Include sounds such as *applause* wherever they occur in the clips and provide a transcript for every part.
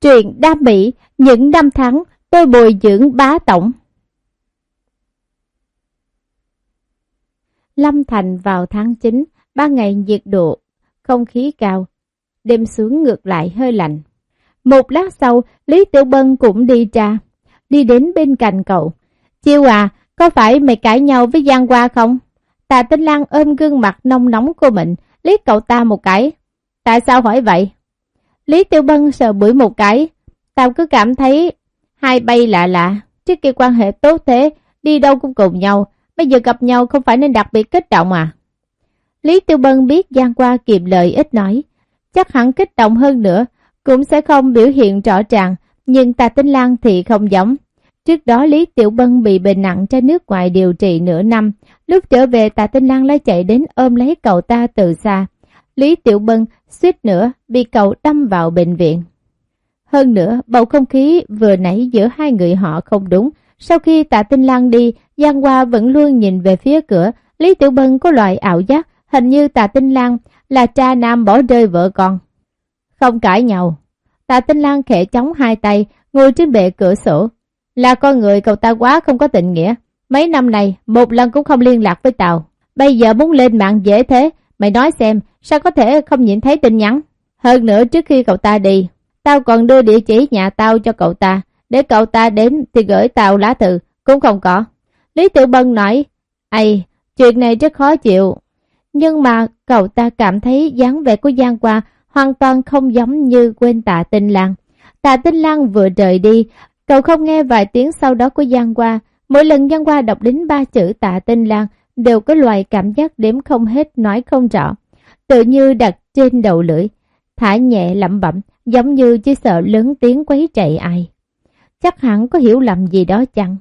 Truyện đa mỹ, những năm tháng tôi bồi dưỡng bá tổng. Lâm Thành vào tháng 9, ba ngày nhiệt độ, không khí cao, đêm xuống ngược lại hơi lạnh. Một lát sau, Lý Tiểu Bân cũng đi ra, đi đến bên cạnh cậu. Chiêu à, có phải mày cãi nhau với Giang Hoa không? Tạ Tinh Lan ôm gương mặt nông nóng của mình, liếc cậu ta một cái. Tại sao hỏi vậy? Lý Tiểu Bân sờ bưởi một cái. Tao cứ cảm thấy hai bay lạ lạ. Trước kia quan hệ tốt thế, đi đâu cũng cùng nhau. Bây giờ gặp nhau không phải nên đặc biệt kích động à? Lý Tiêu Bân biết Giang qua kịp lời ít nói. Chắc hẳn kích động hơn nữa, cũng sẽ không biểu hiện rõ ràng, nhưng Tà Tinh Lan thì không giống. Trước đó Lý Tiểu Bân bị bệnh nặng trên nước ngoài điều trị nửa năm, lúc trở về Tạ Tinh Lan lại chạy đến ôm lấy cậu ta từ xa. Lý Tiểu Bân suýt nữa bị cậu đâm vào bệnh viện. Hơn nữa, bầu không khí vừa nãy giữa hai người họ không đúng. Sau khi Tạ Tinh Lan đi, Giang Hoa vẫn luôn nhìn về phía cửa. Lý Tiểu Bân có loại ảo giác, hình như Tạ Tinh Lan là cha nam bỏ rơi vợ con. Không cãi nhau. Tạ Tinh Lan khẽ chống hai tay, ngồi trên bệ cửa sổ. Là con người cậu ta quá không có tình nghĩa. Mấy năm này, một lần cũng không liên lạc với Tàu. Bây giờ muốn lên mạng dễ thế, mày nói xem, sao có thể không nhìn thấy tin nhắn? Hơn nữa trước khi cậu ta đi, tao còn đưa địa chỉ nhà tao cho cậu ta, để cậu ta đến thì gửi tao lá thư, cũng không có. Lý Tiểu Bân nói, Ây, chuyện này rất khó chịu. Nhưng mà cậu ta cảm thấy dáng vẻ của Giang Qua hoàn toàn không giống như quên tạ tinh lang. Tạ tinh lang vừa rời đi, cậu không nghe vài tiếng sau đó của Giang Qua. Mỗi lần Giang Qua đọc đến ba chữ tạ tinh lang đều có loài cảm giác đếm không hết nói không rõ. Tự như đặt trên đầu lưỡi, thả nhẹ lẩm bẩm, giống như chỉ sợ lớn tiếng quấy chạy ai. Chắc hẳn có hiểu lầm gì đó chăng?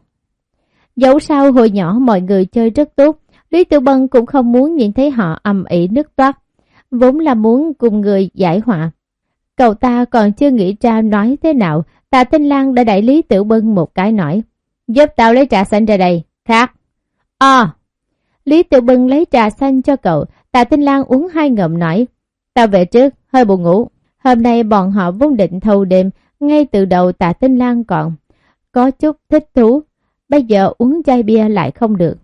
Dẫu sao hồi nhỏ mọi người chơi rất tốt, Lý Tử Bân cũng không muốn nhìn thấy họ ầm ĩ nước toát, vốn là muốn cùng người giải họa. Cậu ta còn chưa nghĩ ra nói thế nào, Tạ Tinh Lan đã đẩy Lý Tử Bân một cái nói, giúp tao lấy trà xanh ra đây, khác. À, Lý Tiểu Bân lấy trà xanh cho cậu, Tạ Tinh Lan uống hai ngậm nói, tao về trước, hơi buồn ngủ. Hôm nay bọn họ vốn định thâu đêm, ngay từ đầu Tạ Tinh Lan còn có chút thích thú, bây giờ uống chai bia lại không được.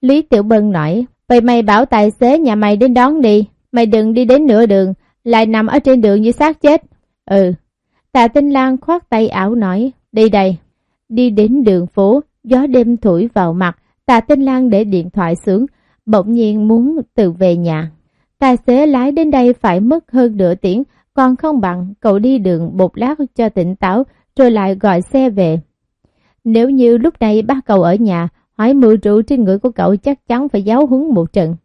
Lý Tiểu Bân nói, vậy mày bảo tài xế nhà mày đến đón đi, mày đừng đi đến nửa đường, lại nằm ở trên đường như xác chết. Ừ, tạ tinh lan khoát tay ảo nói, đi đây. Đi đến đường phố, gió đêm thổi vào mặt, tạ tinh lan để điện thoại xuống, bỗng nhiên muốn tự về nhà. Tài xế lái đến đây phải mất hơn nửa tiếng, còn không bằng cậu đi đường một lát cho tỉnh táo, rồi lại gọi xe về. Nếu như lúc này ba cậu ở nhà, hỏi mượn rượu trên người của cậu chắc chắn phải giáo huấn một trận.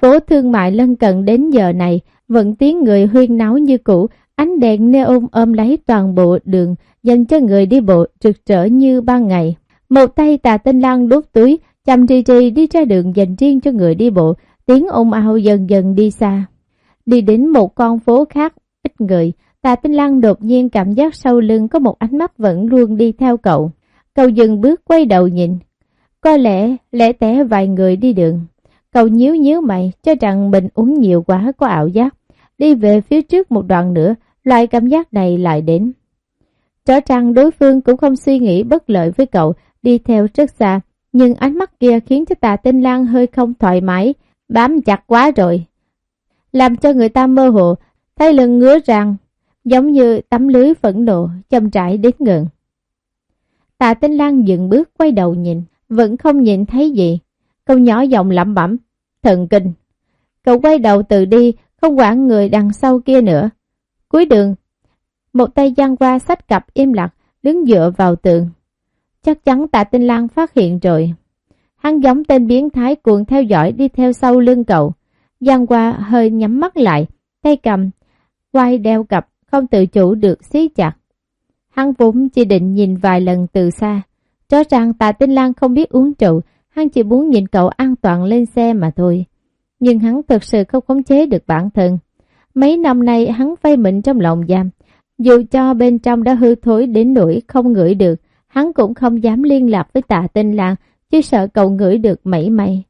Phố thương mại lân cận đến giờ này, vẫn tiếng người huyên náo như cũ, ánh đèn neon ôm lấy toàn bộ đường dành cho người đi bộ rực rỡ như ban ngày. Một tay tà tinh lăng đút túi, chăm tri tri đi ra đường dành riêng cho người đi bộ, tiếng ồn ào dần dần đi xa. Đi đến một con phố khác, ít người, tà tinh lăng đột nhiên cảm giác sau lưng có một ánh mắt vẫn luôn đi theo cậu. Cậu dừng bước quay đầu nhìn. Có lẽ lẽ tẻ vài người đi đường. Cậu nhíu nhíu mày cho rằng mình uống nhiều quá có ảo giác. Đi về phía trước một đoạn nữa, loại cảm giác này lại đến. rõ ràng đối phương cũng không suy nghĩ bất lợi với cậu, đi theo rất xa. Nhưng ánh mắt kia khiến cho tà tinh lang hơi không thoải mái, bám chặt quá rồi. Làm cho người ta mơ hồ, thấy lưng ngứa rằng, giống như tấm lưới phẫn nộ, châm trải đến gần. Tạ Tinh Lan dừng bước quay đầu nhìn, vẫn không nhìn thấy gì. Cậu nhỏ giọng lẩm bẩm, thần kinh. Cậu quay đầu từ đi, không quản người đằng sau kia nữa. Cuối đường, một tay giang qua sách cặp im lặng, đứng dựa vào tường. Chắc chắn tạ tinh lan phát hiện rồi. Hắn giống tên biến thái cuồng theo dõi đi theo sau lưng cậu. Giang qua hơi nhắm mắt lại, tay cầm, quay đeo cặp, không tự chủ được xí chặt. Hắn vốn chỉ định nhìn vài lần từ xa. Rõ ràng tạ tinh lan không biết uống rượu, hắn chỉ muốn nhìn cậu an toàn lên xe mà thôi. Nhưng hắn thực sự không khống chế được bản thân. Mấy năm nay hắn vây mình trong lòng giam. Dù cho bên trong đã hư thối đến nỗi không ngửi được, hắn cũng không dám liên lạc với tạ tinh lan, chỉ sợ cậu ngửi được mảy may.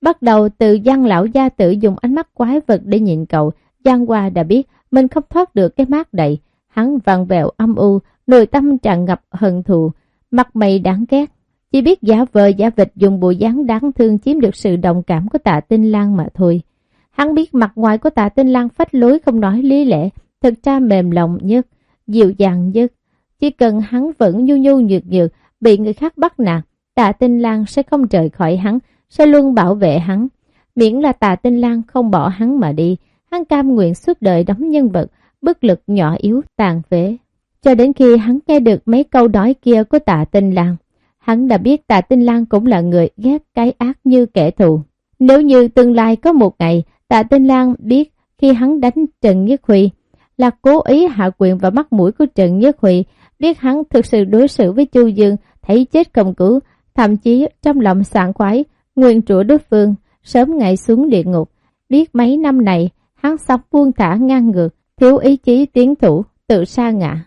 Bắt đầu từ giang lão gia tử dùng ánh mắt quái vật để nhìn cậu, Giang Hoa đã biết mình không thoát được cái mát đầy. Hắn vặn vẹo âm u, nội tâm tràn ngập hận thù, mặt mày đáng ghét. Chỉ biết giả vờ giả vịt dùng bộ dáng đáng thương chiếm được sự đồng cảm của tạ tinh lang mà thôi. Hắn biết mặt ngoài của tạ tinh lang phách lối không nói lý lẽ, thực ra mềm lòng nhất, dịu dàng nhất. Chỉ cần hắn vẫn nhu nhu nhược nhược, bị người khác bắt nạt, tạ tinh lang sẽ không rời khỏi hắn, sẽ luôn bảo vệ hắn. Miễn là tạ tinh lang không bỏ hắn mà đi, hắn cam nguyện suốt đời đóng nhân vật, bất lực nhỏ yếu tàn phế. Cho đến khi hắn nghe được mấy câu nói kia của tạ tinh lang, hắn đã biết tạ tinh lang cũng là người ghét cái ác như kẻ thù. Nếu như tương lai có một ngày, tạ tinh lang biết khi hắn đánh Trần Nhất Huy, là cố ý hạ quyền vào mắt mũi của Trần Nhất Huy, biết hắn thực sự đối xử với Chu Dương, thấy chết cầm cử, thậm chí trong lòng sảng khoái, nguyên trụ đối phương, sớm ngày xuống địa ngục. Biết mấy năm này, hắn sống buông thả ngang ngược, thiếu ý chí tiến thủ, tự sa ngã.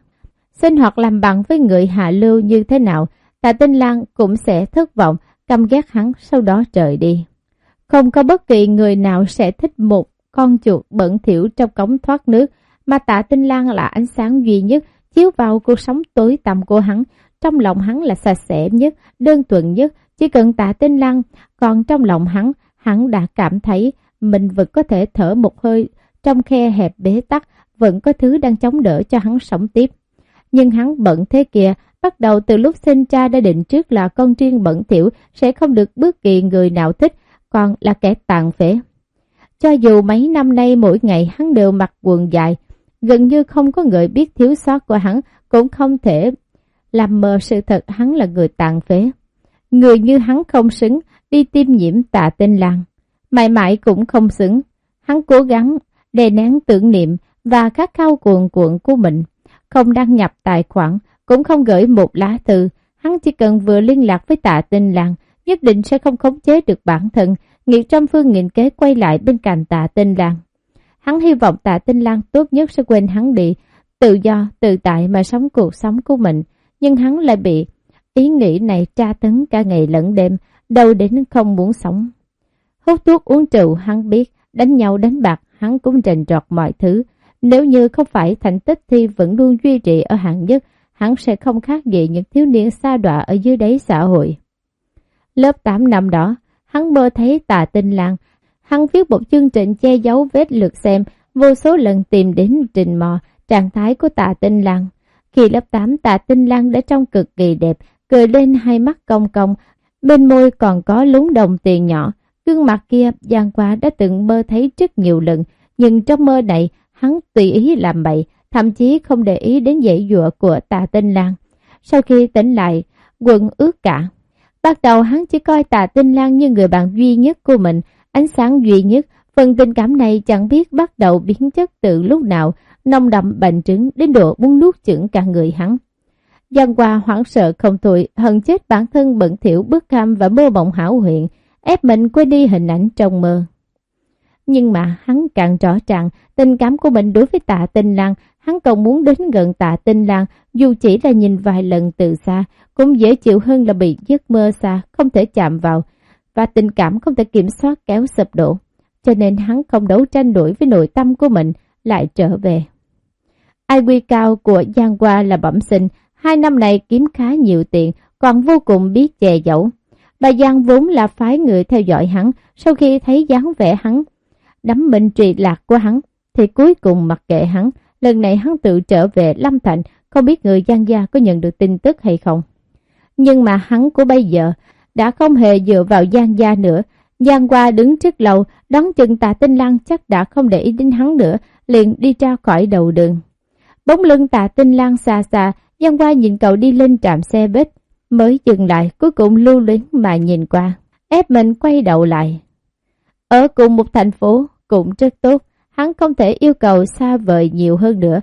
Sinh hoạt làm bằng với người hạ lưu như thế nào, Tạ Tinh Lan cũng sẽ thất vọng, căm ghét hắn sau đó trời đi. Không có bất kỳ người nào sẽ thích một con chuột bẩn thỉu trong cống thoát nước, mà Tạ Tinh Lan là ánh sáng duy nhất chiếu vào cuộc sống tối tăm của hắn. Trong lòng hắn là sạch sẽ nhất, đơn thuần nhất, chỉ cần Tạ Tinh lăng. còn trong lòng hắn, hắn đã cảm thấy mình vẫn có thể thở một hơi trong khe hẹp bế tắc, vẫn có thứ đang chống đỡ cho hắn sống tiếp. Nhưng hắn bận thế kia, bắt đầu từ lúc sinh ra đã định trước là con riêng bẩn thiểu sẽ không được bất kỳ người nào thích, còn là kẻ tàn phế. Cho dù mấy năm nay mỗi ngày hắn đều mặc quần dài, gần như không có người biết thiếu sót của hắn, cũng không thể làm mờ sự thật hắn là người tàn phế. Người như hắn không xứng đi tiêm nhiễm tạ tên làng, mãi mãi cũng không xứng. Hắn cố gắng đè nén tưởng niệm và khát khao cuồn cuộn của mình, không đăng nhập tài khoản, cũng không gửi một lá thư. Hắn chỉ cần vừa liên lạc với tạ tên làng, nhất định sẽ không khống chế được bản thân, Nghiệt trăm phương nghìn kế quay lại bên cạnh tạ tên làng. Hắn hy vọng tạ tinh lang tốt nhất sẽ quên hắn đi, tự do, tự tại mà sống cuộc sống của mình. Nhưng hắn lại bị ý nghĩ này tra tấn cả ngày lẫn đêm, đâu đến không muốn sống. Hút thuốc uống rượu hắn biết, đánh nhau đánh bạc hắn cũng rình rọt mọi thứ. Nếu như không phải thành tích thì vẫn luôn duy trì ở hạng nhất, hắn sẽ không khác gì những thiếu niên xa đọa ở dưới đáy xã hội. Lớp 8 năm đó, hắn mơ thấy tà tinh lang, hắn viết một chương trình che giấu vết lượt xem, vô số lần tìm đến trình mò trạng thái của tạ tinh lang. Khi lớp 8 tạ tinh lang đã trông cực kỳ đẹp, cười lên hai mắt cong cong, bên môi còn có lúng đồng tiền nhỏ. Gương mặt kia Giang qua đã từng mơ thấy rất nhiều lần, nhưng trong mơ này hắn tùy ý làm bậy, thậm chí không để ý đến dãy dụa của tà tinh lang. Sau khi tỉnh lại, quần ướt cả. Bắt đầu hắn chỉ coi tà tinh lang như người bạn duy nhất của mình, ánh sáng duy nhất. Phần tình cảm này chẳng biết bắt đầu biến chất từ lúc nào, nồng đậm bệnh trứng đến độ muốn nuốt chửng cả người hắn. Giang qua hoảng sợ không thôi, hận chết bản thân bận thiểu bức cam và mơ mộng hảo huyện, ép mình quên đi hình ảnh trong mơ. Nhưng mà hắn càng rõ ràng tình cảm của mình đối với tạ tinh lang, hắn còn muốn đến gần tạ tinh lang, dù chỉ là nhìn vài lần từ xa, cũng dễ chịu hơn là bị giấc mơ xa, không thể chạm vào, và tình cảm không thể kiểm soát kéo sụp đổ. Cho nên hắn không đấu tranh nổi với nội tâm của mình, lại trở về. Ai quy cao của Giang Hoa là bẩm sinh, hai năm này kiếm khá nhiều tiền, còn vô cùng biết chè dẫu. Bà Giang vốn là phái người theo dõi hắn, sau khi thấy dáng vẻ hắn, đắm mình trì lạc của hắn, thì cuối cùng mặc kệ hắn, lần này hắn tự trở về Lâm Thành, không biết người Giang gia có nhận được tin tức hay không. Nhưng mà hắn của bây giờ đã không hề dựa vào Giang gia nữa, Giang qua đứng trước lầu, đón chừng tạ tinh lăng chắc đã không để ý đến hắn nữa, liền đi ra khỏi đầu đường. Bóng lưng tạ tinh lang xa xa, Giang qua nhìn cậu đi lên trạm xe buýt, mới dừng lại, cuối cùng lưu luyến mà nhìn qua, ép mình quay đầu lại. Ở cùng một thành phố cũng rất tốt, hắn không thể yêu cầu xa vời nhiều hơn nữa.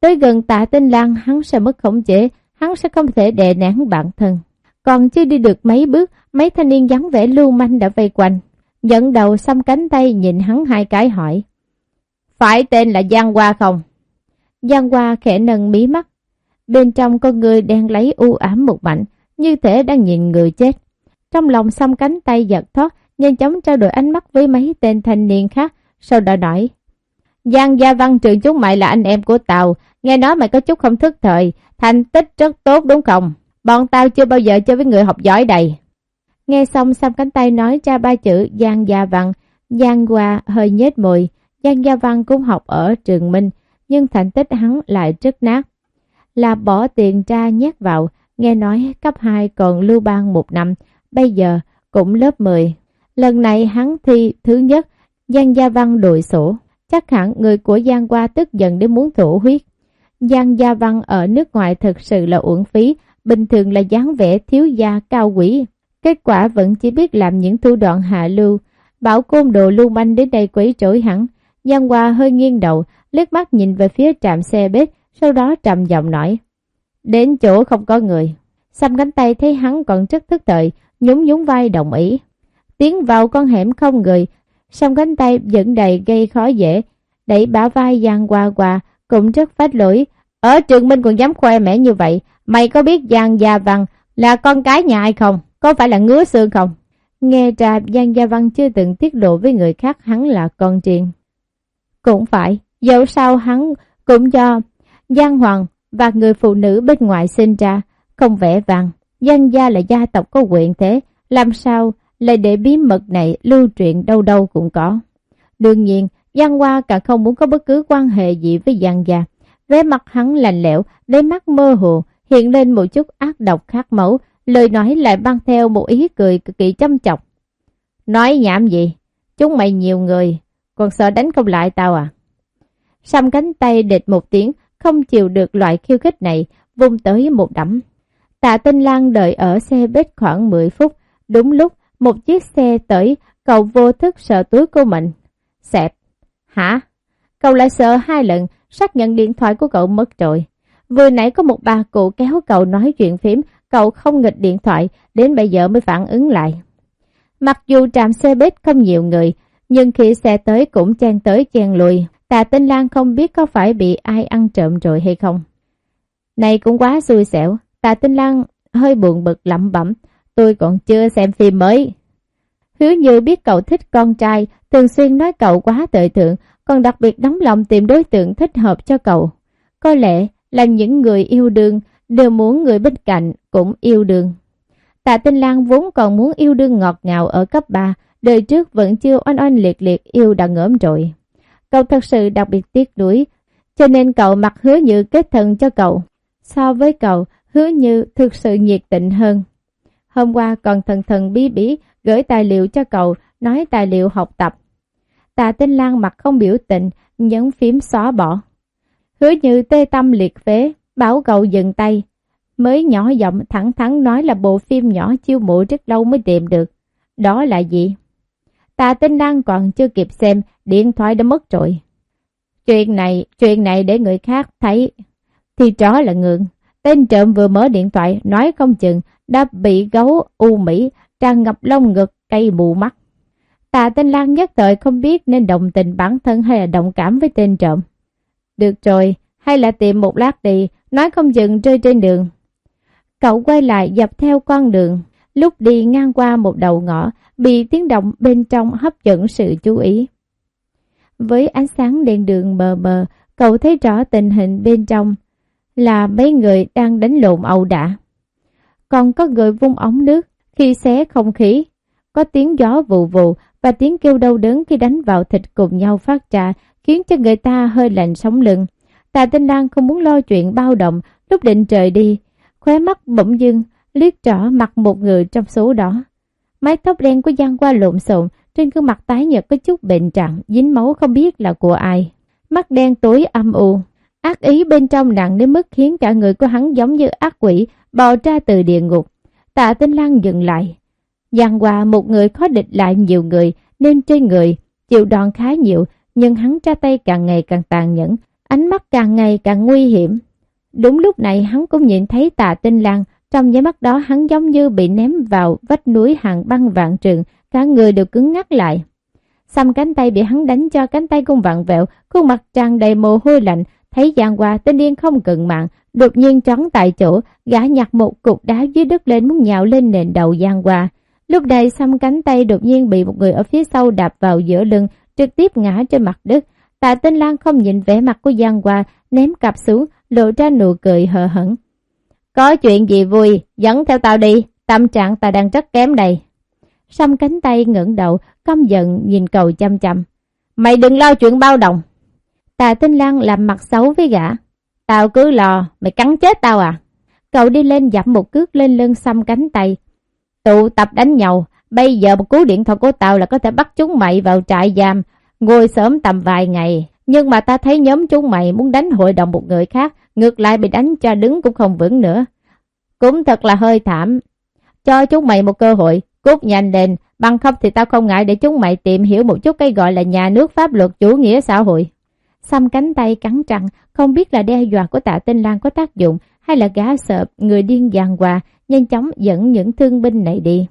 Tới gần tạ tinh lang hắn sẽ mất khống chế, hắn sẽ không thể đè nén bản thân. Còn chưa đi được mấy bước, mấy thanh niên dáng vẻ lưu manh đã vây quanh. Dẫn đầu xăm cánh tay nhìn hắn hai cái hỏi. Phải tên là Giang Hoa không? Giang Hoa khẽ nâng mí mắt. Bên trong con người đang lấy u ám một mảnh, như thể đang nhìn người chết. Trong lòng xăm cánh tay giật thoát, nhanh chóng trao đổi ánh mắt với mấy tên thanh niên khác, sau đó nói. Giang Gia Văn trường chúng mày là anh em của tàu, nghe nói mày có chút không thức thời, thành tích rất tốt đúng không? Bọn tao chưa bao giờ chơi với người học giỏi đây. Nghe xong xăm cánh tay nói ra ba chữ Giang Gia Văn, Giang Hoa hơi nhếch mùi, Giang Gia Văn cũng học ở trường Minh, nhưng thành tích hắn lại rất nát. Là bỏ tiền ra nhét vào, nghe nói cấp 2 còn lưu ban một năm, bây giờ cũng lớp 10. Lần này hắn thi thứ nhất, Giang Gia Văn đội sổ. Chắc hẳn người của Giang Hoa tức giận đến muốn thổ huyết. Giang Gia Văn ở nước ngoài thực sự là uổng phí, bình thường là dáng vẻ thiếu gia cao quỷ. Kết quả vẫn chỉ biết làm những thu đoạn hạ lưu. Bảo côn đồ lưu manh đến đây quấy rối hẳn. Giang Hoa hơi nghiêng đầu, liếc mắt nhìn về phía trạm xe bếp, sau đó trầm giọng nói. Đến chỗ không có người. Xăm cánh tay thấy hắn còn rất thức thời, nhún nhún vai đồng ý. Tiến vào con hẻm không người, xăm cánh tay vẫn đầy gây khó dễ, đẩy bả vai Giang qua qua, cũng rất phát lỗi. Ở trường Minh còn dám khoe mẽ như vậy, mày có biết Giang Gia Văn là con cái nhà ai không? Có phải là ngứa xương không? Nghe ra Giang Gia Văn chưa từng tiết lộ với người khác hắn là con triền. Cũng phải, dẫu sao hắn cũng do Giang Hoàng và người phụ nữ bên ngoài sinh ra, không vẻ vàng. Giang gia là gia tộc có quyền thế, làm sao lại để bí mật này lưu truyền đâu đâu cũng có. Đương nhiên, Giang Hoa càng không muốn có bất cứ quan hệ gì với Giang gia. Vẻ mặt hắn lạnh lẽo, đôi mắt mơ hồ, hiện lên một chút ác độc khác mẫu, lời nói lại mang theo một ý cười cực kỳ châm chọc. Nói nhảm gì? Chúng mày nhiều người, còn sợ đánh không lại tao à? Xăm cánh tay địch một tiếng, không chịu được loại khiêu khích này, vung tới một đấm. Tạ Tinh Lan đợi ở xe bếp khoảng 10 phút, đúng lúc một chiếc xe tới, cậu vô thức sợ túi của mình. Xẹp. Hả? Cậu lại sợ hai lần, xác nhận điện thoại của cậu mất rồi. Vừa nãy có một bà cụ kéo cậu nói chuyện phím, cậu không nghịch điện thoại, đến bây giờ mới phản ứng lại. Mặc dù trạm xe bếp không nhiều người, nhưng khi xe tới cũng chen tới chen lùi. Tạ Tinh Lan không biết có phải bị ai ăn trộm rồi hay không. Này cũng quá xui xẻo, Tạ Tinh Lan hơi buồn bực lẩm bẩm, tôi còn chưa xem phim mới. Hứa như biết cậu thích con trai, thường xuyên nói cậu quá tệ thượng, còn đặc biệt đóng lòng tìm đối tượng thích hợp cho cậu. Có lẽ là những người yêu đương đều muốn người bên cạnh cũng yêu đương. Tạ Tinh Lan vốn còn muốn yêu đương ngọt ngào ở cấp 3, đời trước vẫn chưa oanh oanh liệt liệt yêu đã ngỡm rồi. Cậu thật sự đặc biệt tiếc nuối, cho nên cậu mặc hứa như kết thân cho cậu. So với cậu, hứa như thực sự nhiệt tình hơn. Hôm qua còn thần thần bí bí gửi tài liệu cho cậu, nói tài liệu học tập. Tạ Tinh Lan mặt không biểu tình, nhấn phím xóa bỏ. Hứa như tê tâm liệt phế, bảo cậu dừng tay. Mới nhỏ giọng thẳng thắn nói là bộ phim nhỏ chiêu mộ rất lâu mới tìm được. Đó là gì? Tạ Tinh Lan còn chưa kịp xem, điện thoại đã mất rồi. Chuyện này, chuyện này để người khác thấy, thì chó là ngượng. Tên trộm vừa mở điện thoại, nói không chừng, đã bị gấu u Mỹ, tràn ngập lông ngực, cây mù mắt. Tạ Tinh Lan nhất thời không biết nên đồng tình bản thân hay là đồng cảm với tên trộm. Được rồi, hay là tìm một lát đi, nói không dừng rơi trên đường. Cậu quay lại dập theo con đường, lúc đi ngang qua một đầu ngõ, bị tiếng động bên trong hấp dẫn sự chú ý. Với ánh sáng đèn đường mờ mờ, cậu thấy rõ tình hình bên trong là mấy người đang đánh lộn ẩu đả. Còn có người vung ống nước khi xé không khí, có tiếng gió vụ vụ và tiếng kêu đau đớn khi đánh vào thịt cùng nhau phát ra khiến cho người ta hơi lạnh sống lưng. Tạ Tinh Lan không muốn lo chuyện bao động lúc định trời đi, khóe mắt bỗng dưng liếc rõ mặt một người trong số đó. Mái tóc đen của Giang qua lộn xộn, trên gương mặt tái nhợt có chút bệnh trạng, dính máu không biết là của ai. Mắt đen tối âm u, ác ý bên trong nặng đến mức khiến cả người của hắn giống như ác quỷ bò ra từ địa ngục. Tạ Tinh Lan dừng lại. Giang hòa một người khó địch lại nhiều người, nên trên người chịu đòn khá nhiều, nhưng hắn ra tay càng ngày càng tàn nhẫn, ánh mắt càng ngày càng nguy hiểm. Đúng lúc này hắn cũng nhìn thấy tà tinh lang, trong giây mắt đó hắn giống như bị ném vào vách núi hàng băng vạn trường, cả người đều cứng ngắc lại. Xăm cánh tay bị hắn đánh cho cánh tay cũng vặn vẹo, khuôn mặt tràn đầy mồ hôi lạnh, thấy giang qua tên điên không cần mạng, đột nhiên trón tại chỗ, gã nhặt một cục đá dưới đất lên muốn nhào lên nền đầu giang qua. Lúc này xăm cánh tay đột nhiên bị một người ở phía sau đạp vào giữa lưng, trực tiếp ngã trên mặt đất, Tạ Tinh Lan không nhìn vẻ mặt của Giang Hoa, ném cặp xuống, lộ ra nụ cười hờ hững. Có chuyện gì vui, dẫn theo tao đi, tâm trạng ta đang rất kém đây. Xăm cánh tay ngẩng đầu, căm giận nhìn cầu chăm chăm. Mày đừng lo chuyện bao đồng. Tạ Tinh Lan làm mặt xấu với gã. Tao cứ lo, mày cắn chết tao à? Cậu đi lên dặm một cước lên lưng xăm cánh tay. Tụ tập đánh nhau, bây giờ một cú điện thoại của tao là có thể bắt chúng mày vào trại giam, ngồi sớm tầm vài ngày. Nhưng mà ta thấy nhóm chúng mày muốn đánh hội đồng một người khác, ngược lại bị đánh cho đứng cũng không vững nữa. Cũng thật là hơi thảm. Cho chúng mày một cơ hội, cút nhanh lên, bằng không thì tao không ngại để chúng mày tìm hiểu một chút cái gọi là nhà nước pháp luật chủ nghĩa xã hội. Xăm cánh tay cắn răng, không biết là đe dọa của tạ tinh Lan có tác dụng hay là gã sợ người điên giàn hòa, nhanh chóng dẫn những thương binh này đi.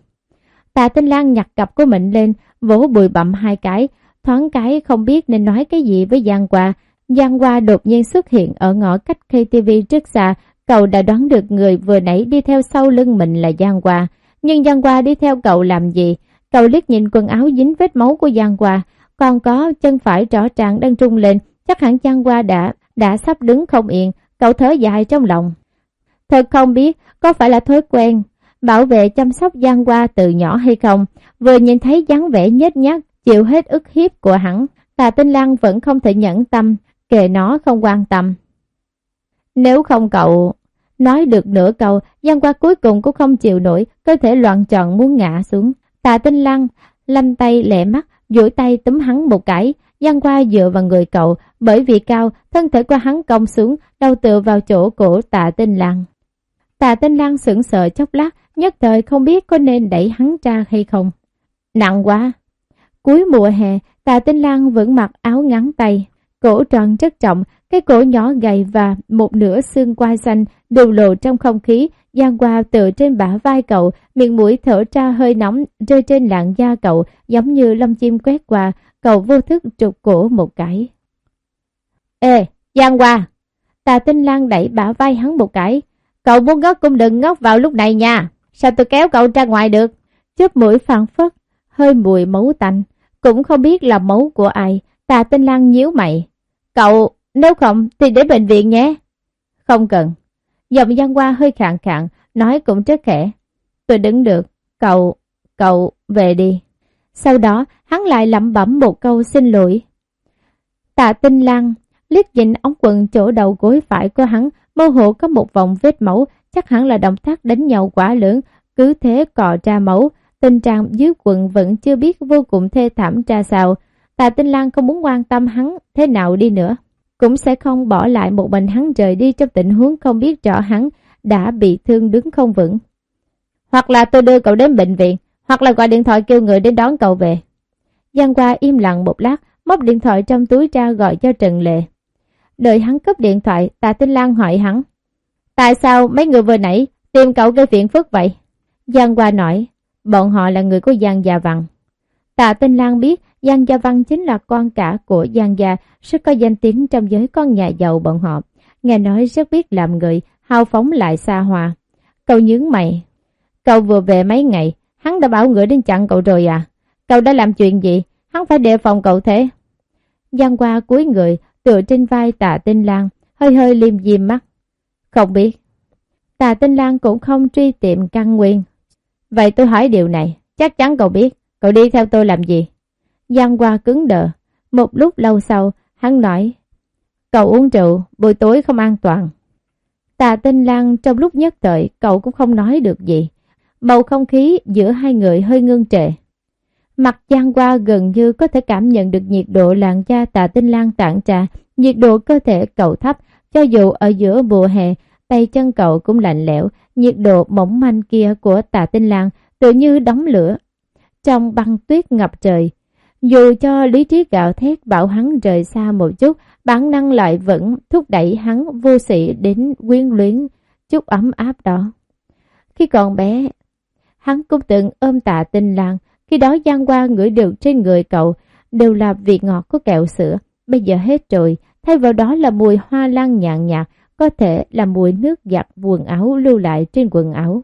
Tạ tinh Lan nhặt cặp của mình lên, vỗ bụi bặm hai cái, thoáng cái không biết nên nói cái gì với Giang Hoa. Giang Hoa đột nhiên xuất hiện ở ngõ cách KTV rất xa, cậu đã đoán được người vừa nãy đi theo sau lưng mình là Giang Hoa. Nhưng Giang Hoa đi theo cậu làm gì? Cậu liếc nhìn quần áo dính vết máu của Giang Hoa, còn có chân phải rõ ràng đang trung lên, chắc hẳn Giang Hoa đã đã sắp đứng không yên, cậu thở dài trong lòng. Thật không biết có phải là thói quen bảo vệ chăm sóc Giang Hoa từ nhỏ hay không, vừa nhìn thấy dáng vẻ nhếch nhác, chịu hết ức hiếp của hắn, Tà Tinh Lan vẫn không thể nhẫn tâm, kệ nó không quan tâm. Nếu không cậu nói được nửa câu, Giang Hoa cuối cùng cũng không chịu nổi, cơ thể loạn tròn muốn ngã xuống. Tà Tinh Lan lanh tay lẹ mắt, duỗi tay túm hắn một cái, Giang Hoa dựa vào người cậu, bởi vì cao, thân thể của hắn cong xuống, đầu tựa vào chỗ cổ Tạ Tinh Lan tà Tinh lang sững sờ chốc lát, nhất thời không biết có nên đẩy hắn ra hay không. Nặng quá! Cuối mùa hè, tà Tinh lang vẫn mặc áo ngắn tay, cổ tròn rất trọng, cái cổ nhỏ gầy và một nửa xương quai xanh đều lộ trong không khí, Giang qua tựa trên bả vai cậu, miệng mũi thở ra hơi nóng rơi trên làn da cậu, giống như lông chim quét qua, cậu vô thức trục cổ một cái. Ê, Giang qua! Tà Tinh lang đẩy bả vai hắn một cái. Cậu muốn ngất cũng đừng ngốc vào lúc này nha. Sao tôi kéo cậu ra ngoài được? Chớp mũi phản phất, hơi mùi máu tanh. Cũng không biết là máu của ai. Tà Tinh Lan nhíu mày. Cậu, nếu không thì để bệnh viện nhé. Không cần. Giọng Giang Hoa hơi khàn khàn, nói cũng rất khẽ. Tôi đứng được. Cậu, cậu, về đi. Sau đó, hắn lại lẩm bẩm một câu xin lỗi. Tạ Tinh Lan liếc nhìn ống quần chỗ đầu gối phải của hắn, mơ hồ có một vòng vết máu, chắc hẳn là động tác đánh nhau quá lớn, cứ thế cọ ra máu. Tình trạng dưới quần vẫn chưa biết vô cùng thê thảm ra sao. Tạ Tinh Lan không muốn quan tâm hắn thế nào đi nữa. Cũng sẽ không bỏ lại một mình hắn rời đi trong tình huống không biết rõ hắn đã bị thương đứng không vững. Hoặc là tôi đưa cậu đến bệnh viện, hoặc là gọi điện thoại kêu người đến đón cậu về. Giang qua im lặng một lát, móc điện thoại trong túi ra gọi cho Trần Lệ. Đợi hắn cấp điện thoại, Tạ Tinh Lan hỏi hắn. Tại sao mấy người vừa nãy tìm cậu gây phiền phức vậy? Giang Hoa nói, bọn họ là người của Giang Gia Văn. Tạ Tinh Lan biết Giang Gia Văn chính là con cả của Giang Gia, rất có danh tiếng trong giới con nhà giàu bọn họ. Nghe nói rất biết làm người, hào phóng lại xa hoa. Cậu nhướng mày. Cậu vừa về mấy ngày, hắn đã bảo người đến chặn cậu rồi à? Cậu đã làm chuyện gì? Hắn phải đề phòng cậu thế. Giang qua cuối người, tựa trên vai tạ tinh lang, hơi hơi liêm diêm mắt. Không biết. Tạ tinh lang cũng không truy tìm căn nguyên. Vậy tôi hỏi điều này, chắc chắn cậu biết, cậu đi theo tôi làm gì? Giang qua cứng đờ. Một lúc lâu sau, hắn nói, cậu uống rượu, buổi tối không an toàn. Tạ tinh lang trong lúc nhất thời, cậu cũng không nói được gì. Bầu không khí giữa hai người hơi ngưng trệ. Mặt Giang qua gần như có thể cảm nhận được nhiệt độ làn da tạ tinh lang tản trà, nhiệt độ cơ thể cậu thấp, cho dù ở giữa mùa hè, tay chân cậu cũng lạnh lẽo, nhiệt độ mỏng manh kia của tạ tinh lang tự như đóng lửa. Trong băng tuyết ngập trời, dù cho lý trí gạo thét bảo hắn rời xa một chút, bản năng lại vẫn thúc đẩy hắn vô sĩ đến quyến luyến chút ấm áp đó. Khi còn bé, hắn cũng từng ôm tạ tinh lang, khi đó Giang Hoa ngửi được trên người cậu đều là vị ngọt của kẹo sữa, bây giờ hết rồi, thay vào đó là mùi hoa lan nhàn nhạt, có thể là mùi nước giặt quần áo lưu lại trên quần áo.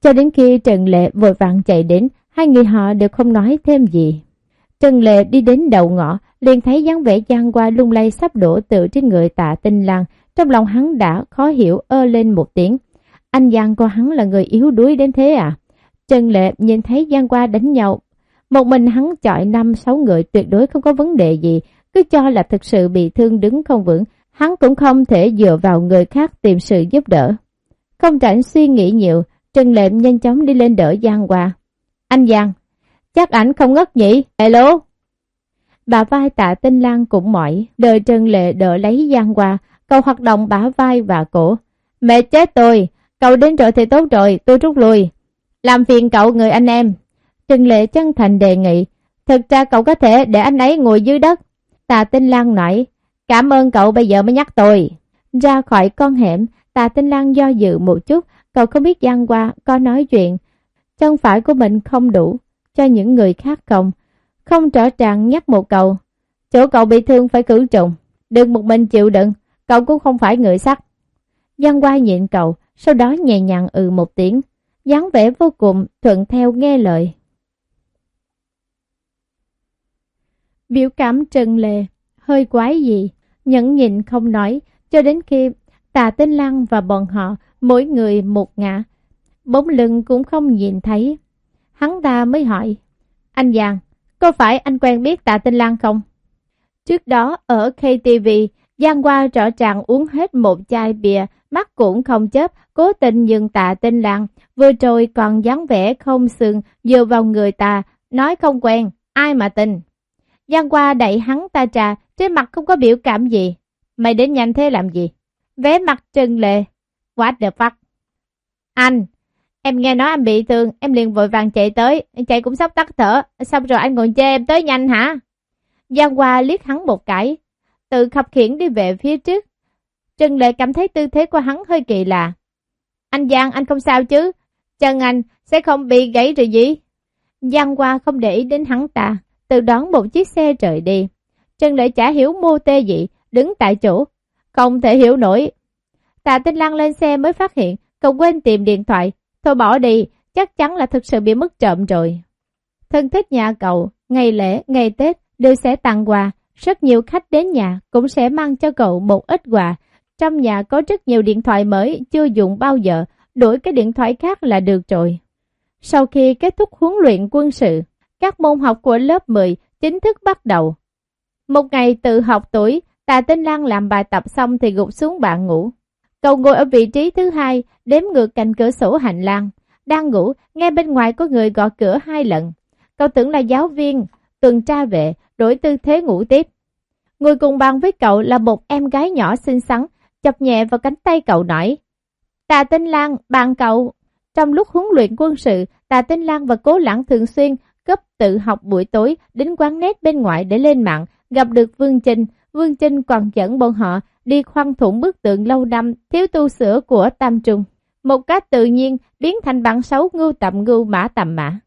Cho đến khi Trần Lệ vội vàng chạy đến, hai người họ đều không nói thêm gì. Trần Lệ đi đến đầu ngõ, liền thấy dáng vẻ giang qua lung lay sắp đổ tự trên người tạ tinh lang Trong lòng hắn đã khó hiểu ơ lên một tiếng. Anh Giang của hắn là người yếu đuối đến thế à? Trần Lệ nhìn thấy Giang qua đánh nhau. Một mình hắn chọi năm sáu người tuyệt đối không có vấn đề gì. Cứ cho là thực sự bị thương đứng không vững. Hắn cũng không thể dựa vào người khác tìm sự giúp đỡ. Không rảnh suy nghĩ nhiều, Trần lệm nhanh chóng đi lên đỡ Giang Hoa. Anh Giang, chắc ảnh không ngất nhỉ? Hello? Bà vai tạ tinh lang cũng mỏi, đợi Trần Lệ đỡ lấy Giang Hoa, cậu hoạt động bả vai và cổ. Mẹ chết tôi, cậu đến rồi thì tốt rồi, tôi rút lui. Làm phiền cậu người anh em. Trần Lệ chân thành đề nghị, thực ra cậu có thể để anh ấy ngồi dưới đất. Tạ tinh lang nói, cảm ơn cậu bây giờ mới nhắc tôi. Ra khỏi con hẻm, tạ tinh lang do dự một chút, cậu không biết Giang qua có nói chuyện. Chân phải của mình không đủ, cho những người khác không. Không trở trạng nhắc một câu, chỗ cậu bị thương phải cử trùng, đừng một mình chịu đựng, cậu cũng không phải người sắc. Giang qua nhịn cậu, sau đó nhẹ nhàng ừ một tiếng, dáng vẻ vô cùng thuận theo nghe lời. Biểu cảm trần lệ, hơi quái gì, nhẫn nhịn không nói, cho đến khi tà tinh lăng và bọn họ mỗi người một ngã, bóng lưng cũng không nhìn thấy. Hắn ta mới hỏi, anh Giang, có phải anh quen biết tạ tinh lăng không? Trước đó ở KTV, Giang qua rõ ràng uống hết một chai bia, mắt cũng không chớp, cố tình nhưng tạ tinh lăng, vừa rồi còn dáng vẻ không sừng, dựa vào người ta, nói không quen, ai mà tin. Giang qua đẩy hắn ta trà, trên mặt không có biểu cảm gì. Mày đến nhanh thế làm gì? Vé mặt trần lệ. What the fuck? Anh, em nghe nói anh bị thương, em liền vội vàng chạy tới, chạy cũng sắp tắt thở, xong rồi anh còn chê em tới nhanh hả? Giang Hoa liếc hắn một cái, tự khập khiển đi về phía trước. Trần Lệ cảm thấy tư thế của hắn hơi kỳ lạ. Anh Giang, anh không sao chứ? Chân anh sẽ không bị gãy rồi gì? Giang Hoa không để ý đến hắn ta, tự đón một chiếc xe rời đi. Trần Lệ chả hiểu mô tê gì, đứng tại chỗ, không thể hiểu nổi. Tạ Tinh Lăng lên xe mới phát hiện, cậu quên tìm điện thoại, thôi bỏ đi, chắc chắn là thực sự bị mất trộm rồi. Thân thích nhà cậu, ngày lễ, ngày Tết đều sẽ tặng quà, rất nhiều khách đến nhà cũng sẽ mang cho cậu một ít quà. Trong nhà có rất nhiều điện thoại mới chưa dùng bao giờ, đổi cái điện thoại khác là được rồi. Sau khi kết thúc huấn luyện quân sự, các môn học của lớp 10 chính thức bắt đầu. Một ngày tự học tuổi, Tà Tinh Lan làm bài tập xong thì gục xuống bàn ngủ. Cậu ngồi ở vị trí thứ hai, đếm ngược cạnh cửa sổ hành lang. Đang ngủ, nghe bên ngoài có người gõ cửa hai lần. Cậu tưởng là giáo viên, tuần tra vệ, đổi tư thế ngủ tiếp. Ngồi cùng bàn với cậu là một em gái nhỏ xinh xắn, chọc nhẹ vào cánh tay cậu nói. Tà Tinh Lan, bàn cậu. Trong lúc huấn luyện quân sự, Tà Tinh Lan và Cố Lãng thường xuyên cấp tự học buổi tối đến quán nét bên ngoài để lên mạng, gặp được Vương Trinh. Vương Trinh còn dẫn bọn họ đi khoan thủng bức tượng lâu năm thiếu tu sửa của Tam Trung. Một cách tự nhiên biến thành bản xấu ngưu tầm ngưu mã tầm mã.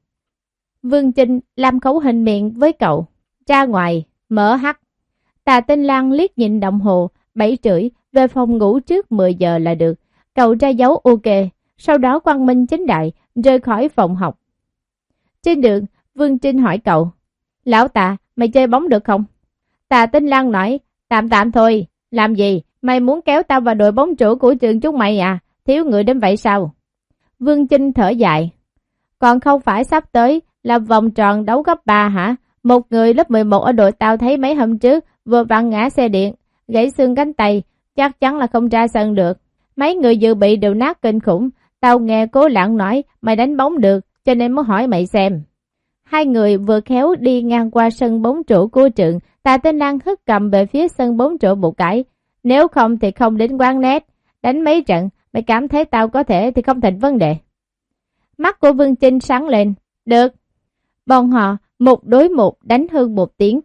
Vương Trinh làm khẩu hình miệng với cậu. Ra ngoài, mở hắt. Tà Tinh Lan liếc nhìn đồng hồ, bảy rưỡi, về phòng ngủ trước 10 giờ là được. Cậu ra dấu ok, sau đó quang minh chính đại, rời khỏi phòng học. Trên đường, Vương Trinh hỏi cậu. Lão tạ, mày chơi bóng được không? Tà Tinh Lan nói, tạm tạm thôi, làm gì? Mày muốn kéo tao vào đội bóng chủ của trường chúng mày à? Thiếu người đến vậy sao? Vương Trinh thở dài. Còn không phải sắp tới là vòng tròn đấu cấp 3 hả? Một người lớp 11 ở đội tao thấy mấy hôm trước vừa vặn ngã xe điện, gãy xương cánh tay, chắc chắn là không ra sân được. Mấy người dự bị đều nát kinh khủng, tao nghe cố lãng nói mày đánh bóng được, cho nên mới hỏi mày xem. Hai người vừa khéo đi ngang qua sân bóng trụ của trường, Tạ Tinh Lan hất cầm về phía sân bóng trụ một cái. Nếu không thì không đến quán nét, đánh mấy trận, mày cảm thấy tao có thể thì không thành vấn đề. Mắt của Vương Trinh sáng lên, được. Bọn họ một đối một đánh hơn một tiếng.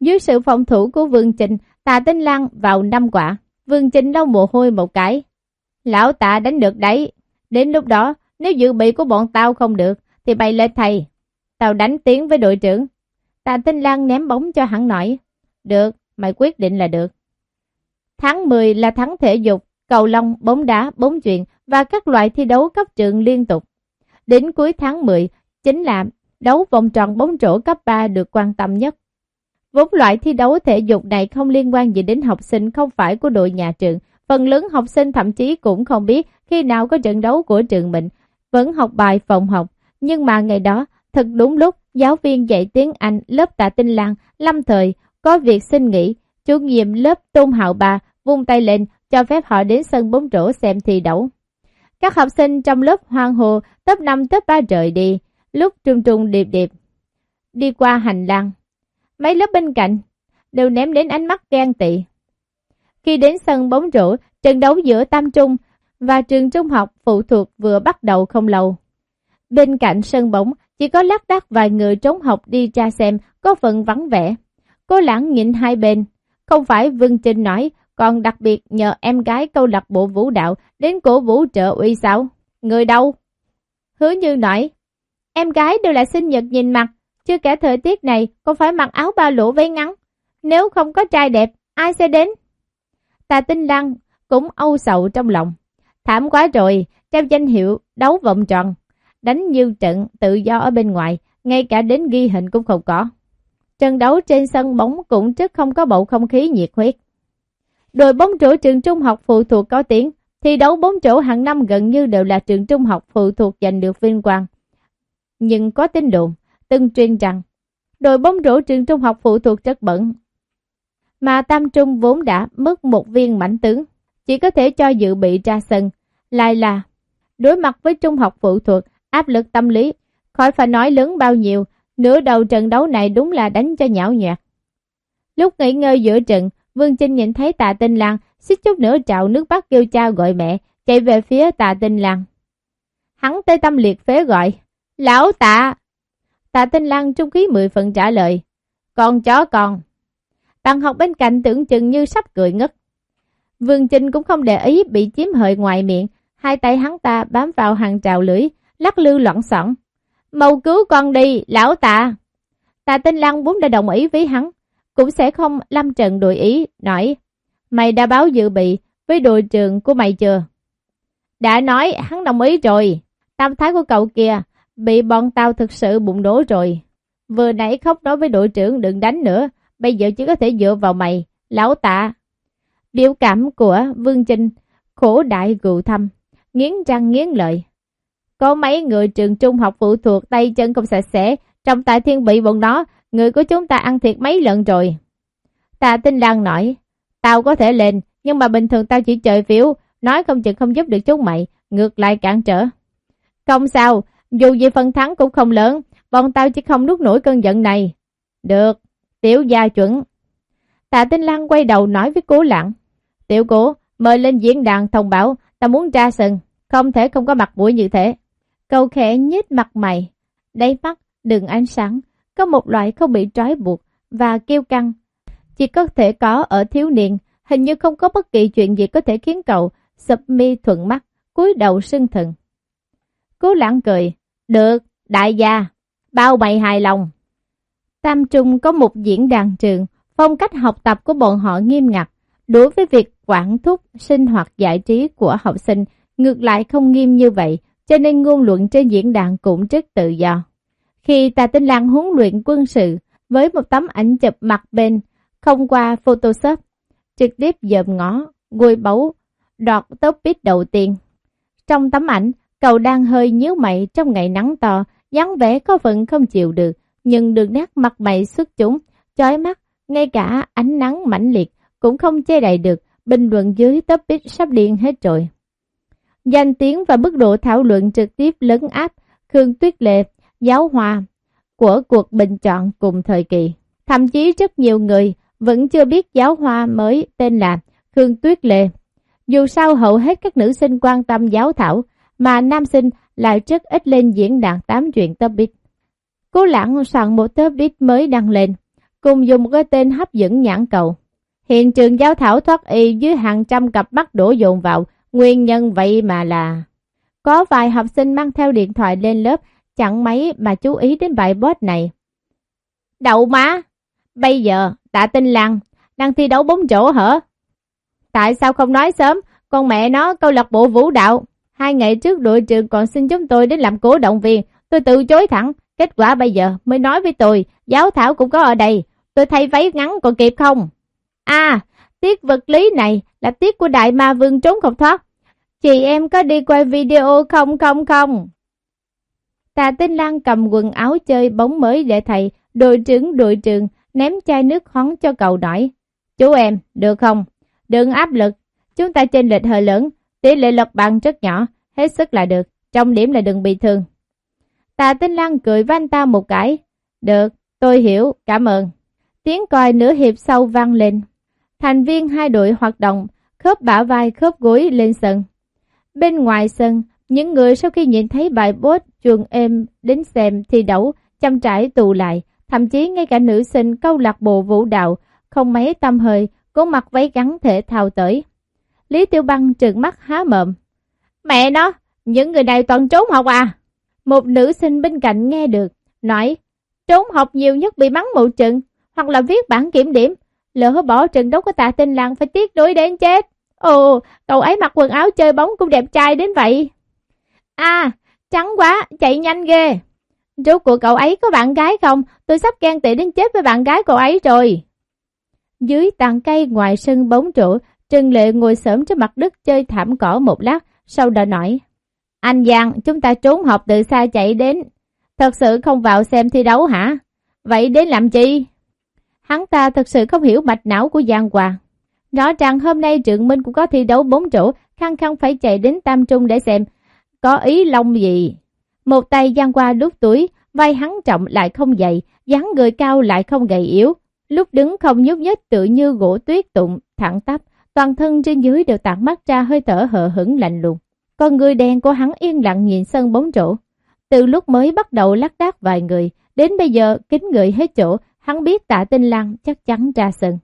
Dưới sự phòng thủ của Vương Trinh, Tạ Tinh Lan vào năm quả. Vương Trinh lau mồ hôi một cái. Lão tạ đánh được đấy. Đến lúc đó, nếu dự bị của bọn tao không được, thì bày lên thầy. Tao đánh tiếng với đội trưởng. Tạ Tinh Lan ném bóng cho hắn nói. Được, mày quyết định là được. Tháng 10 là tháng thể dục, cầu lông, bóng đá, bóng chuyện và các loại thi đấu cấp trường liên tục. Đến cuối tháng 10 chính là đấu vòng tròn bóng rổ cấp 3 được quan tâm nhất. Vốn loại thi đấu thể dục này không liên quan gì đến học sinh không phải của đội nhà trường. Phần lớn học sinh thậm chí cũng không biết khi nào có trận đấu của trường mình, vẫn học bài phòng học. Nhưng mà ngày đó, thật đúng lúc, giáo viên dạy tiếng Anh lớp tạ tinh lang, lâm thời, có việc xin nghỉ. Chủ nhiệm lớp Tôn Hạo Bà vung tay lên, cho phép họ đến sân bóng rổ xem thi đấu. Các học sinh trong lớp hoang hồ, top 5 top 3 rời đi, lúc trung trung điệp điệp. Đi qua hành lang, mấy lớp bên cạnh đều ném đến ánh mắt ghen tị. Khi đến sân bóng rổ, trận đấu giữa Tam Trung và trường trung học phụ thuộc vừa bắt đầu không lâu. Bên cạnh sân bóng, chỉ có lác đác vài người trốn học đi ra xem, có phần vắng vẻ. Cô lãng nhìn hai bên. Không phải Vương Trinh nói, còn đặc biệt nhờ em gái câu lạc bộ vũ đạo đến cổ vũ trợ uy sao? Người đâu? Hứa như nói, em gái đều là sinh nhật nhìn mặt, chưa kể thời tiết này còn phải mặc áo ba lỗ váy ngắn. Nếu không có trai đẹp, ai sẽ đến? Tà tinh lăng cũng âu sầu trong lòng. Thảm quá rồi, treo danh hiệu đấu vòng tròn. Đánh như trận tự do ở bên ngoài, ngay cả đến ghi hình cũng không có. Trận đấu trên sân bóng cũng rất không có bầu không khí nhiệt huyết. Đội bóng rổ trường trung học phụ thuộc có tiếng, thi đấu bóng rổ hàng năm gần như đều là trường trung học phụ thuộc giành được vinh quang. Nhưng có tin đồn, từng truyền rằng, đội bóng rổ trường trung học phụ thuộc rất bẩn. Mà Tam Trung vốn đã mất một viên mảnh tướng, chỉ có thể cho dự bị ra sân, lại là đối mặt với trung học phụ thuộc, áp lực tâm lý, khỏi phải nói lớn bao nhiêu, nửa đầu trận đấu này đúng là đánh cho nhão nhạt. Lúc nghỉ ngơi giữa trận, Vương Trinh nhìn thấy tạ tinh lang, xích chút nữa trạo nước bắt kêu cha gọi mẹ, chạy về phía tạ tinh lang. Hắn tê tâm liệt phế gọi, lão tạ. Tạ tinh lang trung khí mười phần trả lời, con chó con. Bạn học bên cạnh tưởng chừng như sắp cười ngất. Vương Trinh cũng không để ý bị chiếm hợi ngoài miệng, hai tay hắn ta bám vào hàng trào lưỡi, lắc lư loạn xỏng. Màu cứu con đi, lão tạ. Tạ tinh lăng vốn đã đồng ý với hắn, cũng sẽ không lâm trận đổi ý, nói, mày đã báo dự bị với đội trưởng của mày chưa? Đã nói hắn đồng ý rồi, tâm thái của cậu kia bị bọn tao thực sự bụng đổ rồi. Vừa nãy khóc nói với đội trưởng đừng đánh nữa, bây giờ chỉ có thể dựa vào mày, lão tạ. Biểu cảm của Vương Trinh khổ đại gù thăm, nghiến răng nghiến lợi. Có mấy người trường trung học phụ thuộc tay chân không sạch sẽ, trong tại thiên bị bọn đó người của chúng ta ăn thiệt mấy lần rồi. Tạ Tinh Lan nói, tao có thể lên, nhưng mà bình thường tao chỉ chơi phiếu, nói không chừng không giúp được chúng mày, ngược lại cản trở. Không sao, dù gì phần thắng cũng không lớn, bọn tao chỉ không nuốt nổi cơn giận này. Được, tiểu gia chuẩn. Tạ Tinh Lan quay đầu nói với cố lặng. Tiểu cố, mời lên diễn đàn thông báo, ta muốn ra sân, không thể không có mặt mũi như thế. Cầu khẽ nhếch mặt mày, đáy mắt đừng ánh sáng, có một loại không bị trói buộc và kêu căng. Chỉ có thể có ở thiếu niên, hình như không có bất kỳ chuyện gì có thể khiến cậu sập mi thuận mắt, cúi đầu sưng thần. Cố lãng cười, được, đại gia, bao mày hài lòng. Tam Trung có một diễn đàn trường, phong cách học tập của bọn họ nghiêm ngặt. Đối với việc quản thúc sinh hoạt giải trí của học sinh, ngược lại không nghiêm như vậy, cho nên ngôn luận trên diễn đàn cũng rất tự do. Khi Tà Tinh Lan huấn luyện quân sự với một tấm ảnh chụp mặt bên, không qua Photoshop, trực tiếp dòm ngó, gùi bấu, đọt top bit đầu tiên. Trong tấm ảnh, cậu đang hơi nhíu mày trong ngày nắng to, dáng vẻ có phần không chịu được, nhưng đường nét mặt mày xuất chúng, chói mắt, ngay cả ánh nắng mãnh liệt cũng không che đậy được, bình luận dưới top bit sắp điên hết rồi. Danh tiếng và mức độ thảo luận trực tiếp lấn áp Khương Tuyết Lệ giáo hòa của cuộc bình chọn cùng thời kỳ. Thậm chí rất nhiều người vẫn chưa biết giáo hoa mới tên là Khương Tuyết Lê. Dù sao hầu hết các nữ sinh quan tâm giáo thảo, mà nam sinh lại rất ít lên diễn đàn tám chuyện topic. Cố lãng soạn một topic mới đăng lên, cùng dùng một cái tên hấp dẫn nhãn cầu. Hiện trường giáo thảo thoát y dưới hàng trăm cặp mắt đổ dồn vào, nguyên nhân vậy mà là... Có vài học sinh mang theo điện thoại lên lớp chẳng mấy mà chú ý đến bài boss này. Đậu má! Bây giờ, tạ tinh lăng, đang thi đấu bốn chỗ hả? Tại sao không nói sớm, con mẹ nó câu lạc bộ vũ đạo. Hai ngày trước đội trưởng còn xin chúng tôi đến làm cổ động viên, tôi từ chối thẳng, Kết quả bây giờ mới nói với tôi, giáo thảo cũng có ở đây, tôi thay váy ngắn còn kịp không? À, tiết vật lý này là tiết của đại ma vương trốn không thoát. Chị em có đi quay video không không không? Tà Tinh Lan cầm quần áo chơi bóng mới để thầy, đội trưởng đội trường ném chai nước khoáng cho cậu nói. Chú em, được không? Đừng áp lực, chúng ta trên lệch hơi lớn, tỷ lệ lật bằng rất nhỏ, hết sức là được, trọng điểm là đừng bị thương. Tà Tinh Lan cười với anh ta một cái. Được, tôi hiểu, cảm ơn. Tiếng còi nửa hiệp sau vang lên. Thành viên hai đội hoạt động, khớp bả vai khớp gối lên sân. Bên ngoài sân, những người sau khi nhìn thấy bài bốt chuồng êm đến xem thi đấu, chăm trải tù lại, thậm chí ngay cả nữ sinh câu lạc bộ vũ đạo, không mấy tâm hơi, cố mặc váy gắn thể thao tới. Lý Tiêu Băng trợn mắt há mồm. Mẹ nó, những người này toàn trốn học à? Một nữ sinh bên cạnh nghe được, nói, trốn học nhiều nhất bị mắng một trận, hoặc là viết bản kiểm điểm, lỡ bỏ trận đấu của tạ tinh lăng phải tiếc đối đến chết. Ồ, cậu ấy mặc quần áo chơi bóng cũng đẹp trai đến vậy. À, trắng quá, chạy nhanh ghê. Rốt của cậu ấy có bạn gái không? Tôi sắp ghen tị đến chết với bạn gái cậu ấy rồi. Dưới tàn cây ngoài sân bóng trụ, Trần Lệ ngồi sớm trên mặt đất chơi thảm cỏ một lát, sau đó nói. Anh Giang, chúng ta trốn học từ xa chạy đến. Thật sự không vào xem thi đấu hả? Vậy đến làm chi? Hắn ta thật sự không hiểu mạch não của Giang Hoàng. Rõ ràng hôm nay Trượng Minh cũng có thi đấu bốn chỗ, khăng khăng phải chạy đến Tam Trung để xem. Có ý long gì? Một tay Giang qua đút túi, vai hắn trọng lại không dày, dáng người cao lại không gầy yếu. Lúc đứng không nhúc nhích tự như gỗ tuyết tụng, thẳng tắp, toàn thân trên dưới đều tản mắt ra hơi thở hờ hững lạnh lùng. Con người đen của hắn yên lặng nhìn sân bóng rổ. Từ lúc mới bắt đầu lắc đác vài người, đến bây giờ kính người hết chỗ, hắn biết tạ tinh lang chắc chắn ra sân.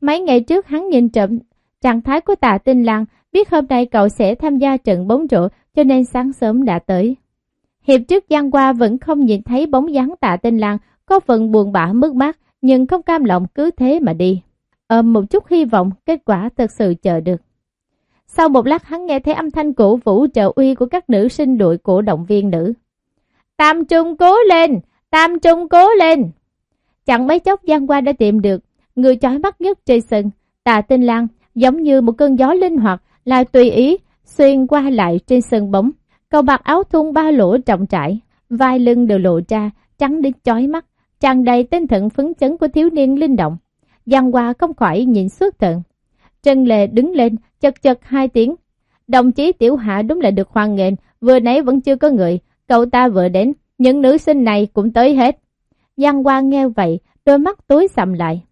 Mấy ngày trước hắn nhìn trộm trạng thái của tạ tinh lăng, biết hôm nay cậu sẽ tham gia trận bóng rổ cho nên sáng sớm đã tới. Hiệp trước gian qua vẫn không nhìn thấy bóng dáng tạ tinh lăng, có phần buồn bã mất mát, nhưng không cam lòng cứ thế mà đi. Ôm một chút hy vọng, kết quả thật sự chờ được. Sau một lát hắn nghe thấy âm thanh cổ vũ trợ uy của các nữ sinh đội cổ động viên nữ. Tam Trung cố lên! Tam Trung cố lên! Chẳng mấy chốc Giang qua đã tìm được người chói mắt nhất trên sân. Tạ Tinh Lan giống như một cơn gió linh hoạt lại tùy ý xuyên qua lại trên sân bóng. Cậu mặc áo thun ba lỗ trọng trải, vai lưng đều lộ ra, trắng đến chói mắt, tràn đầy tinh thần phấn chấn của thiếu niên linh động. Giang qua không khỏi nhìn suốt thận. Trần Lệ đứng lên, chật chật hai tiếng. Đồng chí Tiểu Hạ đúng là được hoan nghênh, vừa nãy vẫn chưa có người, cậu ta vừa đến, những nữ sinh này cũng tới hết. Giang Hoa nghe vậy, đôi mắt tối sầm lại.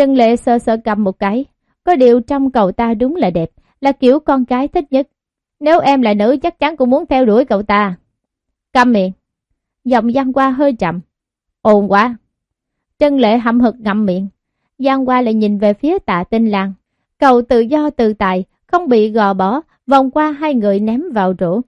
Trần Lệ sơ sơ cầm một cái, có điều trong cậu ta đúng là đẹp, là kiểu con gái thích nhất. Nếu em là nữ chắc chắn cũng muốn theo đuổi cậu ta. Câm miệng. Giọng Giang Hoa hơi chậm. Ồn quá. Trần Lệ hậm hực ngậm miệng. Giang Hoa lại nhìn về phía tạ tinh lang. Cậu tự do tự tại, không bị gò bỏ, vòng qua hai người ném vào rổ.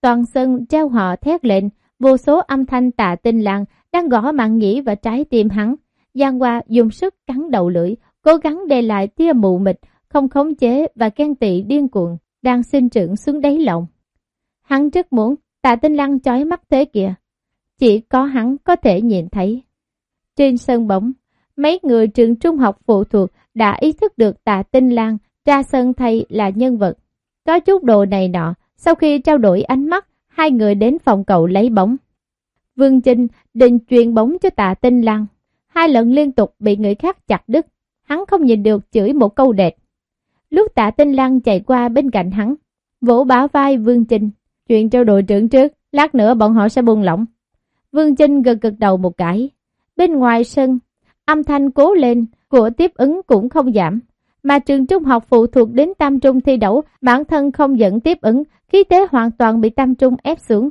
Toàn sân treo họ thét lên, vô số âm thanh tạ tinh lang đang gõ mạng nghĩ và trái tim hắn. Giang Hoa dùng sức cắn đầu lưỡi, cố gắng đè lại tia mù mịt, không khống chế và ghen tị điên cuồng, đang sinh trưởng xuống đáy lòng. Hắn rất muốn, tạ tinh lăng chói mắt thế kìa. Chỉ có hắn có thể nhìn thấy. Trên sân bóng, mấy người trường trung học phụ thuộc đã ý thức được tạ tinh lang ra sân thay là nhân vật. Có chút đồ này nọ, sau khi trao đổi ánh mắt, hai người đến phòng cậu lấy bóng. Vương Trinh định truyền bóng cho tạ tinh lang. Hai lần liên tục bị người khác chặt đứt. Hắn không nhìn được chửi một câu đẹp. Lúc tạ tinh lang chạy qua bên cạnh hắn, vỗ bả vai Vương Trinh. Chuyện cho đội trưởng trước, lát nữa bọn họ sẽ buông lỏng. Vương Trinh gật gật đầu một cái. Bên ngoài sân, âm thanh cố lên của tiếp ứng cũng không giảm. Mà trường trung học phụ thuộc đến tam trung thi đấu, bản thân không dẫn tiếp ứng, khí thế hoàn toàn bị tam trung ép xuống.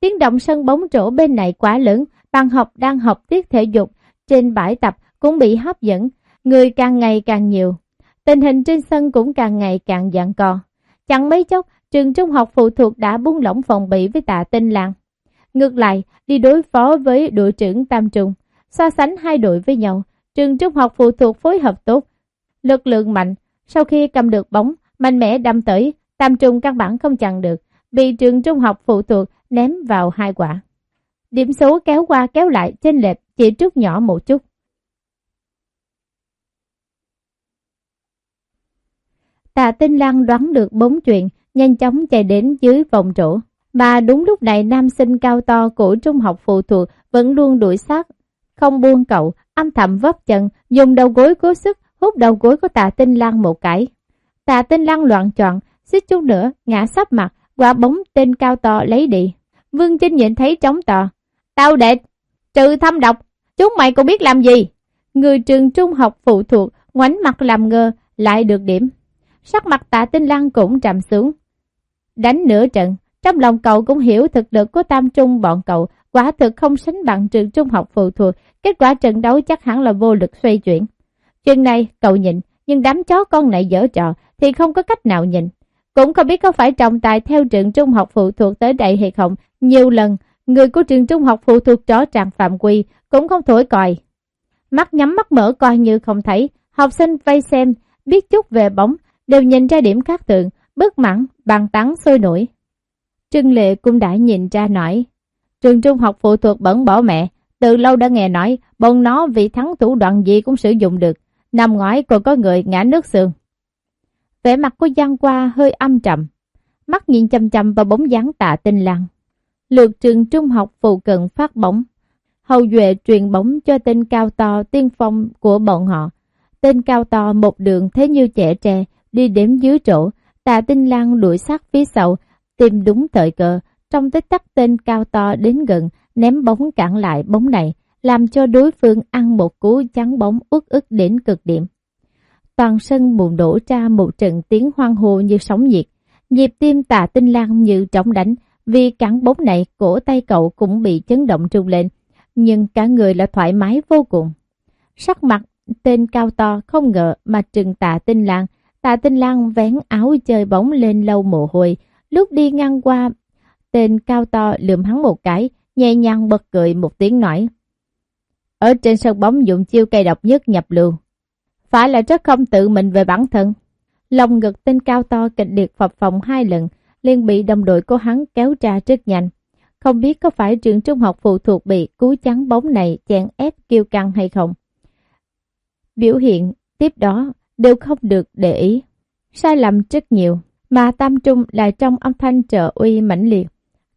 Tiếng động sân bóng rổ bên này quá lớn, bàn học đang học tiết thể dục, trên bãi tập cũng bị hấp dẫn, người càng ngày càng nhiều. Tình hình trên sân cũng càng ngày càng dặn co. Chẳng mấy chốc, trường trung học phụ thuộc đã buông lỏng phòng bị với tạ tinh làng. Ngược lại, đi đối phó với đội trưởng Tam Trung, so sánh hai đội với nhau, trường trung học phụ thuộc phối hợp tốt, lực lượng mạnh, sau khi cầm được bóng, mạnh mẽ đâm tới, Tam Trung căn bản không chặn được, bị trường trung học phụ thuộc ném vào hai quả. Điểm số kéo qua kéo lại trên lệch chỉ trước nhỏ một chút. Tạ Tinh Lan đoán được bốn chuyện, nhanh chóng chạy đến dưới vòng trổ. Mà đúng lúc này nam sinh cao to của trung học phụ thuộc vẫn luôn đuổi sát, không buông cậu, âm thầm vấp chân, dùng đầu gối cố sức hút đầu gối của tạ Tinh Lăng một cái. Tạ Tinh Lăng loạn trọn, xích chút nữa, ngã sắp mặt, quả bóng tên cao to lấy đi. Vương Trinh nhìn thấy trống to. Tao đệ, trừ thâm độc, chúng mày cũng biết làm gì? Người trường trung học phụ thuộc, ngoảnh mặt làm ngơ, lại được điểm. Sắc mặt tạ tinh lăng cũng trầm xuống. Đánh nửa trận, trong lòng cậu cũng hiểu thực lực của tam trung bọn cậu, quả thực không sánh bằng trường trung học phụ thuộc, kết quả trận đấu chắc hẳn là vô lực xoay chuyển. Chuyện này cậu nhịn, nhưng đám chó con này dở trò thì không có cách nào nhịn. Cũng không biết có phải trọng tài theo trường trung học phụ thuộc tới đây hay không. Nhiều lần, người của trường trung học phụ thuộc rõ ràng phạm quy cũng không thổi còi. Mắt nhắm mắt mở coi như không thấy, học sinh vây xem, biết chút về bóng, đều nhìn ra điểm khác tượng, bất mãn, bàn tán sôi nổi. trương Lệ cũng đã nhìn ra nói, trường trung học phụ thuộc bẩn bỏ mẹ, từ lâu đã nghe nói, bọn nó vì thắng thủ đoạn gì cũng sử dụng được, nằm ngoái còn có người ngã nước sườn. Vẻ mặt của Giang Qua hơi âm trầm, mắt nhìn chăm chăm vào bóng dáng tạ tinh lăng. Lượt trường trung học phụ cận phát bóng, hầu duệ truyền bóng cho tên cao to tiên phong của bọn họ. Tên cao to một đường thế như trẻ tre, đi đếm dưới chỗ, tạ tinh lang đuổi sát phía sau, tìm đúng thời cơ, trong tích tắc tên cao to đến gần, ném bóng cản lại bóng này, làm cho đối phương ăn một cú chắn bóng uất ức đến cực điểm. Toàn sân bùng đổ ra một trận tiếng hoang hô như sóng nhiệt, nhịp tim tạ tinh lang như trống đánh, vì cản bóng này cổ tay cậu cũng bị chấn động trung lên, nhưng cả người là thoải mái vô cùng. Sắc mặt tên cao to không ngờ mà trừng tạ tinh lang Tạ Tinh lang vén áo chơi bóng lên lâu mồ hôi, lúc đi ngang qua, tên cao to lườm hắn một cái, nhẹ nhàng bật cười một tiếng nói. Ở trên sân bóng dụng chiêu cây độc nhất nhập lưu, phải là rất không tự mình về bản thân. Lòng ngực tên cao to kịch liệt phập phòng hai lần, liền bị đồng đội của hắn kéo ra rất nhanh. Không biết có phải trường trung học phụ thuộc bị cú chắn bóng này chèn ép kêu căng hay không. Biểu hiện tiếp đó đều không được để ý. Sai lầm rất nhiều, mà Tam Trung lại trong âm thanh trợ uy mãnh liệt.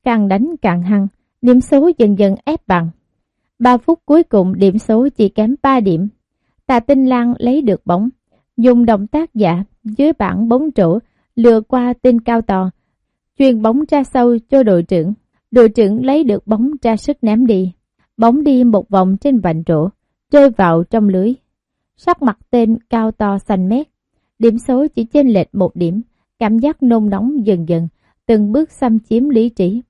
Càng đánh càng hăng, điểm số dần dần ép bằng. 3 phút cuối cùng điểm số chỉ kém 3 điểm. Tà Tinh Lan lấy được bóng, dùng động tác giả dưới bảng bóng trổ lừa qua tên cao to, truyền bóng ra sâu cho đội trưởng. Đội trưởng lấy được bóng ra sức ném đi. Bóng đi một vòng trên vành rổ, rơi vào trong lưới sắc mặt tên cao to xanh mét. Điểm số chỉ chênh lệch một điểm, cảm giác nôn nóng dần dần, từng bước xâm chiếm lý trí.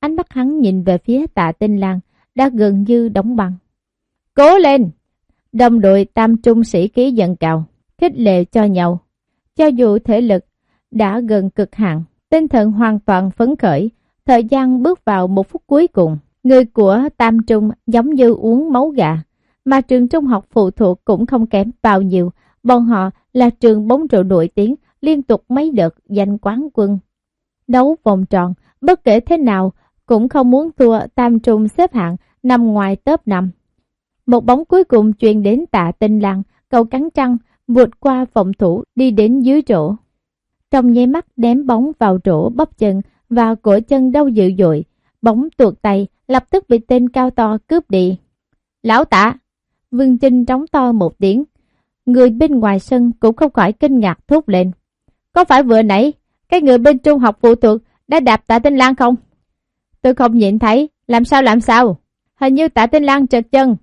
Ánh mắt hắn nhìn về phía tạ tinh lang, đã gần như đóng băng. Cố lên! Đồng đội tam trung sĩ ký dần cao, khích lệ cho nhau. Cho dù thể lực đã gần cực hạn, tinh thần hoàn toàn phấn khởi, thời gian bước vào một phút cuối cùng. Người của tam trung giống như uống máu gà, mà trường trung học phụ thuộc cũng không kém bao nhiêu. Bọn họ là trường bóng rổ nổi tiếng, liên tục mấy đợt giành quán quân. Đấu vòng tròn, bất kể thế nào, cũng không muốn thua tam trung xếp hạng nằm ngoài top 5. Một bóng cuối cùng truyền đến tạ tinh lăng, cầu cắn trăng, vượt qua phòng thủ, đi đến dưới rổ. Trong nháy mắt đếm bóng vào rổ bắp chân và cổ chân đau dữ dội, bóng tuột tay, lập tức bị tên cao to cướp đi. Lão tả, Vương Trinh trống to một tiếng. Người bên ngoài sân cũng không khỏi kinh ngạc thốt lên. Có phải vừa nãy, cái người bên trung học phụ thuộc đã đạp tạ tinh lan không? Tôi không nhìn thấy, làm sao làm sao? Hình như tạ tinh lan trật chân.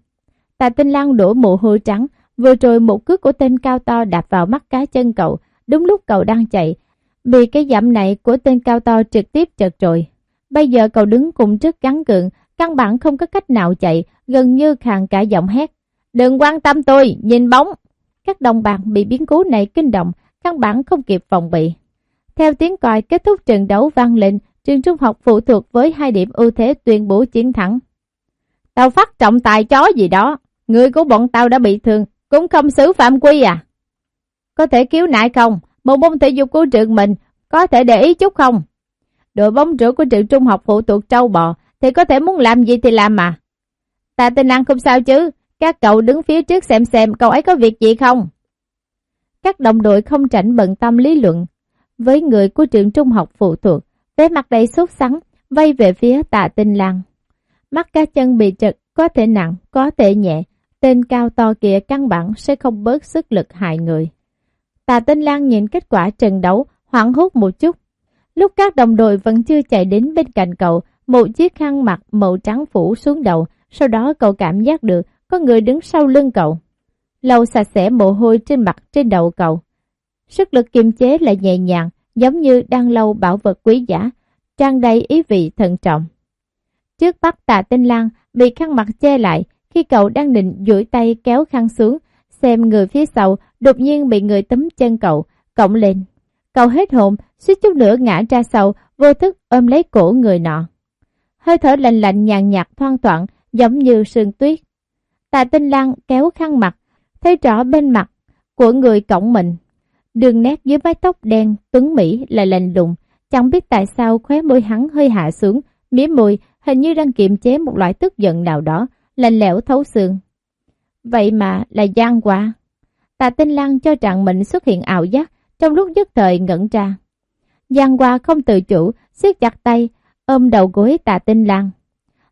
Tạ tinh lan đổ mồ hôi trắng, vừa rồi một cước của tên cao to đạp vào mắt cá chân cậu, đúng lúc cậu đang chạy. Vì cái giảm này của tên cao to trực tiếp chật rồi. Bây giờ cậu đứng cùng rất gắn gượng, căn bản không có cách nào chạy, gần như khàn cả giọng hét. Đừng quan tâm tôi, nhìn bóng. Các đồng bạn bị biến cố này kinh động, căn bản không kịp phòng bị. Theo tiếng còi kết thúc trận đấu vang lên, trường trung học phụ thuộc với hai điểm ưu thế tuyên bố chiến thắng. Tao phát trọng tài chó gì đó, người của bọn tao đã bị thương, cũng không xử phạm quy à. Có thể cứu nại không? Một môn thể dục của trường mình, có thể để ý chút không? Đội bóng rổ của trường trung học phụ thuộc trâu bò thì có thể muốn làm gì thì làm mà. Tạ Tinh Lan không sao chứ, các cậu đứng phía trước xem xem cậu ấy có việc gì không. Các đồng đội không tránh bận tâm lý luận. Với người của trường trung học phụ thuộc, vẻ mặt đầy sốt sắng, vây về phía tạ tinh lang. Mắt cá chân bị trật, có thể nặng, có thể nhẹ. Tên cao to kia căn bản sẽ không bớt sức lực hại người. Tà tinh lang nhìn kết quả trận đấu, hoảng hốt một chút. Lúc các đồng đội vẫn chưa chạy đến bên cạnh cậu, một chiếc khăn mặt màu trắng phủ xuống đầu, sau đó cậu cảm giác được có người đứng sau lưng cậu. Lâu sạch sẽ mồ hôi trên mặt trên đầu cậu. Sức lực kiềm chế lại nhẹ nhàng, giống như đang lâu bảo vật quý giá, trang đầy ý vị thận trọng. Trước bắt Tà tinh lang bị khăn mặt che lại, khi cậu đang định duỗi tay kéo khăn xuống, xem người phía sau đột nhiên bị người tấm chân cậu, cộng lên. Cậu hết hồn, suýt chút nữa ngã ra sau, vô thức ôm lấy cổ người nọ. Hơi thở lạnh lạnh nhàn nhạt thoang thoảng, giống như sương tuyết. Tạ tinh lang kéo khăn mặt, thấy rõ bên mặt của người cộng mình. Đường nét dưới mái tóc đen, tuấn Mỹ là lạnh lùng, chẳng biết tại sao khóe môi hắn hơi hạ xuống, mía môi hình như đang kiềm chế một loại tức giận nào đó, lạnh lẽo thấu xương. Vậy mà là gian quả. Tạ Tinh Lan cho rằng mình xuất hiện ảo giác trong lúc nhất thời ngẩn ra. Giang qua không tự chủ, siết chặt tay, ôm đầu gối Tạ Tinh Lan.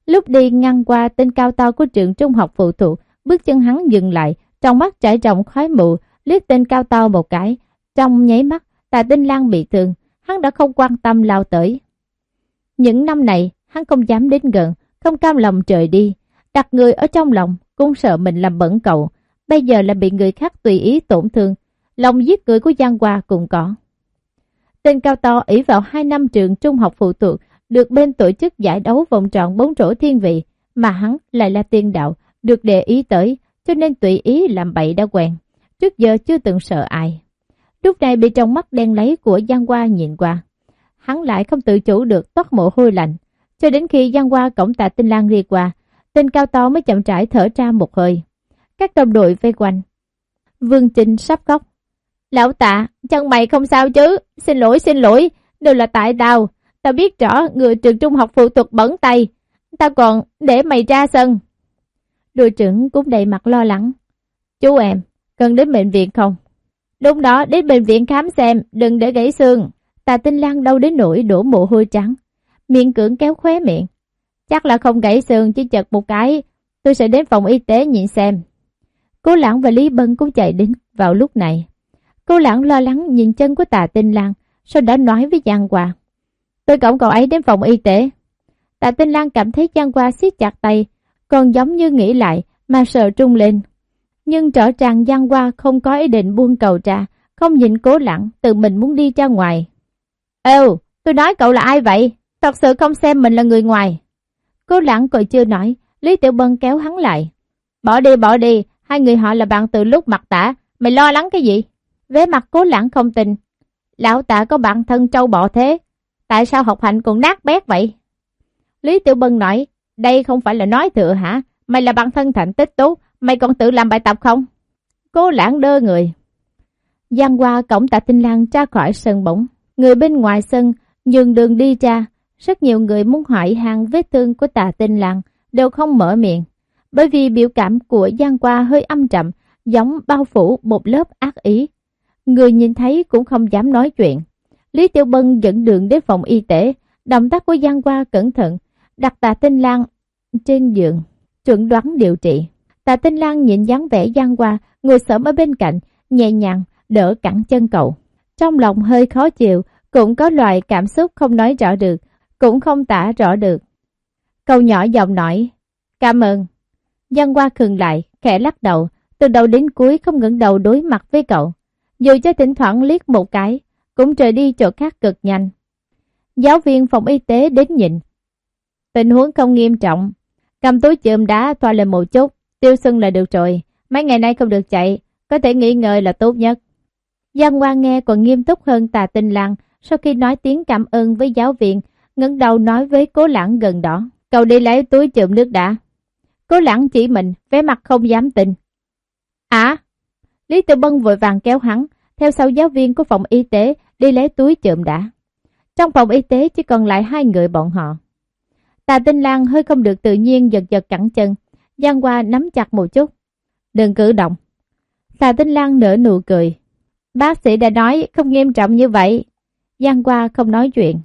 Lúc đi ngang qua tên cao to của trường trung học phụ thuộc bước chân hắn dừng lại, trong mắt trải rộng khói mù, liếc tên cao to một cái. Trong nháy mắt, Tạ Tinh Lan bị thương, hắn đã không quan tâm lao tới. Những năm này, hắn không dám đến gần, không cam lòng trời đi, đặt người ở trong lòng, cũng sợ mình làm bẩn cậu. Bây giờ là bị người khác tùy ý tổn thương, lòng giết người của Giang Hoa cũng có. Tên cao to ỷ vào hai năm trường trung học phụ thuộc, được bên tổ chức giải đấu vòng tròn bốn rổ thiên vị, mà hắn lại là tiên đạo, được để ý tới, cho nên tùy ý làm bậy đã quen. Trước giờ chưa từng sợ ai. Lúc này bị trong mắt đen lấy của Giang Hoa nhìn qua. Hắn lại không tự chủ được toát mồ hôi lạnh. Cho đến khi Giang Hoa cổng tạ tinh lang đi qua, tên cao to mới chậm rãi thở ra một hơi. Các đồng đội vây quanh. Vương Trinh sắp khóc. Lão tạ, chân mày không sao chứ? Xin lỗi, xin lỗi, đều là tại tao. Tao biết rõ người trường trung học phụ thuộc bẩn tay. Tao còn để mày ra sân. Đội trưởng cũng đầy mặt lo lắng. Chú em, cần đến bệnh viện không? Đúng đó, đến bệnh viện khám xem, đừng để gãy xương. Tà tinh lang đâu đến nỗi đổ mồ hôi trắng. Miệng cưỡng kéo khóe miệng. Chắc là không gãy xương, chỉ chật một cái. Tôi sẽ đến phòng y tế nhìn xem. Cô Lãng và Lý Bân cũng chạy đến vào lúc này. Cô Lãng lo lắng nhìn chân của tà tinh lang, sau đó nói với Giang Hoa. Tôi cổng cậu ấy đến phòng y tế. Tạ Tinh Lan cảm thấy Giang Hoa siết chặt tay, còn giống như nghĩ lại mà sợ trung lên. Nhưng rõ ràng Giang Hoa không có ý định buông cầu ra, không nhìn cố lặng, tự mình muốn đi ra ngoài. Êu, tôi nói cậu là ai vậy? Thật sự không xem mình là người ngoài. Cố lãng còn chưa nói, Lý Tiểu Bân kéo hắn lại. Bỏ đi, bỏ đi, hai người họ là bạn từ lúc mặt tả, mày lo lắng cái gì? Vế mặt cố lãng không tin. Lão tạ có bạn thân trâu bọ thế, tại sao học hành còn nát bét vậy? Lý Tiểu Bân nói, đây không phải là nói thừa hả? Mày là bạn thân thành tích tú, mày còn tự làm bài tập không? Cố lãng đơ người. Giang qua cổng tạ tinh lang ra khỏi sân bóng. Người bên ngoài sân nhường đường đi ra. Rất nhiều người muốn hỏi hàng vết thương của tạ tinh lang đều không mở miệng. Bởi vì biểu cảm của Giang qua hơi âm trầm, giống bao phủ một lớp ác ý. Người nhìn thấy cũng không dám nói chuyện. Lý Tiểu Bân dẫn đường đến phòng y tế, động tác của Giang qua cẩn thận, đặt tạ tinh lang trên giường, chuẩn đoán điều trị. Tạ tinh lang nhìn dáng vẻ Giang qua, ngồi sớm ở bên cạnh, nhẹ nhàng, đỡ cẳng chân cậu. Trong lòng hơi khó chịu, cũng có loại cảm xúc không nói rõ được, cũng không tả rõ được. Câu nhỏ giọng nói, cảm ơn. Giang Hoa khừng lại, khẽ lắc đầu, từ đầu đến cuối không ngẩng đầu đối mặt với cậu. Dù cho thỉnh thoảng liếc một cái, cũng trời đi chỗ khác cực nhanh. Giáo viên phòng y tế đến nhìn. Tình huống không nghiêm trọng, cầm túi chườm đá thoa lên một chút, tiêu sưng là được rồi. Mấy ngày nay không được chạy, có thể nghỉ ngơi là tốt nhất. Giang Hoa nghe còn nghiêm túc hơn tà tinh lăng sau khi nói tiếng cảm ơn với giáo viên, ngẩng đầu nói với cố lãng gần đó. Cậu đi lấy túi chườm nước đã. Cố lãng chỉ mình, vẻ mặt không dám tin. À, Lý tự Bân vội vàng kéo hắn, theo sau giáo viên của phòng y tế đi lấy túi chượm đã. Trong phòng y tế chỉ còn lại hai người bọn họ. Tà Tinh Lan hơi không được tự nhiên giật giật cẳng chân, Giang Hoa nắm chặt một chút. Đừng cử động. Tà Tinh Lan nở nụ cười. Bác sĩ đã nói không nghiêm trọng như vậy. Giang Hoa không nói chuyện.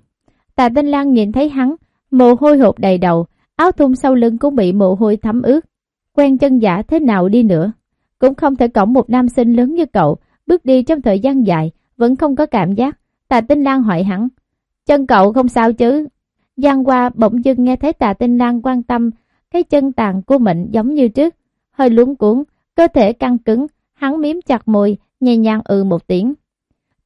Tà Tinh Lan nhìn thấy hắn, mồ hôi hột đầy đầu, áo thun sau lưng cũng bị mồ hôi thấm ướt. Quen chân giả thế nào đi nữa, cũng không thể cổng một nam sinh lớn như cậu, bước đi trong thời gian dài, vẫn không có cảm giác. Tà Tinh Lan hỏi hắn, chân cậu không sao chứ? Giang Hoa bỗng dưng nghe thấy Tà Tinh Lan quan tâm cái chân tàn của mình giống như trước, hơi luống cuốn, cơ thể căng cứng, hắn miếm chặt môi, nhẹ nhàng ừ một tiếng.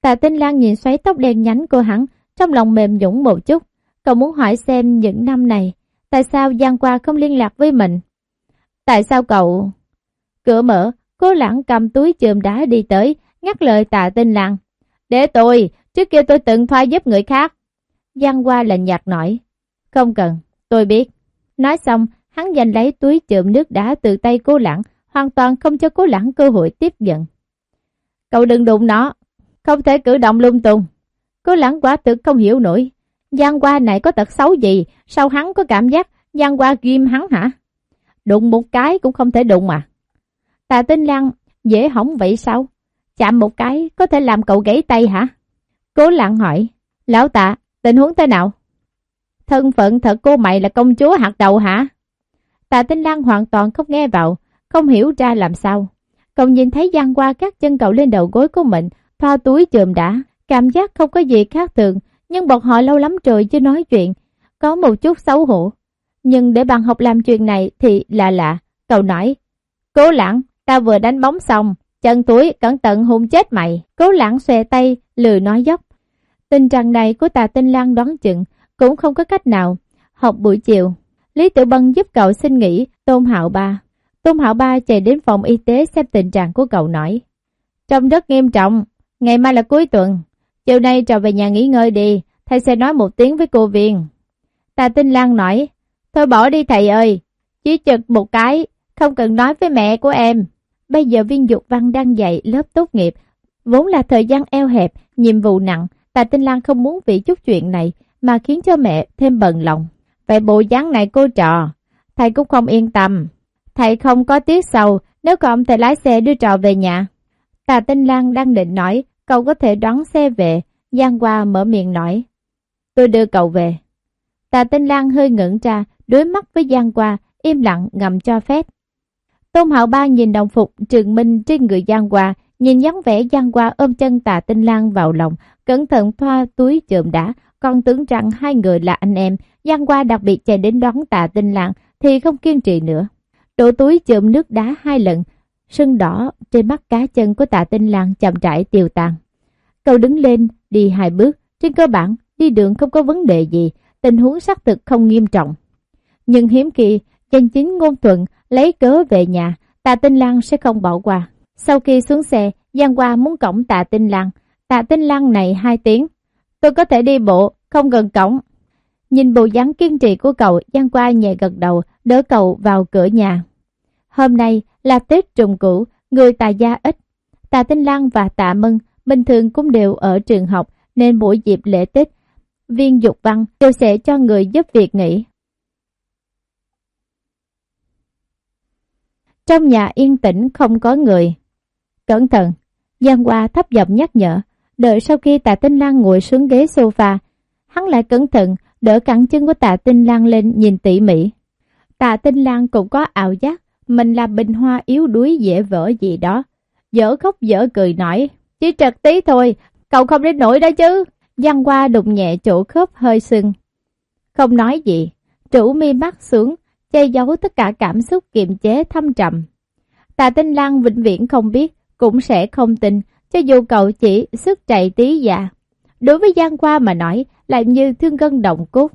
Tạ Tinh Lan nhìn xoáy tóc đen nhánh của hắn, trong lòng mềm nhũng một chút. Cậu muốn hỏi xem những năm này, tại sao Giang Qua không liên lạc với mình? Tại sao cậu... Cửa mở, cô lãng cầm túi chườm đá đi tới, ngắt lời tạ tinh lặng. Để tôi, trước kia tôi từng thoa giúp người khác. Giang Qua lạnh nhạt nói. Không cần, tôi biết. Nói xong, hắn giành lấy túi chườm nước đá từ tay cô lãng, hoàn toàn không cho cô lãng cơ hội tiếp nhận. Cậu đừng đụng nó, không thể cử động lung tung. Cứ lãng quả tự không hiểu nổi. Giang qua này có tật xấu gì, sao hắn có cảm giác Giang qua ghim hắn hả? Đụng một cái cũng không thể đụng mà. Tà tinh lăng, dễ hỏng vậy sao? Chạm một cái có thể làm cậu gãy tay hả? Cố lặng hỏi, lão tạ, tình huống thế nào? Thân phận thật cô mày là công chúa hạt đầu hả? Tạ tinh lăng hoàn toàn không nghe vào, không hiểu ra làm sao. Cậu nhìn thấy Giang qua các chân cậu lên đầu gối của mình, thoa túi chườm đã, cảm giác không có gì khác thường, nhưng bọn họ lâu lắm rồi chưa nói chuyện, có một chút xấu hổ. Nhưng để bạn học làm chuyện này thì là lạ, cậu nói, cố lãng, ta vừa đánh bóng xong, chân túi cẩn thận hôn chết mày, cố lãng xòe tay, lười nói dốc. Tình trạng này của tà tinh lan đoán chừng, cũng không có cách nào. Học buổi chiều, Lý Tử Bân giúp cậu xin nghỉ, Tôn Hạo Ba. Tôn Hạo Ba chạy đến phòng y tế xem tình trạng của cậu nói. Trông rất nghiêm trọng, ngày mai là cuối tuần. Chiều nay trở về nhà nghỉ ngơi đi, thầy sẽ nói một tiếng với cô Viên. Tà Tinh Lan nói, thôi bỏ đi thầy ơi, chỉ chực một cái, không cần nói với mẹ của em. Bây giờ viên dục văn đang dạy lớp tốt nghiệp, vốn là thời gian eo hẹp, nhiệm vụ nặng, Tà Tinh Lan không muốn vì chút chuyện này mà khiến cho mẹ thêm bận lòng. Vậy bộ dáng này cô trò, thầy cũng không yên tâm. Thầy không có tiếc sầu nếu không thầy lái xe đưa trò về nhà. Tà Tinh Lan đang định nói, cậu có thể đón xe về. Giang Hoa mở miệng nói, tôi đưa cậu về. Tà Tinh Lan hơi ngẩn ra, đối mắt với Giang Hoa, im lặng ngầm cho phép. Tôn Hạo Ba nhìn đồng phục trường minh trên người Giang Hoa, nhìn dáng vẻ Giang Hoa ôm chân Tà Tinh Lan vào lòng, cẩn thận thoa túi chườm đá, còn tưởng rằng hai người là anh em, Giang Hoa đặc biệt chạy đến đón Tà Tinh Lan thì không kiên trì nữa. Đổ túi chườm nước đá hai lần, sưng đỏ trên mắt cá chân của Tạ Tinh Lang chậm rãi tiêu tan. Cậu đứng lên, đi hai bước, trên cơ bản, đi đường không có vấn đề gì, tình huống xác thực không nghiêm trọng. Nhưng hiếm kỳ, danh chính ngôn thuận, lấy cớ về nhà, Tạ Tinh Lang sẽ không bỏ qua. Sau khi xuống xe, Giang Hoa muốn cổng Tạ Tinh Lang Tạ Tinh Lang này hai tiếng. Tôi có thể đi bộ, không gần cổng. Nhìn bộ dáng kiên trì của cậu, Giang Hoa nhẹ gật đầu, đỡ cậu vào cửa nhà. Hôm nay là Tết trùng cũ, người tà gia ít. Tà Tinh Lan và Tạ Mân bình thường cũng đều ở trường học nên mỗi dịp lễ Tết, viên dục văn đều sẽ cho người giúp việc nghỉ. Trong nhà yên tĩnh không có người. Cẩn thận, Giang Hoa thấp giọng nhắc nhở, đợi sau khi Tạ Tinh Lan ngồi xuống ghế sofa, hắn lại cẩn thận đỡ cẳng chân của Tạ Tinh Lan lên nhìn tỉ mỉ. Tạ Tinh Lan cũng có ảo giác, mình là bình hoa yếu đuối dễ vỡ gì đó. Dở khóc dở cười nói, chỉ trật tí thôi, cậu không đến nổi đó chứ. Giang qua đụng nhẹ chỗ khớp hơi sưng. Không nói gì, trụ mi mắt xuống, che giấu tất cả cảm xúc kiềm chế thâm trầm. Tạ Tinh Lan vĩnh viễn không biết, cũng sẽ không tin, cho dù cậu chỉ sức chạy tí dạ. Đối với Giang Qua mà nói, lại như thương gân động cốt.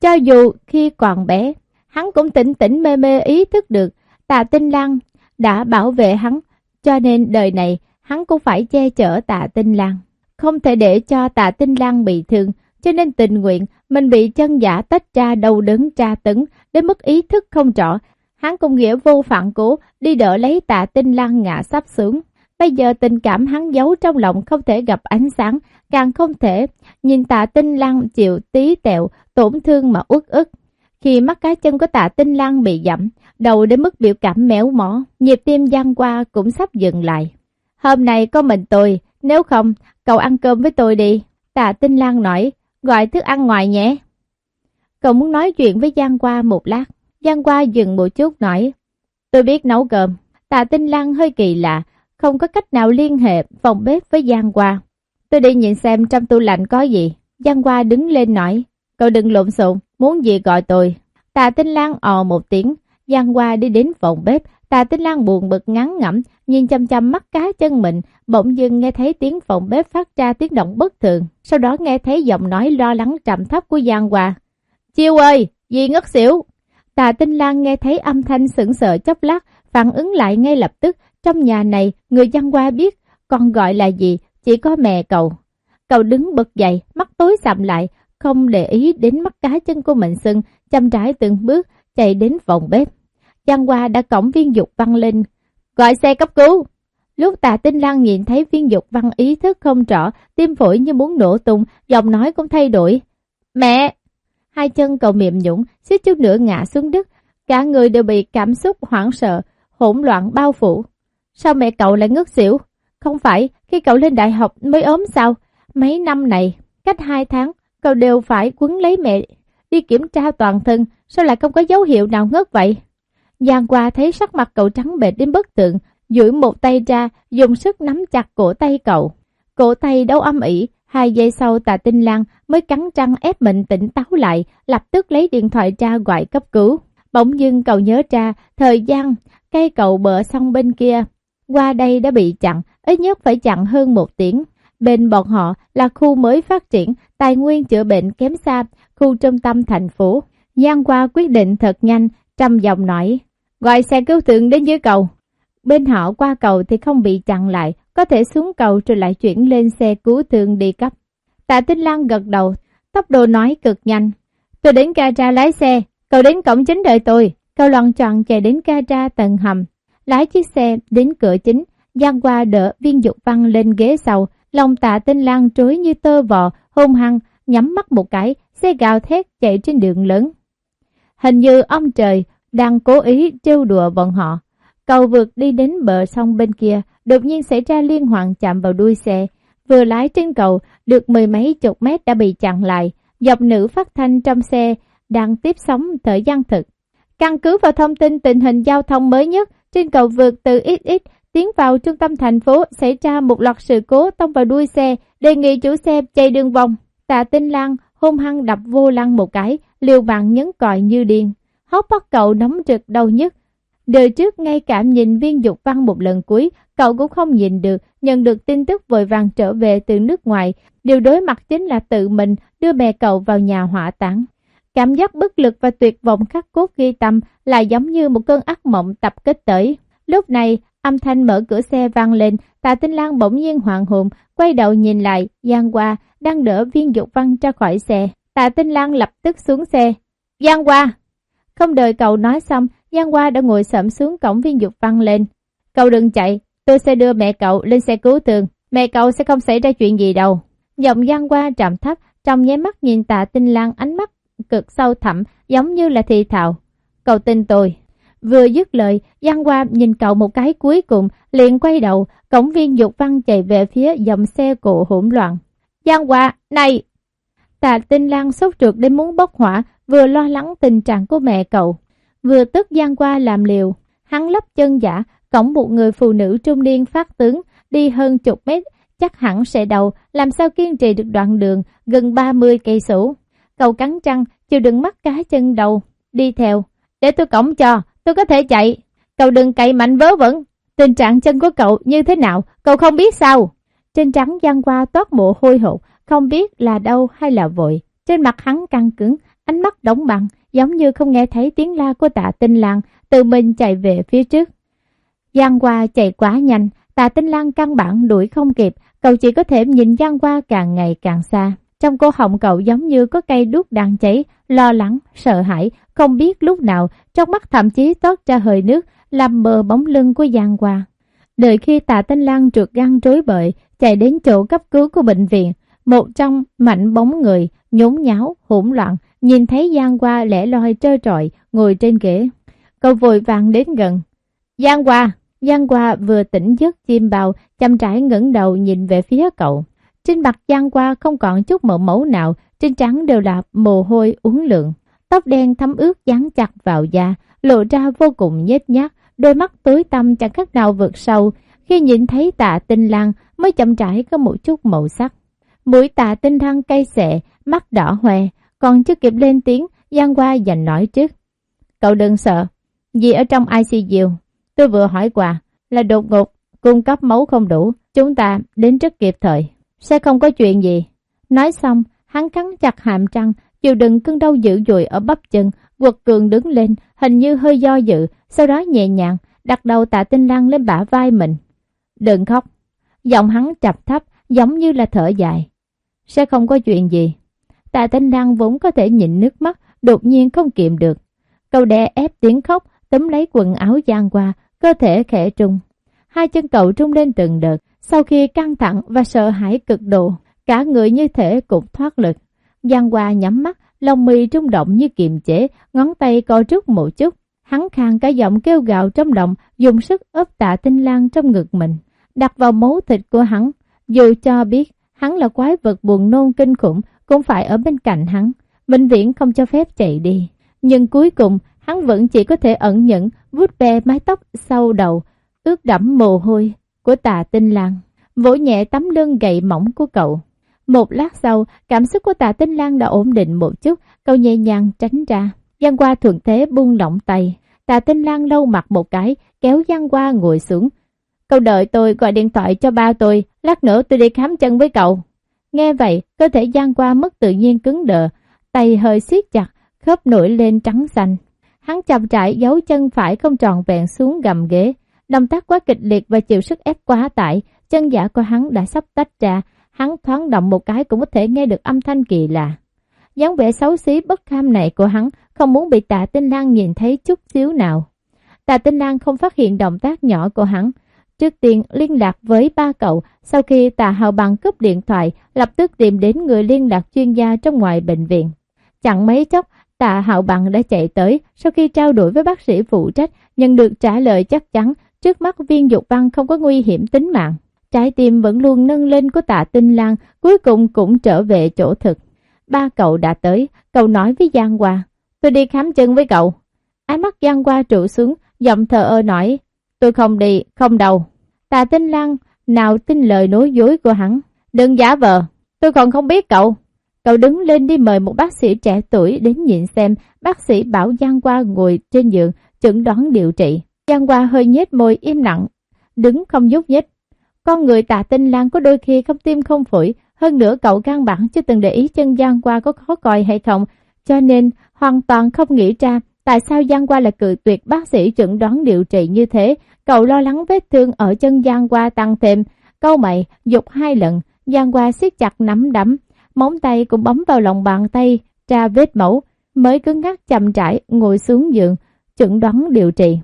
Cho dù khi còn bé, hắn cũng tỉnh tỉnh mê mê ý thức được Tạ Tinh Lan đã bảo vệ hắn, cho nên đời này hắn cũng phải che chở Tạ Tinh Lan. Không thể để cho Tạ Tinh Lan bị thương, cho nên tình nguyện mình bị chân giả tách ra đầu đớn tra tấn, đến mức ý thức không rõ. Hắn cũng nghĩa vô phản cố đi đỡ lấy Tạ Tinh Lan ngã sắp xuống. Bây giờ tình cảm hắn giấu trong lòng không thể gặp ánh sáng, càng không thể nhìn Tạ Tinh Lan chịu tí tẹo, tổn thương mà uất ức khi mắt cá chân của tạ tinh Lang bị dẫm, đầu đến mức biểu cảm méo mỏ, nhịp tim gian qua cũng sắp dừng lại. Hôm nay có mình tôi, nếu không, cậu ăn cơm với tôi đi. Tạ tinh Lang nói, gọi thức ăn ngoài nhé. Cậu muốn nói chuyện với Giang Qua một lát. Giang Qua dừng một chút nói, tôi biết nấu cơm. Tạ tinh Lang hơi kỳ lạ, không có cách nào liên hệ phòng bếp với Giang Qua. Tôi đi nhìn xem trong tủ lạnh có gì. Giang Qua đứng lên nói, cậu đừng lộn xộn, muốn gì gọi tôi. Tạ Tinh Lan ò một tiếng, Giang Hoa đi đến phòng bếp, Tạ Tinh Lan buồn bực ngắn ngẩm, nhìn chăm chăm mắt cá chân mình, bỗng dưng nghe thấy tiếng phòng bếp phát ra tiếng động bất thường, sau đó nghe thấy giọng nói lo lắng trầm thấp của Giang Hoa. Chiêu ơi, gì ngất xỉu? Tạ Tinh Lan nghe thấy âm thanh sững sờ chốc lát, phản ứng lại ngay lập tức, trong nhà này người Giang Hoa biết, còn gọi là gì, chỉ có mẹ cậu. Cậu đứng bật dậy, mắt tối sầm lại, không để ý đến mắt cá chân của mình sưng, chăm trái từng bước chạy đến phòng bếp. Giang Hoa đã cổng viên dục văn lên, gọi xe cấp cứu. Lúc tạ tinh lan nhìn thấy viên dục văn ý thức không rõ, tim phổi như muốn nổ tung, giọng nói cũng thay đổi. Mẹ! Hai chân cậu mềm nhũng, suýt chút nữa ngã xuống đất. Cả người đều bị cảm xúc hoảng sợ, hỗn loạn bao phủ. Sao mẹ cậu lại ngất xỉu? Không phải khi cậu lên đại học mới ốm sao? Mấy năm này, cách hai tháng, cậu đều phải quấn lấy mẹ đi kiểm tra toàn thân, sao lại không có dấu hiệu nào ngất vậy? Giang qua thấy sắc mặt cậu trắng bệch đến bất tượng, duỗi một tay ra, dùng sức nắm chặt cổ tay cậu. Cổ tay đau âm ỉ, hai giây sau tà tinh lang mới cắn răng ép mình tỉnh táo lại, lập tức lấy điện thoại ra gọi cấp cứu. Bỗng dưng cậu nhớ ra, thời gian, cây cậu bờ sông bên kia, qua đây đã bị chặn, ít nhất phải chặn hơn một tiếng. Bên bọn họ là khu mới phát triển, tài nguyên chữa bệnh kém xa, khu trung tâm thành phố. Giang qua quyết định thật nhanh, trăm dòng nói, gọi xe cứu thương đến dưới cầu. Bên họ qua cầu thì không bị chặn lại, có thể xuống cầu rồi lại chuyển lên xe cứu thương đi cấp. Tạ Tinh Lan gật đầu, tốc độ nói cực nhanh. Tôi đến gara lái xe, cậu đến cổng chính đợi tôi. Cậu loạn tròn chạy đến gara tầng hầm, lái chiếc xe đến cửa chính, Giang qua đỡ viên dục văn lên ghế sau, lòng tạ tinh lan trối như tơ vò, hung hăng, nhắm mắt một cái, xe gào thét chạy trên đường lớn. Hình như ông trời đang cố ý trêu đùa bọn họ. Cầu vượt đi đến bờ sông bên kia, đột nhiên xảy ra liên hoàn chạm vào đuôi xe. Vừa lái trên cầu, được mười mấy chục mét đã bị chặn lại. Dọc nữ phát thanh trong xe đang tiếp sóng thời gian thực. Căn cứ vào thông tin tình hình giao thông mới nhất, trên cầu vượt từ XX tiến vào trung tâm thành phố xảy ra một loạt sự cố tông vào đuôi xe, đề nghị chủ xe chạy đường vòng. Tạ Tinh Lan hung hăng đập vô lăng một cái, liều mạng nhấn còi như điên. Hóc bắt cậu nóng rực đầu nhất. Đời trước ngay cả nhìn viên dục văn một lần cuối, cậu cũng không nhìn được, nhận được tin tức vội vàng trở về từ nước ngoài. Điều đối mặt chính là tự mình đưa mẹ cậu vào nhà hỏa táng. Cảm giác bất lực và tuyệt vọng khắc cốt ghi tâm là giống như một cơn ác mộng tập kết tới. Lúc này, Âm thanh mở cửa xe vang lên, tạ tinh Lan bỗng nhiên hoàng hồn, quay đầu nhìn lại, Giang Hoa đang đỡ viên dục văn ra khỏi xe. Tạ tinh Lan lập tức xuống xe. Giang Hoa! Không đợi cậu nói xong, Giang Hoa đã ngồi sẫm xuống cổng viên dục văn lên. Cậu đừng chạy, tôi sẽ đưa mẹ cậu lên xe cứu thương. Mẹ cậu sẽ không xảy ra chuyện gì đâu. Giọng Giang Hoa trầm thấp, trong nháy mắt nhìn tạ tinh Lan ánh mắt cực sâu thẳm, giống như là thì thào. Cậu tin tôi. Vừa dứt lời, Giang Hoa nhìn cậu một cái cuối cùng, liền quay đầu, cổng viên dục văn chạy về phía dòng xe cộ hỗn loạn. Giang Hoa, này! Tạ Tinh Lan sốt ruột đến muốn bốc hỏa, vừa lo lắng tình trạng của mẹ cậu. Vừa tức Giang Hoa làm liều, hắn lấp chân giả, cổng một người phụ nữ trung niên phát tướng, đi hơn chục mét, chắc hẳn sẽ đầu, làm sao kiên trì được đoạn đường gần 30 cây số. Cậu cắn răng, chịu đựng mắt cá chân đầu, đi theo. Để tôi cổng cho, tôi có thể chạy. Cậu đừng cậy mạnh vớ vẩn. Tình trạng chân của cậu như thế nào, cậu không biết sao? Trên trắng gian qua toát mồ hôi hột, không biết là đau hay là vội. Trên mặt hắn căng cứng, ánh mắt đóng bằng, giống như không nghe thấy tiếng la của tạ tinh lang, tự mình chạy về phía trước. Giang qua chạy quá nhanh, tạ tinh lang căn bản đuổi không kịp, cậu chỉ có thể nhìn Giang qua càng ngày càng xa. Trong cô họng cậu giống như có cây đuốc đang cháy, lo lắng, sợ hãi, không biết lúc nào, trong mắt thậm chí tót ra hơi nước, làm mờ bóng lưng của Giang Hoa. Đợi khi tạ Tinh Lan trượt găng rối bời, chạy đến chỗ cấp cứu của bệnh viện, một trong mảnh bóng người, nhốn nháo, hỗn loạn, nhìn thấy Giang Hoa lẻ loi trơ trọi ngồi trên ghế. Cậu vội vàng đến gần. Giang Hoa! Giang Hoa vừa tỉnh giấc chim bào, chăm trải ngẩng đầu nhìn về phía cậu. Trên mặt Giang Qua không còn chút mỡ mẫu nào, trên trắng đều là mồ hôi uốn lượn. Tóc đen thấm ướt dán chặt vào da, lộ ra vô cùng nhếch nhác, đôi mắt tối tăm chẳng khác nào vượt sâu. Khi nhìn thấy tạ tinh lang mới chậm rãi có một chút màu sắc. Mũi tạ tinh thăng cay xệ, mắt đỏ hoe, còn chưa kịp lên tiếng, Giang Qua giành nói trước. Cậu đừng sợ, vì ở trong ICU, tôi vừa hỏi quà là đột ngột, cung cấp máu không đủ, chúng ta đến rất kịp thời, sẽ không có chuyện gì. Nói xong, hắn cắn chặt hàm răng, chịu đựng cơn đau dữ dội ở bắp chân, quật cường đứng lên, hình như hơi do dự, sau đó nhẹ nhàng, đặt đầu tạ tinh lăng lên bả vai mình. Đừng khóc. Giọng hắn chập thấp, giống như là thở dài. Sẽ không có chuyện gì. Tạ tinh lăng vốn có thể nhịn nước mắt, đột nhiên không kiềm được. Cậu đè ép tiếng khóc, tấm lấy quần áo giang qua, cơ thể khẽ trung. Hai chân cậu trung lên từng đợt, sau khi căng thẳng và sợ hãi cực độ, cả người như thể cũng thoát lực. Giang Hoa nhắm mắt, lòng mì trung động như kiềm chế, ngón tay co rút một chút. Hắn khang cả giọng kêu gào trong động, dùng sức ấp tạ tinh lang trong ngực mình, đặt vào máu thịt của hắn. Dù cho biết hắn là quái vật buồn nôn kinh khủng, cũng phải ở bên cạnh hắn, bệnh viện không cho phép chạy đi. Nhưng cuối cùng, hắn vẫn chỉ có thể ẩn nhẫn, vuốt ve mái tóc sau đầu, ướt đẫm mồ hôi của tạ tinh lang, vỗ nhẹ tấm lưng gậy mỏng của cậu. Một lát sau, cảm xúc của tạ tinh lang đã ổn định một chút, cậu nhẹ nhàng tránh ra. Giang qua thuận thế buông lỏng tay. Tạ tinh lang lâu mặt một cái, kéo Giang qua ngồi xuống. Cậu đợi tôi gọi điện thoại cho ba tôi, lát nữa tôi đi khám chân với cậu. Nghe vậy, cơ thể Giang qua mất tự nhiên cứng đờ, tay hơi siết chặt, khớp nổi lên trắng xanh. Hắn chậm rãi giấu chân phải không tròn vẹn xuống gầm ghế. Động tác quá kịch liệt và chịu sức ép quá tải, chân giả của hắn đã sắp tách ra, hắn thoáng động một cái cũng có thể nghe được âm thanh kỳ lạ. dáng vẻ xấu xí bất kham này của hắn không muốn bị tạ tinh lang nhìn thấy chút xíu nào. Tạ tinh lang không phát hiện động tác nhỏ của hắn. Trước tiên liên lạc với ba cậu, sau khi tạ hào bằng cúp điện thoại, lập tức tìm đến người liên lạc chuyên gia trong ngoài bệnh viện. Chẳng mấy chốc, tạ hạo bằng đã chạy tới, sau khi trao đổi với bác sĩ phụ trách, nhận được trả lời chắc chắn, trước mắt viên dục văn không có nguy hiểm tính mạng. Trái tim vẫn luôn nâng lên của tạ tinh lang, cuối cùng cũng trở về chỗ thực. Ba cậu đã tới, cậu nói với Giang Hoa, tôi đi khám chân với cậu. Ánh mắt Giang Hoa trụ xuống, giọng thờ ơ nói, tôi không đi, không đâu. Tạ tinh lang, nào tin lời nói dối của hắn, đừng giả vờ, tôi còn không biết cậu. Cậu đứng lên đi mời một bác sĩ trẻ tuổi đến nhìn xem, bác sĩ bảo Giang Hoa ngồi trên giường, chẩn đoán điều trị. Giang Hoa hơi nhếch môi im lặng, đứng không nhúc nhích. Con người tạ tinh lang có đôi khi không tim không phổi, hơn nữa cậu căn bản chưa từng để ý chân Giang Qua có khó coi hay không, cho nên hoàn toàn không nghĩ ra tại sao Giang Qua lại cự tuyệt bác sĩ chẩn đoán điều trị như thế. Cậu lo lắng vết thương ở chân Giang Qua tăng thêm, câu mày dục hai lần, Giang Qua siết chặt nắm đấm, móng tay cũng bấm vào lòng bàn tay, tra vết mẫu, mới cứng ngắc chậm rãi ngồi xuống giường, chẩn đoán điều trị.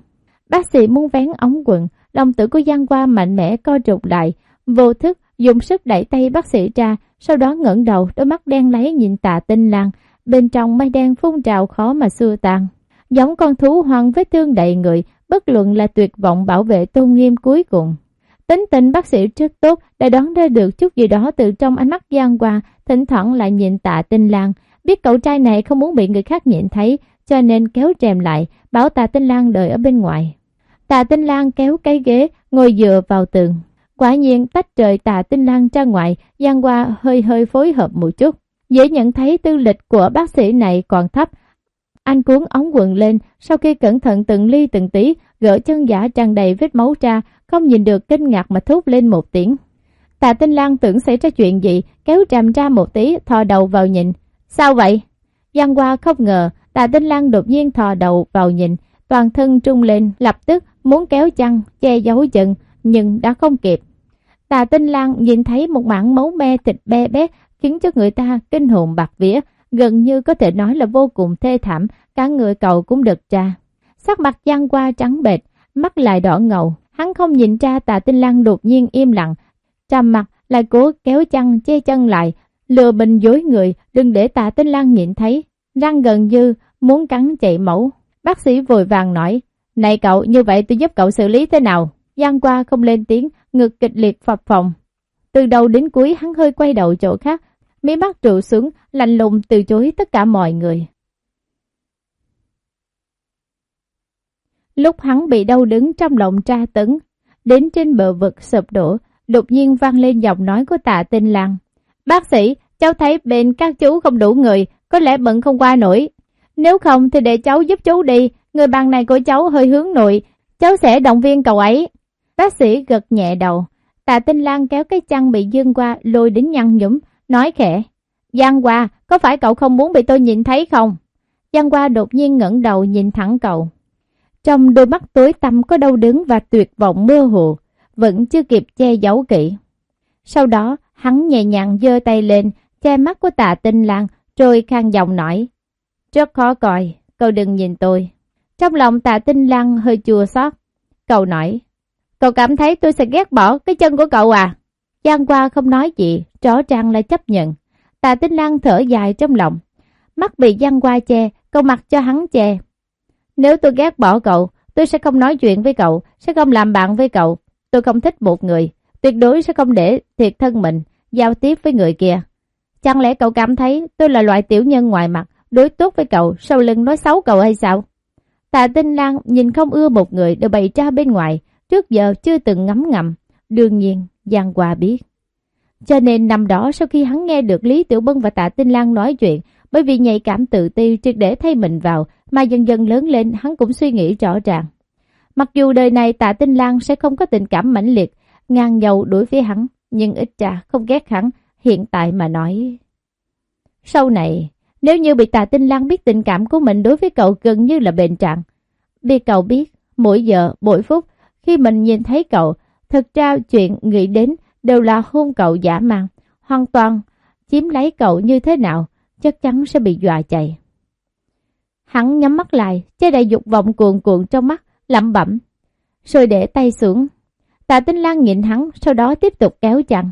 Bác sĩ muốn vén ống quần, Lòng tử của Giang Qua mạnh mẽ co trục lại, vô thức dùng sức đẩy tay bác sĩ ra, sau đó ngẩng đầu, đôi mắt đen lấy nhìn tạ tinh lang, bên trong mây đen phun trào khó mà xua tan. Giống con thú hoang vết thương đầy người, bất luận là tuyệt vọng bảo vệ tôn nghiêm cuối cùng. Tính tình bác sĩ rất tốt, đã đoán ra được chút gì đó từ trong ánh mắt Giang Qua, thỉnh thoảng lại nhìn tạ tinh lang, biết cậu trai này không muốn bị người khác nhìn thấy, cho nên kéo rèm lại, bảo tạ tinh lang đợi ở bên ngoài. Tạ Tinh Lan kéo cái ghế, ngồi dựa vào tường. Quả nhiên tách trời Tạ Tinh Lan ra ngoài, Giang Hoa hơi hơi phối hợp một chút. Dễ nhận thấy tư lịch của bác sĩ này còn thấp. Anh cuốn ống quần lên, sau khi cẩn thận từng ly từng tí, gỡ chân giả tràn đầy vết máu ra, không nhìn được kinh ngạc mà thốt lên một tiếng. Tạ Tinh Lan tưởng xảy ra chuyện gì, kéo tràm ra một tí, thò đầu vào nhìn. Sao vậy? Giang Hoa không ngờ, Tạ Tinh Lan đột nhiên thò đầu vào nhìn, toàn thân trung lên, lập tức muốn kéo chăn, che giấu giận, nhưng đã không kịp. Tà Tinh Lan nhìn thấy một mảng máu me thịt be bét khiến cho người ta kinh hồn bạc vía, gần như có thể nói là vô cùng thê thảm, cả người cậu cũng đực ra. Sắc mặt giăng qua trắng bệch, mắt lại đỏ ngầu, hắn không nhìn ra Tà Tinh Lan đột nhiên im lặng, trầm mặt lại cố kéo chăn che chân lại, lừa bình dối người, đừng để Tà Tinh Lan nhìn thấy. răng gần như muốn cắn chạy mẫu. Bác sĩ vội vàng nói, này cậu, như vậy tôi giúp cậu xử lý thế nào? Giang qua không lên tiếng, ngực kịch liệt phập phòng. Từ đầu đến cuối hắn hơi quay đầu chỗ khác, mí mắt trụ xuống, lạnh lùng từ chối tất cả mọi người. Lúc hắn bị đau đứng trong lòng tra tấn, đến trên bờ vực sụp đổ, đột nhiên vang lên giọng nói của tạ tinh lang. Bác sĩ, cháu thấy bên các chú không đủ người, có lẽ bận không qua nổi. Nếu không thì để cháu giúp chú đi, người bạn này của cháu hơi hướng nội, cháu sẽ động viên cậu ấy. Bác sĩ gật nhẹ đầu, tạ tinh lan kéo cái chăn bị dương qua lôi đến nhăn nhúm, nói khẽ. Giang qua có phải cậu không muốn bị tôi nhìn thấy không? Giang qua đột nhiên ngẩng đầu nhìn thẳng cậu. Trong đôi mắt tối tăm có đau đớn và tuyệt vọng mơ hồ, vẫn chưa kịp che giấu kỹ. Sau đó, hắn nhẹ nhàng giơ tay lên, che mắt của tạ tinh lan rồi khang giọng nói. Rất khó coi, cậu đừng nhìn tôi. Trong lòng tạ tinh lang hơi chua xót. Cậu nói, cậu cảm thấy tôi sẽ ghét bỏ cái chân của cậu à? Giang qua không nói gì, rõ ràng là chấp nhận. Tạ tinh lang thở dài trong lòng. Mắt bị Giang qua che, cậu mặc cho hắn che. Nếu tôi ghét bỏ cậu, tôi sẽ không nói chuyện với cậu, sẽ không làm bạn với cậu. Tôi không thích một người, tuyệt đối sẽ không để thiệt thân mình, giao tiếp với người kia. Chẳng lẽ cậu cảm thấy tôi là loại tiểu nhân ngoài mặt, đối tốt với cậu, sau lưng nói xấu cậu hay sao? Tạ Tinh Lan nhìn không ưa một người được bày ra bên ngoài, trước giờ chưa từng ngấm ngầm. Đương nhiên, Giang Hòa biết. Cho nên năm đó sau khi hắn nghe được Lý Tiểu Bân và Tạ Tinh Lan nói chuyện, bởi vì nhạy cảm tự ti triệt để thay mình vào, mà dần dần lớn lên hắn cũng suy nghĩ rõ ràng. Mặc dù đời này Tạ Tinh Lan sẽ không có tình cảm mãnh liệt, ngang nhau đối với hắn, nhưng ít ra không ghét hắn, hiện tại mà nói. Sau này, nếu như bị Tạ Tinh Lan biết tình cảm của mình đối với cậu gần như là bệnh trạng, bị cậu biết, mỗi giờ, mỗi phút, khi mình nhìn thấy cậu, thật ra chuyện nghĩ đến đều là hôn cậu giả mang, hoàn toàn chiếm lấy cậu như thế nào, chắc chắn sẽ bị dọa chạy. Hắn nhắm mắt lại, che đầy dục vọng cuồn cuộn trong mắt, lẩm bẩm, rồi để tay xuống. Tạ Tinh Lan nhìn hắn, sau đó tiếp tục kéo chặt.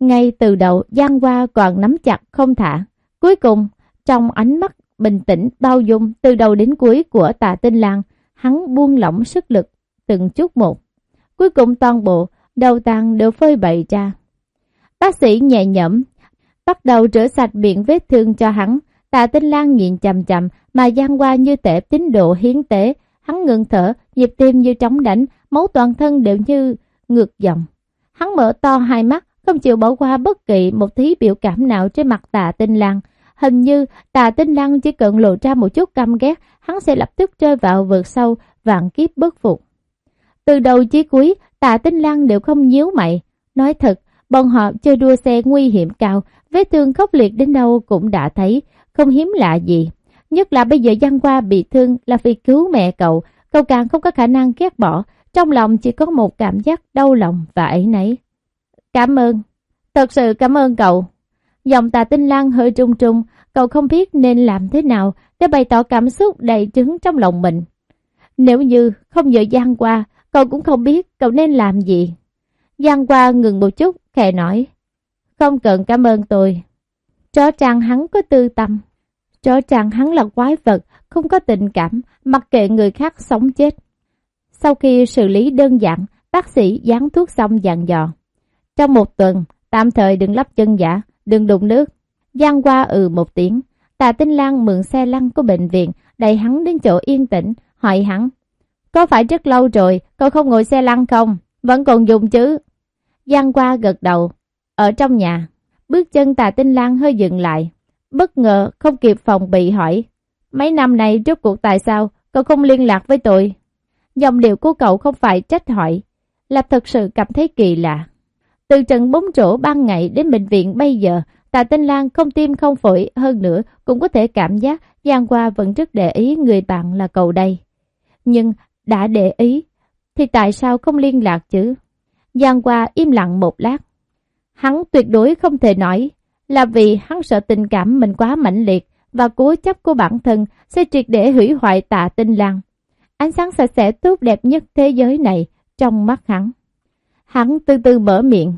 Ngay từ đầu, Giang Hoa còn nắm chặt không thả. Cuối cùng, trong ánh mắt bình tĩnh bao dung từ đầu đến cuối của Tạ Tinh Lang hắn buông lỏng sức lực từng chút một. Cuối cùng toàn bộ, đầu tàn đều phơi bày ra. Bác sĩ nhẹ nhõm, bắt đầu rửa sạch miệng vết thương cho hắn. Tạ Tinh Lang nhìn chầm chầm mà gian qua như tể tín độ hiến tế, hắn ngừng thở, nhịp tim như trống đánh, máu toàn thân đều như ngược dòng. Hắn mở to hai mắt, không chịu bỏ qua bất kỳ một thí biểu cảm nào trên mặt Tạ Tinh Lang Hình như tà Tinh lăng chỉ cần lộ ra một chút căm ghét, hắn sẽ lập tức rơi vào vượt sâu, vạn kiếp bất phục. Từ đầu chí cuối, tà Tinh lăng đều không nhíu mày. Nói thật, bọn họ chơi đua xe nguy hiểm cao, vết thương khốc liệt đến đâu cũng đã thấy, không hiếm lạ gì. Nhất là bây giờ Giang Qua bị thương là vì cứu mẹ cậu, cậu càng không có khả năng ghét bỏ, trong lòng chỉ có một cảm giác đau lòng và ấy nấy. Cảm ơn, thật sự cảm ơn cậu. Giọng tà tinh lan hơi trung trung, cậu không biết nên làm thế nào để bày tỏ cảm xúc đầy trứng trong lòng mình. Nếu như không nhờ Giang Qua, cậu cũng không biết cậu nên làm gì. Giang Qua ngừng một chút, khẽ nói, không cần cảm ơn tôi. Chó trang hắn có tư tâm, Chó trang hắn là quái vật, không có tình cảm, mặc kệ người khác sống chết. Sau khi xử lý đơn giản, bác sĩ dán thuốc xong dặn dò. Trong một tuần, tạm thời đừng lắp chân giả, đừng đụng nước. Giang qua ừ một tiếng, Tà Tinh Lan mượn xe lăn của bệnh viện, đẩy hắn đến chỗ yên tĩnh, hỏi hắn. Có phải rất lâu rồi, cậu không ngồi xe lăn không? Vẫn còn dùng chứ? Giang qua gật đầu, ở trong nhà. Bước chân Tà Tinh Lan hơi dừng lại, bất ngờ không kịp phòng bị hỏi. Mấy năm nay trước cuộc tại sao cậu không liên lạc với tôi? Dòng điệu của cậu không phải trách hỏi, là thật sự cảm thấy kỳ lạ. Từ trận bóng rổ ban ngày đến bệnh viện bây giờ, Tạ Tinh Lan không tim không phổi hơn nữa cũng có thể cảm giác Giang Hoa vẫn rất để ý người bạn là cậu đây. Nhưng đã để ý, thì tại sao không liên lạc chứ? Giang Hoa im lặng một lát. Hắn tuyệt đối không thể nói là vì hắn sợ tình cảm mình quá mạnh liệt và cố chấp của bản thân sẽ triệt để hủy hoại tạ tinh lan. Ánh sáng sạch sẽ tốt đẹp nhất thế giới này trong mắt hắn. Hắn từ từ mở miệng.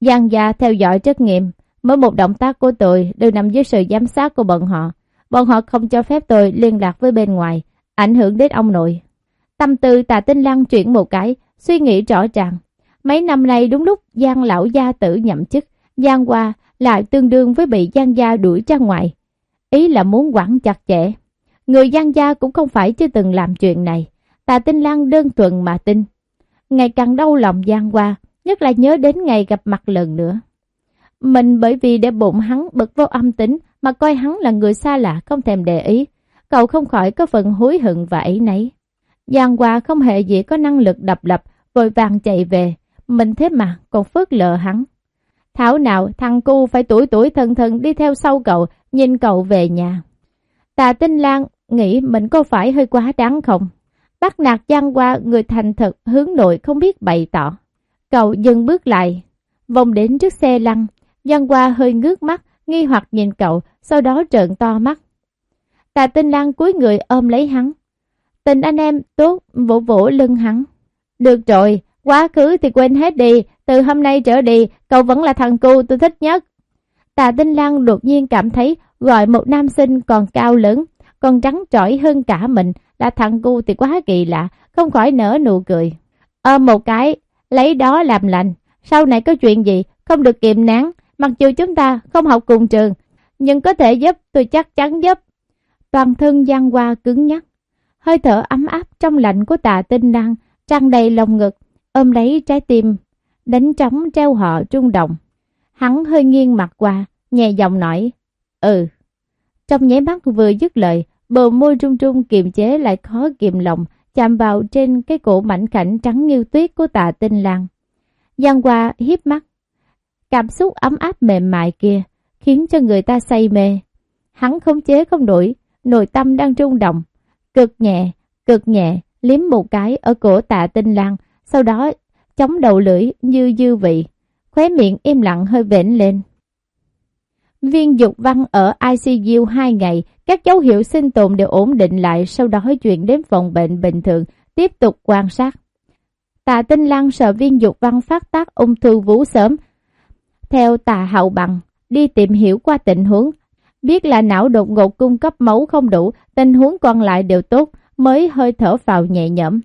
Giang gia theo dõi rất nghiêm, mỗi một động tác của tôi đều nằm dưới sự giám sát của bọn họ. bọn họ không cho phép tôi liên lạc với bên ngoài, ảnh hưởng đến ông nội. Tâm tư tà tinh lăng chuyển một cái, suy nghĩ rõ ràng. Mấy năm nay đúng lúc Giang lão gia tử nhậm chức, Giang qua lại tương đương với bị Giang gia đuổi ra ngoài. Ý là muốn quản chặt chẽ. Người Giang gia cũng không phải chưa từng làm chuyện này. Tà tinh lăng đơn thuần mà tin. Ngày càng đau lòng Giang qua, nhất là nhớ đến ngày gặp mặt lần nữa. Mình bởi vì để bụng hắn bực vô âm tính mà coi hắn là người xa lạ không thèm để ý. Cậu không khỏi có phần hối hận và ấy nấy. Giang Hoa không hề gì có năng lực đập lập, vội vàng chạy về. Mình thế mà còn phớt lờ hắn. Thảo nào thằng cu phải tuổi tuổi thân thân đi theo sau cậu, nhìn cậu về nhà. Tà Tinh Lan nghĩ mình có phải hơi quá đáng không? Bắt nạt Giang qua người thành thật hướng nội không biết bày tỏ. Cậu dừng bước lại, vòng đến trước xe lăn. Giang qua hơi ngước mắt, nghi hoặc nhìn cậu, sau đó trợn to mắt. Tà Tinh Lan cúi người ôm lấy hắn. Tình anh em tốt vỗ vỗ lưng hắn. Được rồi, quá khứ thì quên hết đi, từ hôm nay trở đi, cậu vẫn là thằng cu tôi thích nhất. Tà Tinh Lan đột nhiên cảm thấy gọi một nam sinh còn cao lớn, còn trắng trỏi hơn cả mình, là thằng cu thì quá kỳ lạ, không khỏi nở nụ cười. Ôm một cái, lấy đó làm lành, sau này có chuyện gì, không được kiềm nén, mặc dù chúng ta không học cùng trường, nhưng có thể giúp, tôi chắc chắn giúp. Toàn thân Giang Hoa cứng nhắc, hơi thở ấm áp trong lạnh của tà tinh năng, tràn đầy lòng ngực, ôm lấy trái tim, đánh trống treo họ trung động. Hắn hơi nghiêng mặt qua, nhẹ giọng nói, ừ. Trong nháy mắt vừa dứt lời, bờ môi trung trung kiềm chế lại khó kiềm lòng, chạm vào trên cái cổ mảnh khảnh trắng như tuyết của Tạ tinh lang. Giang qua hiếp mắt, cảm xúc ấm áp mềm mại kia, khiến cho người ta say mê. Hắn không chế không đổi, nội tâm đang rung động, cực nhẹ, cực nhẹ, liếm một cái ở cổ tạ tinh lang, sau đó chống đầu lưỡi như dư vị, khóe miệng im lặng hơi vểnh lên. Viên dục văn ở ICU 2 ngày, các dấu hiệu sinh tồn đều ổn định lại, sau đó chuyển đến phòng bệnh bình thường, tiếp tục quan sát. Tạ Tinh Lan sợ viên dục văn phát tác ung thư vú sớm. Theo Tạ Hậu Bằng, đi tìm hiểu qua tình huống, biết là não đột ngột cung cấp máu không đủ, tình huống còn lại đều tốt, mới hơi thở vào nhẹ nhõm.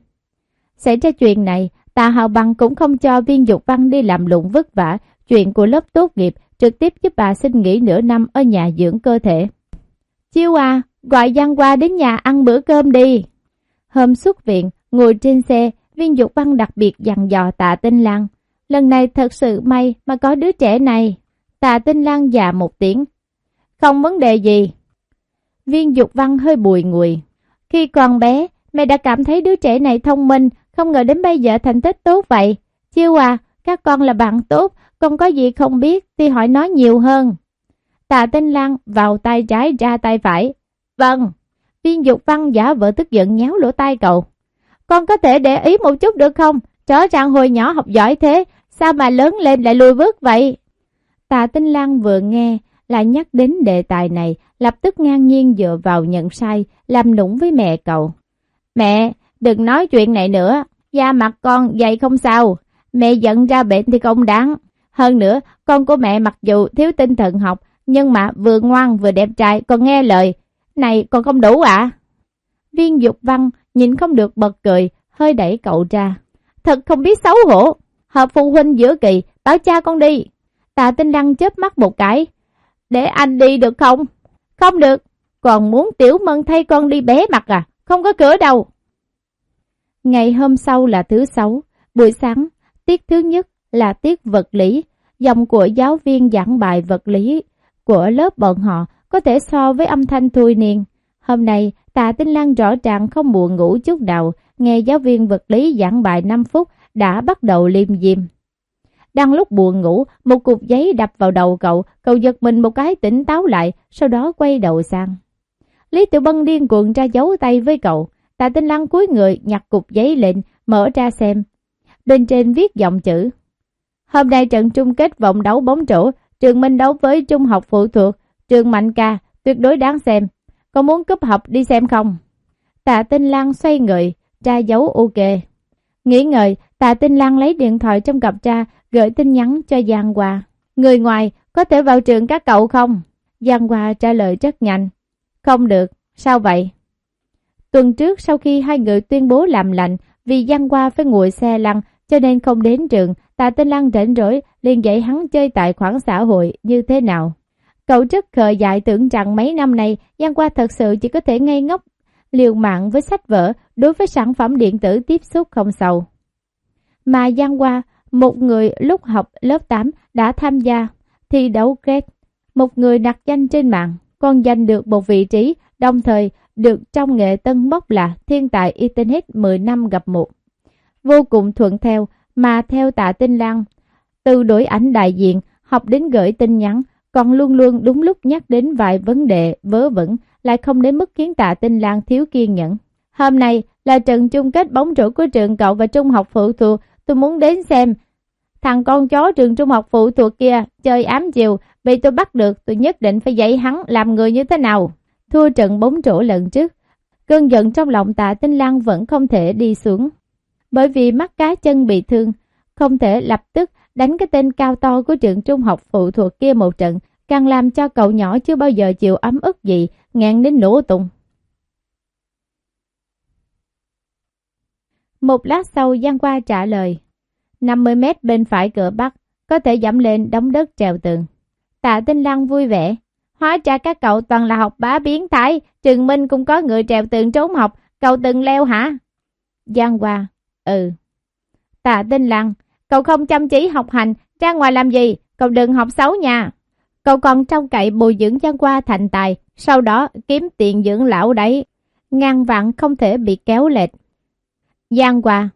Xảy ra chuyện này, Tạ Hậu Bằng cũng không cho viên dục văn đi làm lụng vất vả, chuyện của lớp tốt nghiệp, trực tiếp giúp bà xin nghỉ nửa năm ở nhà dưỡng cơ thể. Chiêu à, gọi Giang qua đến nhà ăn bữa cơm đi. Hôm xuất viện, ngồi trên xe, viên dục văn đặc biệt dặn dò tạ tinh lang. Lần này thật sự may mà có đứa trẻ này. Tạ tinh lang già dạ một tiếng. Không vấn đề gì. Viên dục văn hơi bùi ngùi. Khi còn bé, mẹ đã cảm thấy đứa trẻ này thông minh, không ngờ đến bây giờ thành tích tốt vậy. Chiêu à, các con là bạn tốt, không có gì không biết thì hỏi nói nhiều hơn. Tạ Tinh Lan vào tay trái ra tay phải. Vâng, viên dục văn giả vợ tức giận nhéo lỗ tai cậu. Con có thể để ý một chút được không? Chó rằng hồi nhỏ học giỏi thế, sao mà lớn lên lại lùi bước vậy? Tạ Tinh Lan vừa nghe, lại nhắc đến đề tài này, lập tức ngang nhiên dựa vào nhận sai, làm nũng với mẹ cậu. Mẹ, đừng nói chuyện này nữa, da mặt con dày không sao, mẹ giận ra bệnh thì không đáng. Hơn nữa, con của mẹ mặc dù thiếu tinh thần học, nhưng mà vừa ngoan vừa đẹp trai, còn nghe lời. Này, còn không đủ ạ? À? Viên dục văn nhìn không được bật cười, hơi đẩy cậu ra. Thật không biết xấu hổ. Hợp phụ huynh giữa kỳ, báo cha con đi. Tạ tinh đăng chớp mắt một cái. Để anh đi được không? Không được. Còn muốn tiểu mân thay con đi bé mặt à? Không có cửa đâu. Ngày hôm sau là thứ sáu. Buổi sáng, tiết thứ nhất là tiết vật lý. Dòng của giáo viên giảng bài vật lý của lớp bọn họ có thể so với âm thanh thui niên. Hôm nay, Tạ Tinh Lan rõ ràng không buồn ngủ chút nào, nghe giáo viên vật lý giảng bài 5 phút đã bắt đầu liêm diêm. Đang lúc buồn ngủ, một cục giấy đập vào đầu cậu, cậu giật mình một cái tỉnh táo lại, sau đó quay đầu sang. Lý Tiểu Bân điên cuồng ra giấu tay với cậu, Tạ Tinh Lan cúi người nhặt cục giấy lên, mở ra xem. Bên trên viết dòng chữ. Hôm nay trận chung kết vòng đấu bóng rổ, trường Minh đấu với trung học phụ thuộc, trường Mạnh Ca, tuyệt đối đáng xem. Có muốn cúp học đi xem không? Tạ Tinh Lan xoay người, tra dấu ok. Nghĩ ngợi, Tạ Tinh Lan lấy điện thoại trong cặp tra, gửi tin nhắn cho Giang Hoa. Người ngoài, có thể vào trường các cậu không? Giang Hoa trả lời rất nhanh. Không được, sao vậy? Tuần trước sau khi hai người tuyên bố làm lạnh vì Giang Hoa phải ngồi xe lăn cho nên không đến trường, Tạ Tinh Lăng rảnh rỗi liền dạy hắn chơi tài khoản xã hội như thế nào. Cậu rất khờ dại tưởng rằng mấy năm nay Giang qua thật sự chỉ có thể ngây ngốc liều mạng với sách vở đối với sản phẩm điện tử tiếp xúc không sâu. Mà Giang qua một người lúc học lớp 8 đã tham gia thi đấu kết, một người đặt danh trên mạng, còn giành được một vị trí, đồng thời được trong nghệ tân bốc là thiên tài Internet 10 năm gặp một. Vô cùng thuận theo, mà theo tạ tinh lăng, từ đổi ảnh đại diện, học đến gửi tin nhắn, còn luôn luôn đúng lúc nhắc đến vài vấn đề vớ vẩn, lại không đến mức khiến tạ tinh Lan thiếu kiên nhẫn. Hôm nay là trận chung kết bóng rổ của trường cậu và trung học phụ thuộc, tôi muốn đến xem. Thằng con chó trường trung học phụ thuộc kia chơi ám chiều, bị tôi bắt được, tôi nhất định phải dạy hắn làm người như thế nào. Thua trận bóng rổ lần trước, cơn giận trong lòng tạ tinh Lan vẫn không thể đi xuống. Bởi vì mắt cá chân bị thương, không thể lập tức đánh cái tên cao to của trường trung học phụ thuộc kia một trận, càng làm cho cậu nhỏ chưa bao giờ chịu ấm ức gì, ngang đến nổ tung. Một lát sau Giang qua trả lời, 50 mét bên phải cửa bắc, có thể dẫm lên đống đất trèo tường. Tạ Tinh Lăng vui vẻ, hóa ra các cậu toàn là học bá biến thái, Trường Minh cũng có người trèo tường trốn học, cậu từng leo hả? Giang qua, ừ. Tạ Tinh Lăng, cậu không chăm chỉ học hành, ra ngoài làm gì, cậu đừng học xấu nha. Cậu còn trong cậy bồi dưỡng Giang qua thành tài, sau đó kiếm tiền dưỡng lão đấy. Ngàn vạn không thể bị kéo lệch. Giang qua,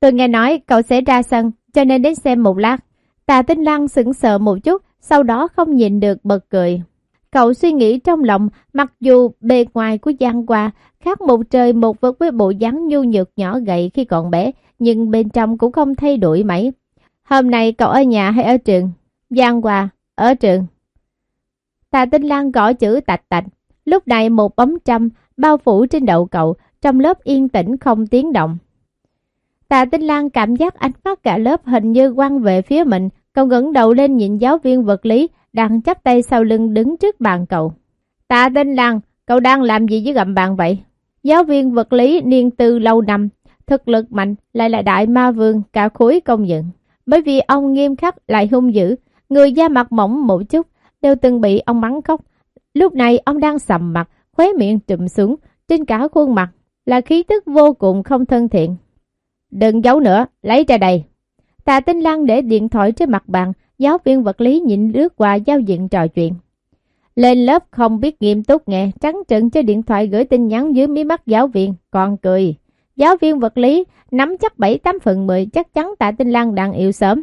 tôi nghe nói cậu sẽ ra sân, cho nên đến xem một lát. Tạ Tinh Lăng sững sờ một chút, sau đó không nhìn được bật cười. Cậu suy nghĩ trong lòng, mặc dù bề ngoài của Giang Hoa khác một trời một vực với bộ dáng nhu nhược nhỏ gầy khi còn bé, nhưng bên trong cũng không thay đổi mấy. Hôm nay cậu ở nhà hay ở trường? Giang Hoa ở trường. Tà Tinh Lan gõ chữ tạch tạch. Lúc này một bóng trăm bao phủ trên đầu cậu, trong lớp yên tĩnh không tiếng động. Tà Tinh Lan cảm giác ánh mắt cả lớp hình như quăng về phía mình, cậu ngẩng đầu lên nhìn giáo viên vật lý đang chắp tay sau lưng đứng trước bàn cậu. Tạ Tinh Lăng, cậu đang làm gì với gầm bàn vậy? Giáo viên vật lý niên tư lâu năm, thực lực mạnh lại là đại ma vương cả khối công nhận. Bởi vì ông nghiêm khắc lại hung dữ, người da mặt mỏng một chút đều từng bị ông mắng khóc. Lúc này ông đang sầm mặt, khóe miệng trụm xuống, trên cả khuôn mặt là khí tức vô cùng không thân thiện. Đừng giấu nữa, lấy ra đây. Tạ Tinh Lăng để điện thoại trên mặt bàn, giáo viên vật lý nhịn lướt qua giao diện trò chuyện. Lên lớp không biết nghiêm túc nghe, trắng trợn cho điện thoại gửi tin nhắn dưới mí mắt giáo viên, còn cười. Giáo viên vật lý nắm chắc 7-8 phần 10 chắc chắn Tạ Tinh Lan đang yêu sớm.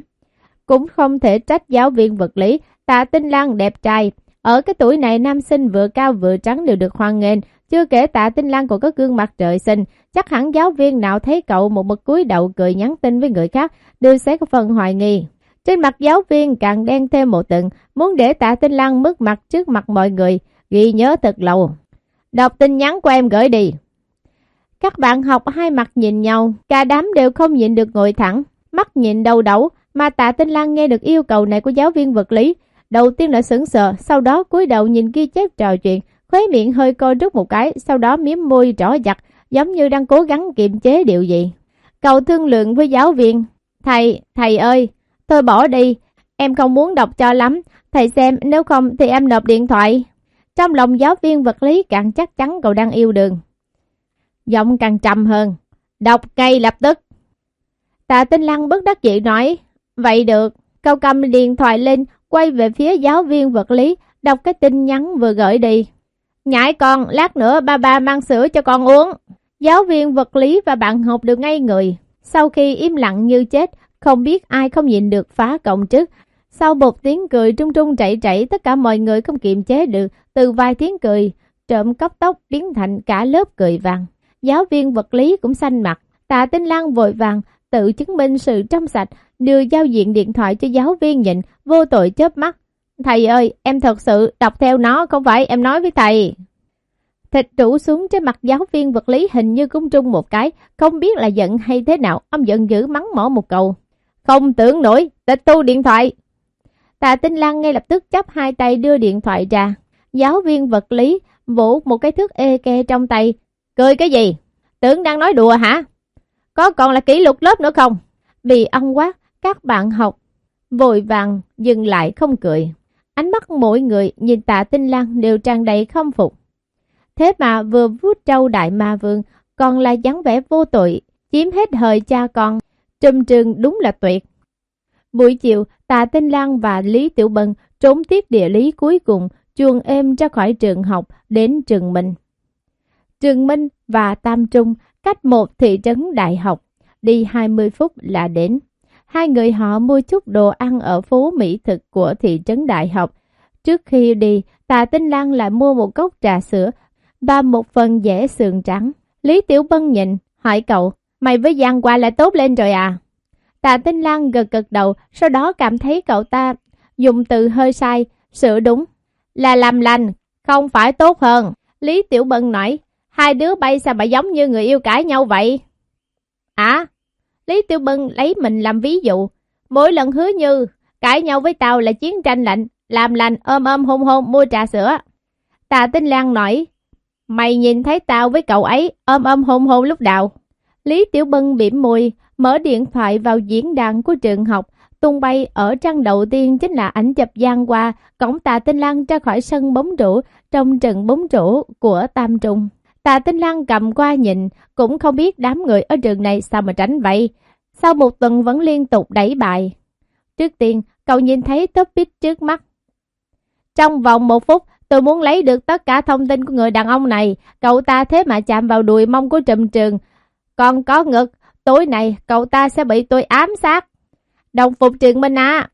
Cũng không thể trách giáo viên vật lý, Tạ Tinh Lan đẹp trai. Ở cái tuổi này nam sinh vừa cao vừa trắng đều được hoan nghênh, chưa kể Tạ Tinh Lan còn có gương mặt trời sinh, chắc hẳn giáo viên nào thấy cậu một mực cúi đầu cười nhắn tin với người khác đều sẽ có phần hoài nghi. Trên mặt giáo viên càng đen thêm một tầng, muốn để tạ tinh lăng mất mặt trước mặt mọi người, ghi nhớ thật lâu. Đọc tin nhắn của em gửi đi. Các bạn học hai mặt nhìn nhau, cả đám đều không nhịn được ngồi thẳng, mắt nhìn đầu đẩu, mà tạ tinh lan nghe được yêu cầu này của giáo viên vật lý. Đầu tiên là sững sờ, sau đó cúi đầu nhìn ghi chép trò chuyện, khóe miệng hơi co rút một cái, sau đó miếm môi rõ giặt, giống như đang cố gắng kiềm chế điều gì. Cậu thương lượng với giáo viên, thầy, thầy ơi, Tôi bỏ đi, em không muốn đọc cho lắm, thầy xem nếu không thì em nộp điện thoại. Trong lòng giáo viên vật lý càng chắc chắn cậu đang yêu đường. Giọng càng trầm hơn, đọc ngay lập tức. Tạ Tinh Lăng bất đắc dĩ nói, vậy được, cậu cầm điện thoại lên, quay về phía giáo viên vật lý, đọc cái tin nhắn vừa gửi đi. Nhãi con, lát nữa ba ba mang sữa cho con uống. Giáo viên vật lý và bạn học được ngay người. Sau khi im lặng như chết, không biết ai không nhịn được phá cộng trước. Sau một tiếng cười trung trung chảy chảy, tất cả mọi người không kiềm chế được, từ vài tiếng cười, trộm cấp tóc biến thành cả lớp cười vàng. Giáo viên vật lý cũng xanh mặt, tạ tinh lang vội vàng, tự chứng minh sự trong sạch, đưa giao diện điện thoại cho giáo viên nhìn, vô tội chớp mắt. Thầy ơi, em thật sự đọc theo nó, không phải em nói với thầy. Thịt rủ xuống trên mặt giáo viên vật lý hình như cũng trung một cái, không biết là giận hay thế nào, ông giận dữ mắng mỏ một câu. Không tưởng nổi, tịch tu điện thoại. Tạ Tinh Lan ngay lập tức chấp hai tay đưa điện thoại ra. Giáo viên vật lý vỗ một cái thước ê ke trong tay. Cười cái gì? Tưởng đang nói đùa hả? Có còn là kỷ lục lớp nữa không? Bị ông quát, các bạn học vội vàng dừng lại không cười. Ánh mắt mỗi người nhìn tạ tinh lang đều tràn đầy không phục. Thế mà vừa vuốt trâu đại ma vương còn là dáng vẻ vô tội, chiếm hết thời cha con. Trùm trường đúng là tuyệt. Buổi chiều, Tạ Tinh Lan và Lý Tiểu Bân trốn tiết địa lý cuối cùng chuồng êm ra khỏi trường học đến trường Minh. Trường Minh và Tam Trung cách một thị trấn đại học, đi 20 phút là đến. Hai người họ mua chút đồ ăn ở phố Mỹ thực của thị trấn đại học. Trước khi đi, Tạ Tinh Lan lại mua một cốc trà sữa và một phần dẻ sườn trắng. Lý Tiểu Bân nhìn, hỏi cậu, mày với Giang qua lại tốt lên rồi à? Tạ Tinh Lan gật gật đầu, sau đó cảm thấy cậu ta dùng từ hơi sai, sửa đúng. Là làm lành, không phải tốt hơn. Lý Tiểu Bân nói, hai đứa bay sao mà giống như người yêu cãi nhau vậy? À, Lý Tiểu Bân lấy mình làm ví dụ. Mỗi lần hứa như, cãi nhau với tao là chiến tranh lạnh, làm lành ôm ôm hôn hôn mua trà sữa. Tạ Tinh Lan nói, mày nhìn thấy tao với cậu ấy ôm ôm hôn hôn lúc nào? Lý Tiểu Bân bỉm môi, mở điện thoại vào diễn đàn của trường học, tung bay ở trang đầu tiên chính là ảnh chụp gian qua cổng Tạ Tinh Lan ra khỏi sân bóng rổ trong trận bóng rổ của Tam Trung. Tạ Tinh Lan cầm qua nhìn, cũng không biết đám người ở trường này sao mà tránh vậy. Sau một tuần vẫn liên tục đẩy bài. Trước tiên, cậu nhìn thấy topic trước mắt. Trong vòng một phút, tôi muốn lấy được tất cả thông tin của người đàn ông này. Cậu ta thế mà chạm vào đùi mông của trùm trường. Còn có ngực, tối nay cậu ta sẽ bị tôi ám sát. Đồng phục trường Minh à.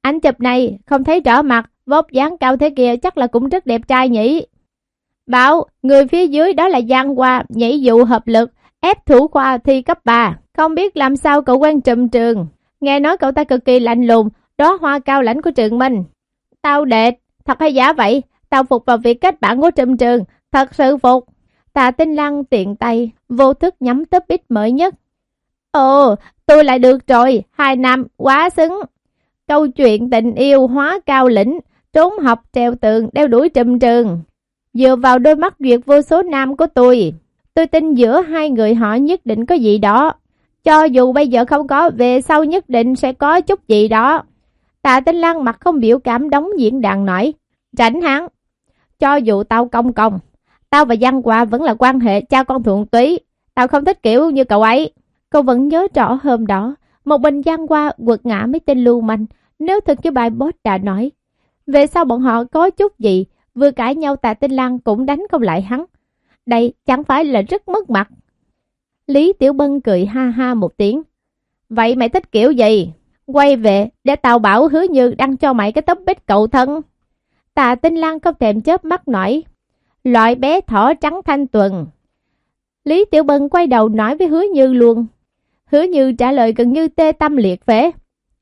Ảnh chụp này không thấy rõ mặt, vóc dáng cao thế kia chắc là cũng rất đẹp trai nhỉ. Bảo, người phía dưới đó là Giang Hoa, nhảy dụ hợp lực, ép thủ khoa thi cấp 3. Không biết làm sao cậu quen trùm trường. Nghe nói cậu ta cực kỳ lạnh lùng, đó hoa cao lãnh của trường Minh. Tao đệt, thật hay giả vậy? Tao phục vào việc kết bạn của trùm trường, thật sự phục. Tạ Tinh Lăng tiện tay, vô thức nhắm tấp ít mới nhất. Ồ, tôi lại được rồi, hai năm, quá xứng. Câu chuyện tình yêu hóa cao lĩnh, trốn học treo tường, đeo đuổi trùm trường. Dựa vào đôi mắt duyệt vô số nam của tôi, tôi tin giữa hai người họ nhất định có gì đó. Cho dù bây giờ không có, về sau nhất định sẽ có chút gì đó. Tạ Tinh Lăng mặt không biểu cảm đóng diễn đàn nổi, Rảnh hắn. Cho dù tao công công, tao và Giang Hoa vẫn là quan hệ cha con thượng túy. Tao không thích kiểu như cậu ấy. Cậu vẫn nhớ rõ hôm đó, một bình Giang Hoa quật ngã mấy tên lưu manh. Nếu thực như bài boss đã nói. Về sau bọn họ có chút gì, vừa cãi nhau Tạ Tinh Lan cũng đánh không lại hắn. Đây chẳng phải là rất mất mặt. Lý Tiểu Bân cười ha ha một tiếng. Vậy mày thích kiểu gì? Quay về để tao bảo hứa như đăng cho mày cái tấm bích cậu thân. Tạ Tinh Lan không thèm chớp mắt nổi. Loại bé thỏ trắng thanh tuần. Lý Tiểu Bân quay đầu nói với hứa như luôn. Hứa như trả lời gần như tê tâm liệt phế.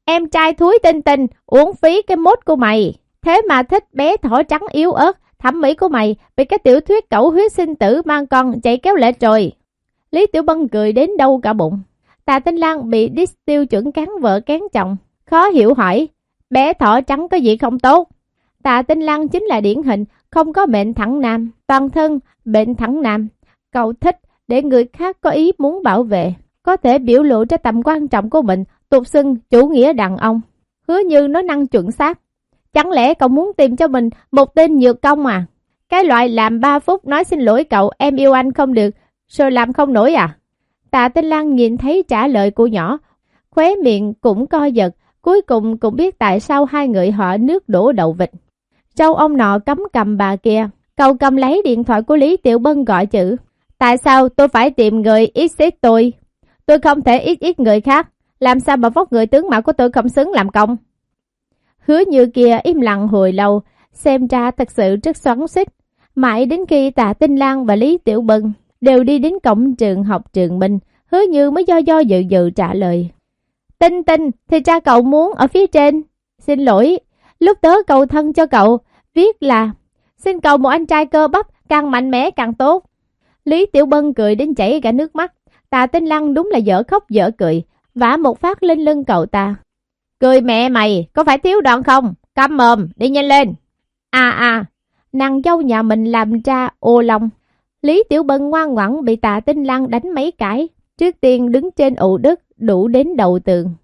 Em trai thúi tinh tinh, uống phí cái mốt của mày. Thế mà thích bé thỏ trắng yếu ớt, thẩm mỹ của mày bị cái tiểu thuyết cẩu huyết sinh tử mang con chạy kéo lệ rồi. Lý Tiểu Bân cười đến đâu cả bụng. Tà Tinh Lan bị diss tiêu chuẩn cán vợ cán chồng. Khó hiểu hỏi, bé thỏ trắng có gì không tốt? Tạ Tinh Lăng chính là điển hình, không có mệnh thẳng nam, toàn thân, bệnh thẳng nam. Cậu thích để người khác có ý muốn bảo vệ, có thể biểu lộ ra tầm quan trọng của mình, tục xưng chủ nghĩa đàn ông. Hứa như nó năng chuẩn xác. Chẳng lẽ cậu muốn tìm cho mình một tên nhược công à? Cái loại làm 3 phút nói xin lỗi cậu em yêu anh không được, rồi làm không nổi à? Tạ Tinh Lan nhìn thấy trả lời của nhỏ, khóe miệng cũng co giật, cuối cùng cũng biết tại sao hai người họ nước đổ đậu vịt. Châu ông nọ cấm cầm bà kia, cậu cầm lấy điện thoại của Lý Tiểu Bân gọi chữ. Tại sao tôi phải tìm người ít xích tôi? Tôi không thể ít ít người khác, làm sao mà vóc người tướng mạo của tôi không xứng làm công? Hứa như kia im lặng hồi lâu, xem ra thật sự rất xoắn xích. Mãi đến khi Tạ Tinh Lan và Lý Tiểu Bân đều đi đến cổng trường học trường Minh, hứa như mới do do dự dự trả lời. Tinh tinh, thì cha cậu muốn ở phía trên. Xin lỗi, lúc tớ cầu thân cho cậu, viết là Xin cầu một anh trai cơ bắp, càng mạnh mẽ càng tốt. Lý Tiểu Bân cười đến chảy cả nước mắt. Tà Tinh Lăng đúng là dở khóc dở cười, vả một phát lên lưng cậu ta. Cười mẹ mày, có phải thiếu đoạn không? Căm mồm, đi nhanh lên. À à, nàng dâu nhà mình làm cha ô lòng. Lý Tiểu Bân ngoan ngoãn bị tạ tinh lăng đánh mấy cái, trước tiên đứng trên ụ đất đủ đến đầu tường.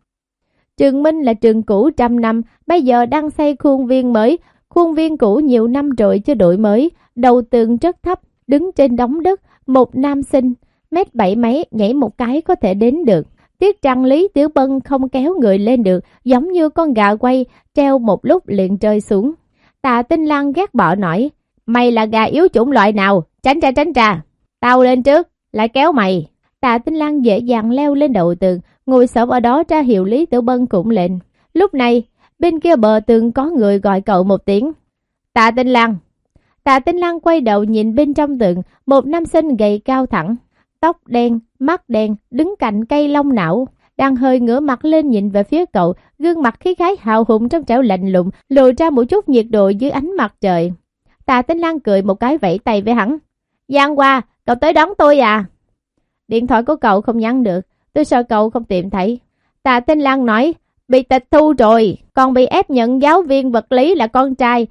Trường Minh là trường cũ trăm năm, bây giờ đang xây khuôn viên mới, khuôn viên cũ nhiều năm rồi chưa đổi mới, đầu tường rất thấp, đứng trên đống đất, một nam sinh, mét bảy mấy nhảy một cái có thể đến được. Tiếc rằng Lý Tiểu Bân không kéo người lên được, giống như con gà quay, treo một lúc liền rơi xuống. Tà Tinh Lan ghét bỏ nổi, mày là gà yếu chủng loại nào, tránh ra tránh ra. Tao lên trước, lại kéo mày. Tạ Tinh Lan dễ dàng leo lên đầu tường, ngồi sợm ở đó ra hiệu Lý Tiểu Bân cũng lên. Lúc này, bên kia bờ tường có người gọi cậu một tiếng. Tạ Tinh Lan. Tạ Tinh Lan quay đầu nhìn bên trong tường, một nam sinh gầy cao thẳng, tóc đen, mắt đen, đứng cạnh cây lông não, đang hơi ngửa mặt lên nhìn về phía cậu, gương mặt khí khái hào hùng trong trẻo lạnh lùng, lộ ra một chút nhiệt độ dưới ánh mặt trời. Tạ Tinh Lan cười một cái vẫy tay với hắn. Giang qua, cậu tới đón tôi à? Điện thoại của cậu không nhắn được, tôi sợ cậu không tìm thấy. Tà Tinh Lan nói, bị tịch thu rồi, còn bị ép nhận giáo viên vật lý là con trai.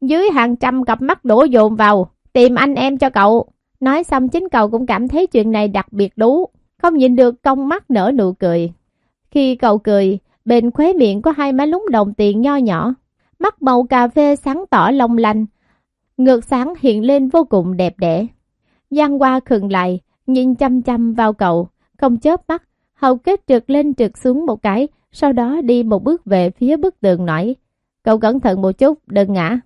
Dưới hàng trăm cặp mắt đổ dồn vào, tìm anh em cho cậu. Nói xong chính cậu cũng cảm thấy chuyện này đặc biệt đú, không nhìn được cong mắt nở nụ cười. Khi cậu cười, bên khóe miệng có hai má lúng đồng tiền nho nhỏ, mắt màu cà phê sáng tỏ long lanh, ngược sáng hiện lên vô cùng đẹp đẽ. Giang qua khừng lại, nhìn chăm chăm vào cậu, không chớp mắt, hầu kết trượt lên trượt xuống một cái, sau đó đi một bước về phía bức tường nói, cậu cẩn thận một chút, đừng ngã.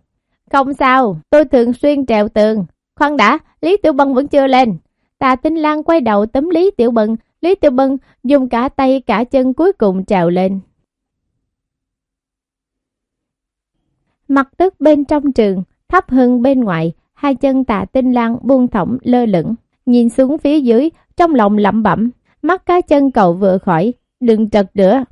Không sao, tôi thường xuyên trèo tường, Khoan đã, Lý Tiểu Bân vẫn chưa lên. Tà Tinh Lan quay đầu tấm Lý Tiểu Bân, Lý Tiểu Bân dùng cả tay cả chân cuối cùng trèo lên. Mặt đất bên trong trường, thấp hơn bên ngoài, hai chân tạ tinh lan buông thõng lơ lửng, nhìn xuống phía dưới, trong lòng lẩm bẩm, mắt cá chân cậu vừa khỏi, đừng trật nữa.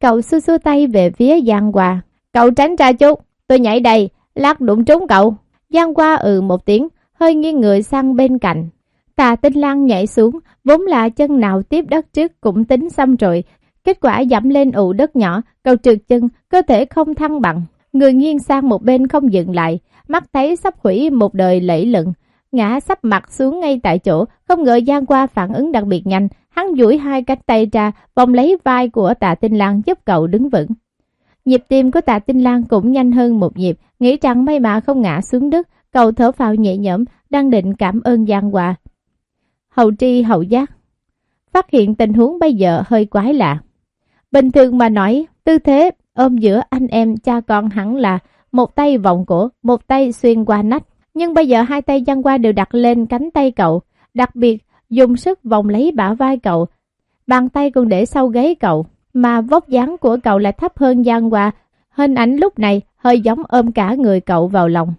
Cậu xua xua tay về phía Giang Hoa, cậu tránh ra chút, tôi nhảy đây, lát đụng trúng cậu. Giang Hoa ừ một tiếng, hơi nghiêng người sang bên cạnh. Tà tinh lang nhảy xuống, vốn là chân nào tiếp đất trước cũng tính xong rồi. Kết quả giảm lên ụ đất nhỏ, cậu trượt chân, cơ thể không thăng bằng. Người nghiêng sang một bên không dừng lại, mắt thấy sắp hủy một đời lẫy lựng. Ngã sắp mặt xuống ngay tại chỗ, không ngờ Giang qua phản ứng đặc biệt nhanh. Hắn duỗi hai cánh tay ra, vòng lấy vai của tạ tinh Lan giúp cậu đứng vững. Nhịp tim của tạ tinh Lan cũng nhanh hơn một nhịp, nghĩ rằng may mà không ngã xuống đất, Cậu thở phào nhẹ nhõm, đang định cảm ơn Giang Qua, Hậu tri hậu giác. Phát hiện tình huống bây giờ hơi quái lạ. Bình thường mà nói, tư thế ôm giữa anh em cha con hẳn là một tay vòng cổ, một tay xuyên qua nách. Nhưng bây giờ hai tay Giang Qua đều đặt lên cánh tay cậu, đặc biệt dùng sức vòng lấy bả vai cậu. Bàn tay còn để sau gáy cậu, mà vóc dáng của cậu lại thấp hơn Giang Qua, Hình ảnh lúc này hơi giống ôm cả người cậu vào lòng.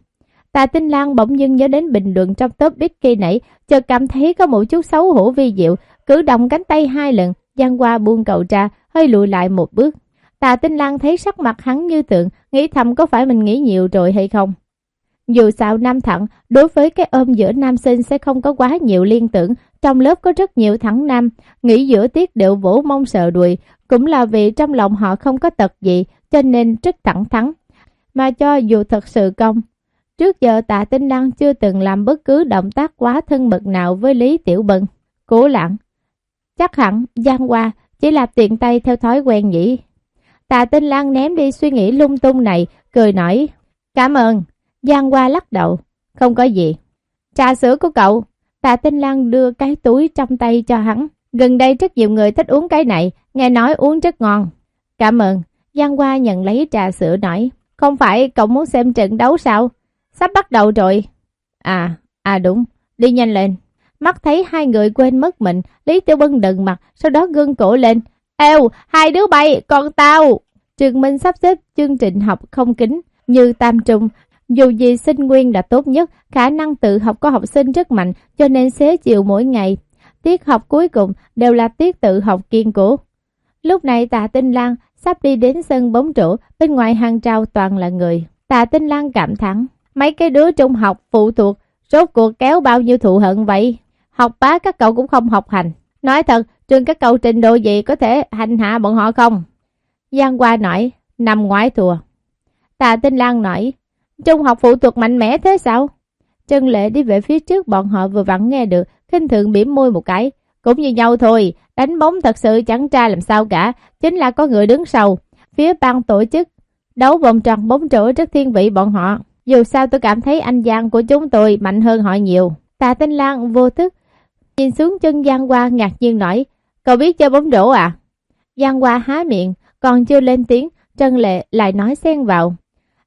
Tà Tinh Lan bỗng dưng nhớ đến bình luận trong top biết khi nãy, chợt cảm thấy có một chút xấu hổ vi diệu, cử động cánh tay hai lần, giang qua buông cậu ra, hơi lùi lại một bước. Tà Tinh Lan thấy sắc mặt hắn như tượng, nghĩ thầm có phải mình nghĩ nhiều rồi hay không. Dù sao nam thẳng, đối với cái ôm giữa nam sinh sẽ không có quá nhiều liên tưởng, trong lớp có rất nhiều thẳng nam, nghĩ giữa tiết đều vỗ mông sợ đùi, cũng là vì trong lòng họ không có tật gì, cho nên rất thẳng thắn. Mà cho dù thật sự công, Trước giờ tạ tinh lăng chưa từng làm bất cứ động tác quá thân mật nào với Lý Tiểu Bân. Cố lặng. Chắc hẳn gian qua chỉ là tiện tay theo thói quen nhỉ. Tạ tinh lăng ném đi suy nghĩ lung tung này, cười nói. Cảm ơn. Giang Hoa lắc đầu. Không có gì. Trà sữa của cậu. Tạ tinh Lan đưa cái túi trong tay cho hắn. Gần đây rất nhiều người thích uống cái này, nghe nói uống rất ngon. Cảm ơn. Giang Hoa nhận lấy trà sữa nói. Không phải cậu muốn xem trận đấu sao? Sắp bắt đầu rồi. À, à đúng, đi nhanh lên. Mắt thấy hai người quên mất mình, Lý Tiểu Bân đần mặt, sau đó gương cổ lên. Eo, hai đứa bay, còn tao. Trường Minh sắp xếp chương trình học không kính, như tam trung. Dù gì sinh nguyên là tốt nhất, khả năng tự học của học sinh rất mạnh, cho nên xế chiều mỗi ngày. Tiết học cuối cùng đều là tiết tự học kiên cố. Lúc này tạ Tinh Lan sắp đi đến sân bóng rổ, bên ngoài hàng trào toàn là người. Tạ Tinh Lan cảm thắng. Mấy cái đứa trung học phụ thuộc, rốt cuộc kéo bao nhiêu thụ hận vậy? Học bá các cậu cũng không học hành. Nói thật, trường các cậu trình độ gì có thể hành hạ bọn họ không? Giang qua nói, nằm ngoái thùa. Tà Tinh Lan nói, Trung học phụ thuộc mạnh mẽ thế sao? Trần Lệ đi về phía trước bọn họ vừa vặn nghe được, khinh thường bỉm môi một cái. Cũng như nhau thôi, đánh bóng thật sự chẳng tra làm sao cả, chính là có người đứng sau. Phía ban tổ chức, đấu vòng tròn bóng rổ rất thiên vị bọn họ. Dù sao tôi cảm thấy anh Giang của chúng tôi mạnh hơn họ nhiều. Tạ Tinh Lan vô thức, nhìn xuống chân Giang Hoa ngạc nhiên nói, cậu biết chơi bóng rổ à? Giang Hoa há miệng, còn chưa lên tiếng, Trần Lệ lại nói xen vào.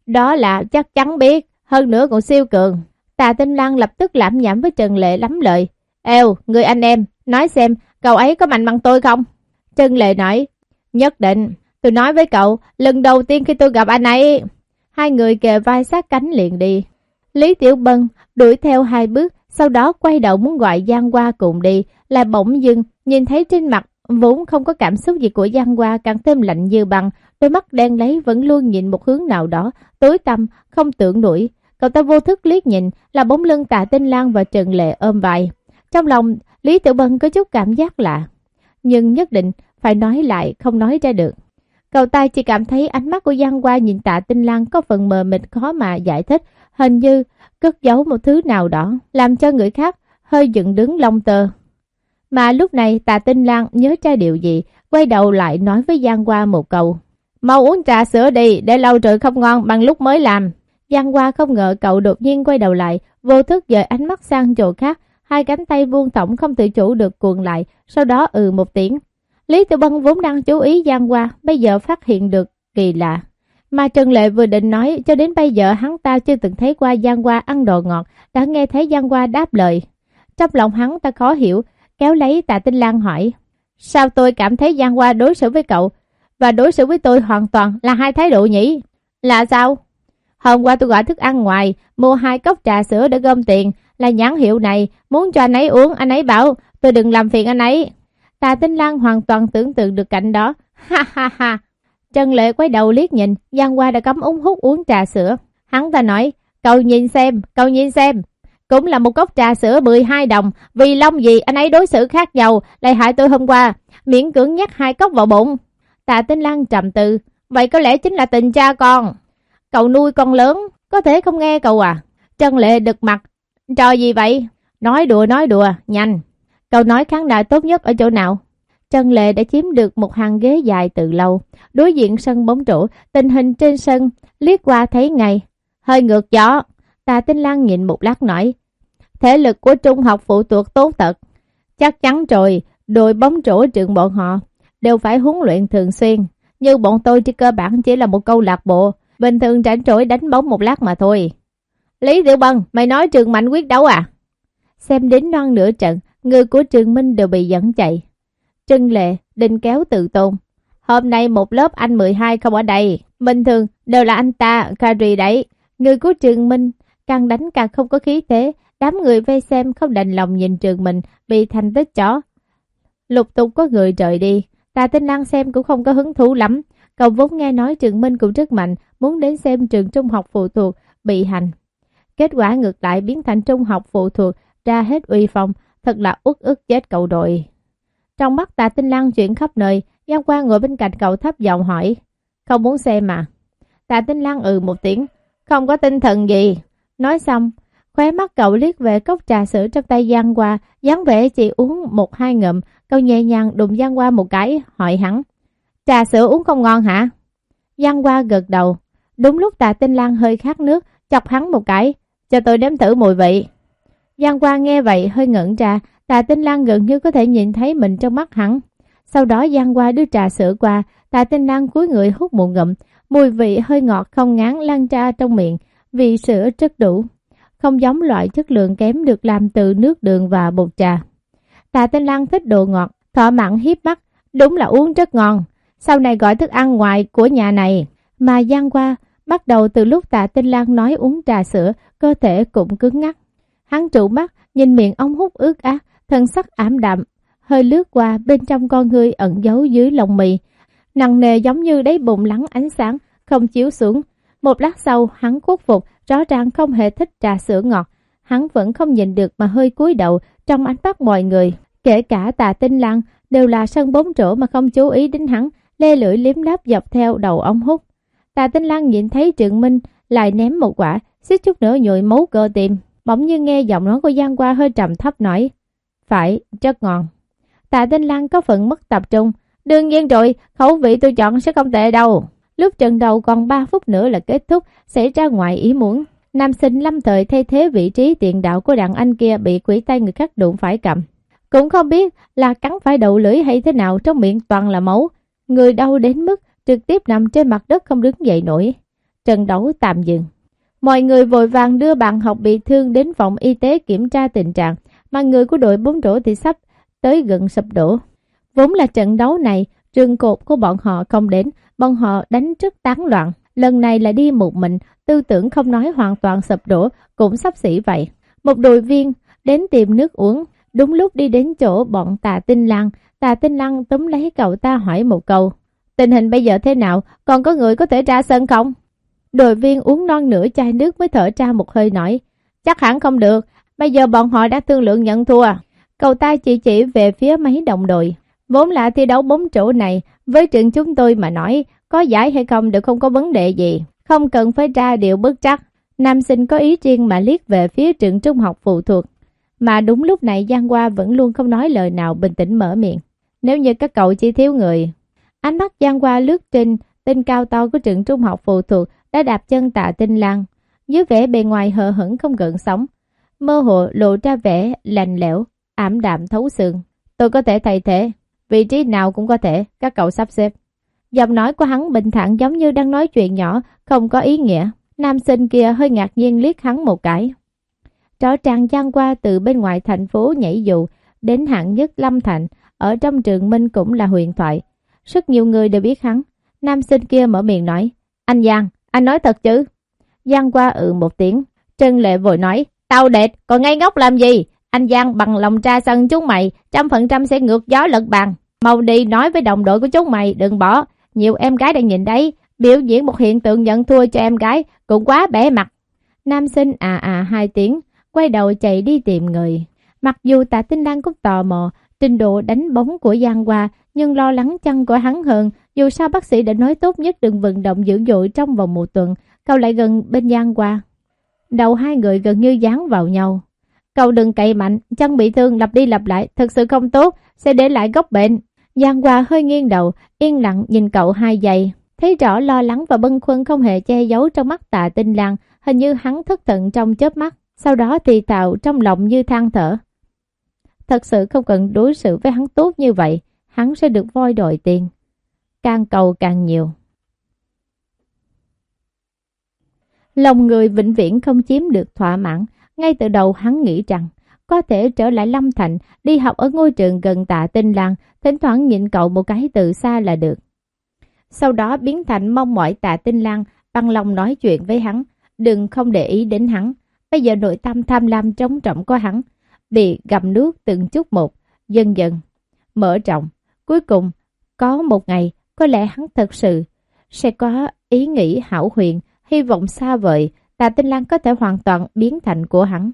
Đó là chắc chắn biết, hơn nữa còn siêu cường. tà Tinh Lan lập tức lãm nhảm với Trần Lệ lắm lời. Eo, người anh em, nói xem, cậu ấy có mạnh bằng tôi không? Trần Lệ nói, nhất định, tôi nói với cậu, lần đầu tiên khi tôi gặp anh ấy. Hai người kề vai sát cánh liền đi. Lý Tiểu Bân đuổi theo hai bước, sau đó quay đầu muốn gọi Giang Hoa cùng đi, là bỗng dưng, nhìn thấy trên mặt vốn không có cảm xúc gì của Giang Hoa càng thêm lạnh như băng, đôi mắt đen lấy vẫn luôn nhìn một hướng nào đó, tối tăm, không tưởng nổi. Cậu ta vô thức liếc nhìn là bóng lưng tạ tinh lang và Trần Lệ ôm vai. Trong lòng, Lý Tiểu Bân có chút cảm giác lạ, nhưng nhất định phải nói lại không nói ra được. Cậu ta chỉ cảm thấy ánh mắt của Giang Hoa nhìn tạ tinh lang có phần mờ mịt khó mà giải thích, hình như cất giấu một thứ nào đó, làm cho người khác hơi dựng đứng lông tơ. Mà lúc này tạ tinh lang nhớ ra điều gì, quay đầu lại nói với Giang Hoa một câu. Mau uống trà sữa đi, để lâu rồi không ngon bằng lúc mới làm. Giang Hoa không ngờ cậu đột nhiên quay đầu lại, vô thức dời ánh mắt sang chỗ khác, hai cánh tay vuông tổng không tự chủ được cuộn lại, sau đó ừ một tiếng. Lý Tử Bân vốn đang chú ý Giang Hoa, bây giờ phát hiện được kỳ lạ. Mà Trần Lệ vừa định nói, cho đến bây giờ hắn ta chưa từng thấy qua Giang Hoa ăn đồ ngọt, đã nghe thấy Giang Hoa đáp lời. Trong lòng hắn ta khó hiểu, kéo lấy tạ tinh lan hỏi. Sao tôi cảm thấy Giang Hoa đối xử với cậu và đối xử với tôi hoàn toàn là hai thái độ nhỉ? Là sao? Hôm qua tôi gọi thức ăn ngoài, mua hai cốc trà sữa để gom tiền, là nhãn hiệu này, muốn cho anh ấy uống, anh ấy bảo tôi đừng làm phiền anh ấy. Tà Tinh Lan hoàn toàn tưởng tượng được cảnh đó. *laughs* Ha ha ha. Trần Lệ quay đầu liếc nhìn, Giang Hoa đã cấm uống hút uống trà sữa. Hắn ta nói, cậu nhìn xem, cậu nhìn xem. Cũng là một cốc trà sữa 12 đồng, vì lông gì anh ấy đối xử khác nhau, lại hại tôi hôm qua, miễn cưỡng nhắc hai cốc vào bụng. Tạ Tinh Lan trầm tư, vậy có lẽ chính là tình cha con. Cậu nuôi con lớn, có thể không nghe cậu à? Trần Lệ đực mặt, trò gì vậy? Nói đùa nói đùa, nhanh. Cậu nói khán đại tốt nhất ở chỗ nào? Trần Lệ đã chiếm được một hàng ghế dài từ lâu, đối diện sân bóng rổ, tình hình trên sân, liếc qua thấy ngay. Hơi ngược gió, Tạ Tinh Lan nhìn một lát nói, thể lực của trung học phụ thuộc tốt tật. Chắc chắn rồi, đội bóng rổ trường bọn họ đều phải huấn luyện thường xuyên. Như bọn tôi trên cơ bản chỉ là một câu lạc bộ, bình thường rảnh rỗi đánh bóng một lát mà thôi. Lý Tiểu Bân, mày nói trường mạnh quyết đấu à? Xem đến non nửa trận, người của trường Minh đều bị dẫn chạy. Trân Lệ, định kéo tự tôn. Hôm nay một lớp anh 12 không ở đây, bình thường đều là anh ta, Kari đấy. Người của trường Minh càng đánh càng không có khí thế, đám người vây xem không đành lòng nhìn trường Minh bị thành tích chó. Lục tục có người rời đi, Tạ Tinh Lan xem cũng không có hứng thú lắm. Cậu vốn nghe nói trường Minh cũng rất mạnh, muốn đến xem trường trung học phụ thuộc bị hành. Kết quả ngược lại biến thành trung học phụ thuộc ra hết uy phong, thật là uất ức chết cậu đội. Trong mắt Tạ Tinh Lan chuyển khắp nơi, Giang Quang ngồi bên cạnh cậu thấp giọng hỏi, không muốn xem mà. Tạ Tinh Lan ừ một tiếng, không có tinh thần gì. Nói xong, khóe mắt cậu liếc về cốc trà sữa trong tay Giang qua, dáng vẻ chỉ uống một hai ngậm, cậu nhẹ nhàng đụng Giang Hoa một cái, hỏi hắn, trà sữa uống không ngon hả? Giang Hoa gật đầu, đúng lúc Tạ Tinh Lan hơi khát nước, chọc hắn một cái, cho tôi đếm thử mùi vị. Giang Hoa nghe vậy hơi ngẩn ra, Tạ Tinh Lan gần như có thể nhìn thấy mình trong mắt hắn. Sau đó Giang Hoa đưa trà sữa qua, Tạ Tinh Lan cúi người hút một ngụm, mùi vị hơi ngọt không ngán lan ra trong miệng, vị sữa rất đủ. Không giống loại chất lượng kém được làm từ nước đường và bột trà. Tạ Tinh Lan thích đồ ngọt, thọ mặn hiếp mắt, đúng là uống rất ngon. Sau này gọi thức ăn ngoài của nhà này, mà gian qua bắt đầu từ lúc Tạ Tinh Lan nói uống trà sữa, cơ thể cũng cứng ngắc. Hắn trụ mắt, nhìn miệng ông hút ướt át, thân sắc ảm đạm, hơi lướt qua bên trong con ngươi ẩn giấu dưới lòng mì. Nặng nề giống như đáy bụng lắng ánh sáng, không chiếu xuống. Một lát sau, hắn khuất phục, rõ ràng không hề thích trà sữa ngọt. Hắn vẫn không nhìn được mà hơi cúi đầu trong ánh mắt mọi người. Kể cả tà tinh lăng đều là sân bóng rổ mà không chú ý đến hắn, lê lưỡi liếm láp dọc theo đầu ông hút. Tà tinh lăng nhìn thấy trượng minh lại ném một quả, xích chút nữa nhồi máu cơ tim. Bỗng như nghe giọng nói của Giang Qua hơi trầm thấp nói, phải, rất ngon. Tạ Tinh Lan có phần mất tập trung, đương nhiên rồi, khẩu vị tôi chọn sẽ không tệ đâu. Lúc trận đầu còn 3 phút nữa là kết thúc, xảy ra ngoài ý muốn. Nam sinh lâm thời thay thế vị trí tiền đạo của đàn anh kia bị quỷ tay người khác đụng phải cầm. Cũng không biết là cắn phải đầu lưỡi hay thế nào trong miệng toàn là máu. Người đau đến mức trực tiếp nằm trên mặt đất không đứng dậy nổi. Trận đấu tạm dừng. Mọi người vội vàng đưa bạn học bị thương đến phòng y tế kiểm tra tình trạng, mà người của đội bóng rổ thì sắp tới gần sụp đổ. Vốn là trận đấu này, trường cột của bọn họ không đến, bọn họ đánh rất tán loạn. Lần này là đi một mình, tư tưởng không nói hoàn toàn sụp đổ, cũng sắp xỉ vậy. Một đội viên đến tìm nước uống, đúng lúc đi đến chỗ bọn tà tinh lăng, tà tinh lăng túm lấy cậu ta hỏi một câu. Tình hình bây giờ thế nào, còn có người có thể ra sân không? Đội viên uống non nửa chai nước mới thở ra một hơi nói, chắc hẳn không được, bây giờ bọn họ đã thương lượng nhận thua. Cậu ta chỉ chỉ về phía mấy đồng đội. Vốn là thi đấu bốn chỗ này, với trường chúng tôi mà nói, có giải hay không đều không có vấn đề gì. Không cần phải ra điều bất chắc. Nam sinh có ý riêng mà liếc về phía trường trung học phụ thuộc. Mà đúng lúc này Giang Hoa vẫn luôn không nói lời nào bình tĩnh mở miệng. Nếu như các cậu chỉ thiếu người. Ánh mắt Giang Hoa lướt trên tên cao to của trường trung học phụ thuộc đã đạp chân tạ tinh lang. Dưới vẻ bề ngoài hờ hững không gần sóng. Mơ hồ lộ ra vẻ lành lẽo, ảm đạm thấu xương. Tôi có thể thay thế. Vị trí nào cũng có thể, các cậu sắp xếp. Giọng nói của hắn bình thản giống như đang nói chuyện nhỏ, không có ý nghĩa. Nam sinh kia hơi ngạc nhiên liếc hắn một cái. Rõ ràng giang qua từ bên ngoài thành phố nhảy dù đến hạng nhất Lâm Thành, ở trong trường Minh cũng là huyền thoại. Rất nhiều người đều biết hắn. Nam sinh kia mở miệng nói, anh Giang, anh nói thật chứ? Giang qua ừ một tiếng. Trân Lệ vội nói, tao đệt, còn ngay ngốc làm gì? Anh Giang bằng lòng ra sân chúng mày, trăm phần trăm sẽ ngược gió lật bàn. Mau đi nói với đồng đội của chúng mày, đừng bỏ. Nhiều em gái đang nhìn đấy, biểu diễn một hiện tượng nhận thua cho em gái, cũng quá bẻ mặt. Nam sinh à à hai tiếng, quay đầu chạy đi tìm người. Mặc dù tạ tinh đăng cũng tò mò, trình độ đánh bóng của Giang Hoa, nhưng lo lắng chân của hắn hơn. Dù sao bác sĩ đã nói tốt nhất đừng vận động dữ dội trong vòng một tuần, cậu lại gần bên Giang Hoa. Đầu hai người gần như dán vào nhau. Cậu đừng cậy mạnh, chân bị thương lặp đi lặp lại, thật sự không tốt, sẽ để lại gốc bệnh. Giang Hoa hơi nghiêng đầu, yên lặng nhìn cậu hai giây. Thấy rõ lo lắng và bân khuâng không hề che giấu trong mắt tạ tinh lang, hình như hắn thất thận trong chớp mắt. Sau đó thì tạo trong lòng như than thở. Thật sự không cần đối xử với hắn tốt như vậy, hắn sẽ được voi đòi tiền. Càng cầu càng nhiều. Lòng người vĩnh viễn không chiếm được thỏa mãn, ngay từ đầu hắn nghĩ rằng có thể trở lại Lâm Thành, đi học ở ngôi trường gần tạ tinh Lan, thỉnh thoảng nhìn cậu một cái từ xa là được. Sau đó biến thành mong mỏi tạ tinh lang bằng lòng nói chuyện với hắn, đừng không để ý đến hắn. Bây giờ nội tâm tham lam trống trọng của hắn, bị gầm nước từng chút một, dần dần, mở rộng. Cuối cùng, có một ngày, có lẽ hắn thật sự sẽ có ý nghĩ hảo huyền, hy vọng xa vời, Tạ Tinh Lan có thể hoàn toàn biến thành của hắn.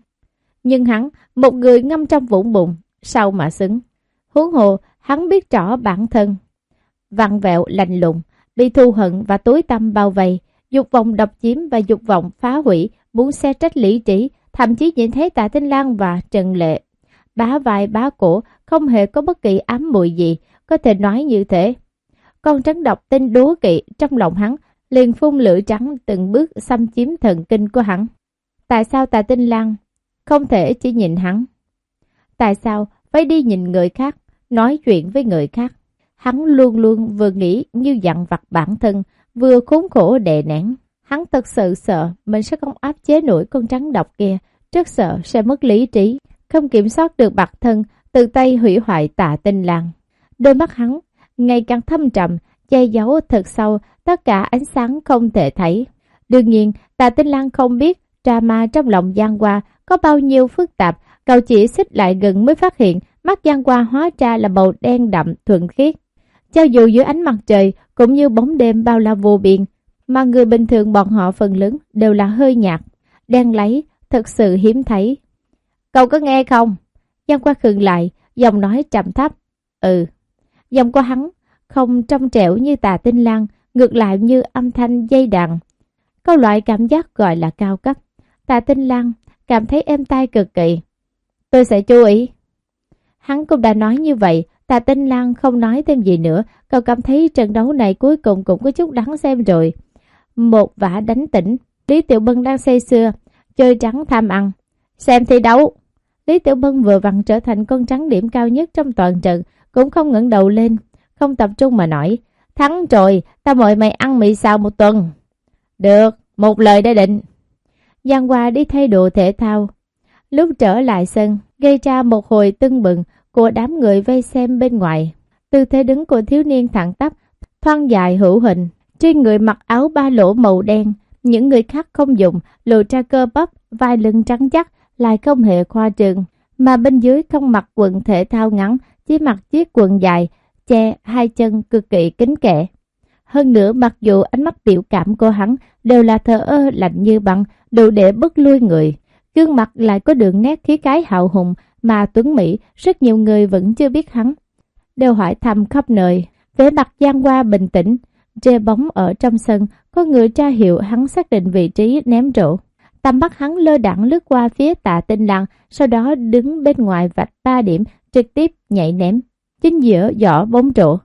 Nhưng hắn, một người ngâm trong vũng bụng, sao mà xứng. Huống hồ, hắn biết rõ bản thân. Vặn vẹo, lạnh lùng, bị thu hận và tối tâm bao vây, dục vọng độc chiếm và dục vọng phá hủy, muốn xe trách lý trí, thậm chí nhìn thấy Tạ Tinh Lan và Trần Lệ. Bá vai bá cổ, không hề có bất kỳ ám mùi gì, có thể nói như thế. Con trắng độc tên đố kỵ trong lòng hắn, liền phun lửa trắng từng bước xâm chiếm thần kinh của hắn. Tại sao Tạ Tinh Lan không thể chỉ nhìn hắn? Tại sao phải đi nhìn người khác, nói chuyện với người khác? Hắn luôn luôn vừa nghĩ như dặn vặt bản thân, vừa khốn khổ đè nén. Hắn thật sự sợ mình sẽ không áp chế nổi con trắng độc kia, rất sợ sẽ mất lý trí, không kiểm soát được bản thân, từ tay hủy hoại tạ tinh lang. Đôi mắt hắn ngày càng thâm trầm, che giấu thật sâu tất cả ánh sáng không thể thấy. Đương nhiên, tạ tinh lang không biết drama trong lòng Giang Hoa có bao nhiêu phức tạp, cậu chỉ xích lại gần mới phát hiện mắt Giang Hoa hóa ra là màu đen đậm thuần khiết. Cho dù dưới ánh mặt trời cũng như bóng đêm bao la vô biên, mà người bình thường bọn họ phần lớn đều là hơi nhạt, đen lấy, thật sự hiếm thấy. Cậu có nghe không? Giang qua khừng lại, giọng nói trầm thấp. Ừ. Giọng của hắn không trong trẻo như tà tinh lang, ngược lại như âm thanh dây đàn. có loại cảm giác gọi là cao cấp. tà Tinh Lăng cảm thấy êm tai cực kỳ. Tôi sẽ chú ý. Hắn cũng đã nói như vậy, tà Tinh Lăng không nói thêm gì nữa, cậu cảm thấy trận đấu này cuối cùng cũng có chút đáng xem rồi. Một vả đánh tỉnh, Lý Tiểu Bân đang say sưa, chơi trắng tham ăn. Xem thi đấu. Lý Tiểu Bân vừa vặn trở thành con trắng điểm cao nhất trong toàn trận, cũng không ngẩng đầu lên, không tập trung mà nói. Thắng rồi, ta mời mày ăn mì xào một tuần. Được, một lời đã định. Giang Hoa đi thay đồ thể thao. Lúc trở lại sân, gây ra một hồi tưng bừng của đám người vây xem bên ngoài. Tư thế đứng của thiếu niên thẳng tắp, thoăn dài hữu hình, trên người mặc áo ba lỗ màu đen. Những người khác không dùng, lộ ra cơ bắp, vai lưng trắng chắc, lại không hề khoa trương. Mà bên dưới không mặc quần thể thao ngắn, chỉ mặc chiếc quần dài, che hai chân cực kỳ kính kẽ Hơn nữa mặc dù ánh mắt biểu cảm của hắn đều là thờ ơ lạnh như băng, đủ để bức lui người. Gương mặt lại có đường nét khí cái hào hùng mà Tuấn Mỹ rất nhiều người vẫn chưa biết hắn. Đều hỏi thăm khắp nơi, vẻ mặt gian qua bình tĩnh, rê bóng ở trong sân, có người tra hiệu hắn xác định vị trí ném rổ. Tầm mắt hắn lơ đẳng lướt qua phía tạ tinh lặng, sau đó đứng bên ngoài vạch 3 điểm, trực tiếp nhảy ném. Chính giữa giỏ bóng rổ.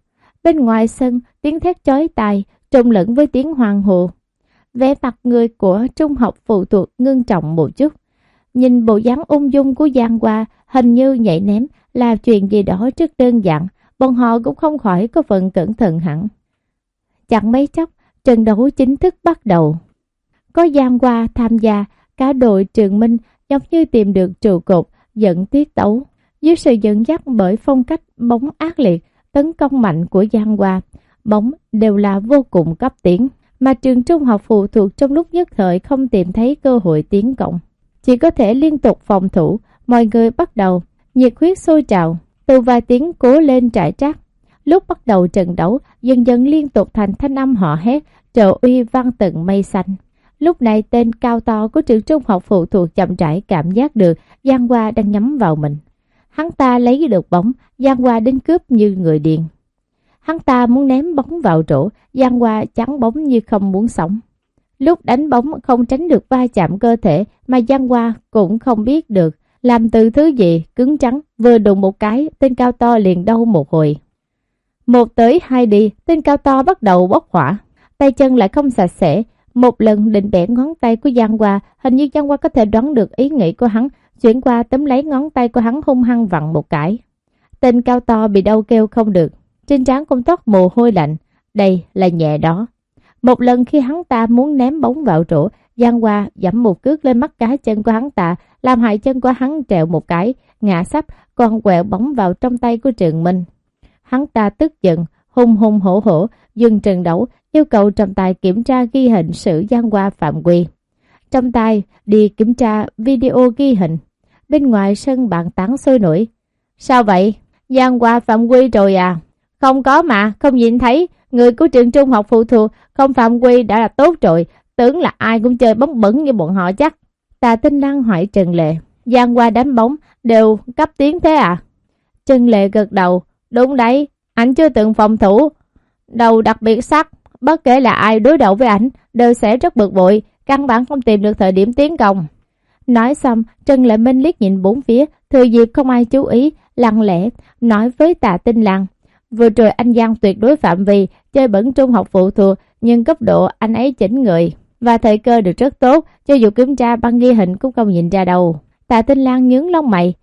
Bên ngoài sân, tiếng thét chói tai, trùng lẫn với tiếng hoàng hồ. Vẻ mặt người của trung học phụ thuộc ngưng trọng một chút. Nhìn bộ dáng ung dung của Giang Hoa, hình như nhảy ném là chuyện gì đó rất đơn giản, bọn họ cũng không khỏi có phần cẩn thận hẳn. Chẳng mấy chốc, trận đấu chính thức bắt đầu. Có Giang Hoa tham gia, cả đội trường minh giống như tìm được trụ cột, dẫn tiết tấu. Dưới sự dẫn dắt bởi phong cách bóng ác liệt, tấn công mạnh của Giang Hoa, bóng đều là vô cùng cấp tiến, mà trường trung học phụ thuộc trong lúc nhất thời không tìm thấy cơ hội tiến cộng. Chỉ có thể liên tục phòng thủ, mọi người bắt đầu, nhiệt huyết sôi trào, từ vài tiếng cố lên trải trác. Lúc bắt đầu trận đấu, dần dần liên tục thành thanh âm họ hét, trợ uy vang tận mây xanh. Lúc này tên cao to của trường trung học phụ thuộc chậm rãi cảm giác được Giang Hoa đang nhắm vào mình. Hắn ta lấy được bóng, Giang Hoa đến cướp như người điên. Hắn ta muốn ném bóng vào rổ, Giang Hoa chắn bóng như không muốn sống. Lúc đánh bóng không tránh được va chạm cơ thể mà Giang Hoa cũng không biết được làm từ thứ gì cứng trắng vừa đụng một cái tên cao to liền đau một hồi. Một tới hai đi tên cao to bắt đầu bốc hỏa. Tay chân lại không sạch sẽ. Một lần định bẻ ngón tay của Giang Hoa hình như Giang Hoa có thể đoán được ý nghĩ của hắn chuyển qua tấm lấy ngón tay của hắn hung hăng vặn một cái. Tên cao to bị đau kêu không được. Trên trán cũng toát mồ hôi lạnh. Đây là nhẹ đó. Một lần khi hắn ta muốn ném bóng vào rổ, Giang Hoa dẫm một cước lên mắt cá chân của hắn ta, làm hại chân của hắn trèo một cái, ngã sắp, còn quẹo bóng vào trong tay của Trường Minh. Hắn ta tức giận, hung hung hổ hổ, dừng trận đấu, yêu cầu trọng tài kiểm tra ghi hình sự gian qua phạm quy. Trọng tài đi kiểm tra video ghi hình. Bên ngoài sân bàn tán sôi nổi. Sao vậy? Gian qua phạm quy rồi à? Không có mà, không nhìn thấy. Người của trường trung học phụ thuộc không phạm quy đã là tốt rồi, tưởng là ai cũng chơi bóng bẩn như bọn họ chắc. Tà tinh năng hỏi Trần Lệ, Giang qua đánh bóng đều cấp tiến thế à? Trần Lệ gật đầu, đúng đấy, ảnh chưa từng phòng thủ. Đầu đặc biệt sắc, bất kể là ai đối đầu với ảnh đều sẽ rất bực bội, căn bản không tìm được thời điểm tiến công. Nói xong, Trần Lệ Minh liếc nhìn bốn phía, thừa dịp không ai chú ý, lặng lẽ, nói với tà tinh lặng. Vừa rồi anh Giang tuyệt đối phạm vi, chơi bẩn trung học phụ thuộc, nhưng cấp độ anh ấy chỉnh người. Và thời cơ được rất tốt, cho dù kiểm tra băng ghi hình cũng không nhìn ra đâu. Tạ Tinh Lan nhướng lông mày.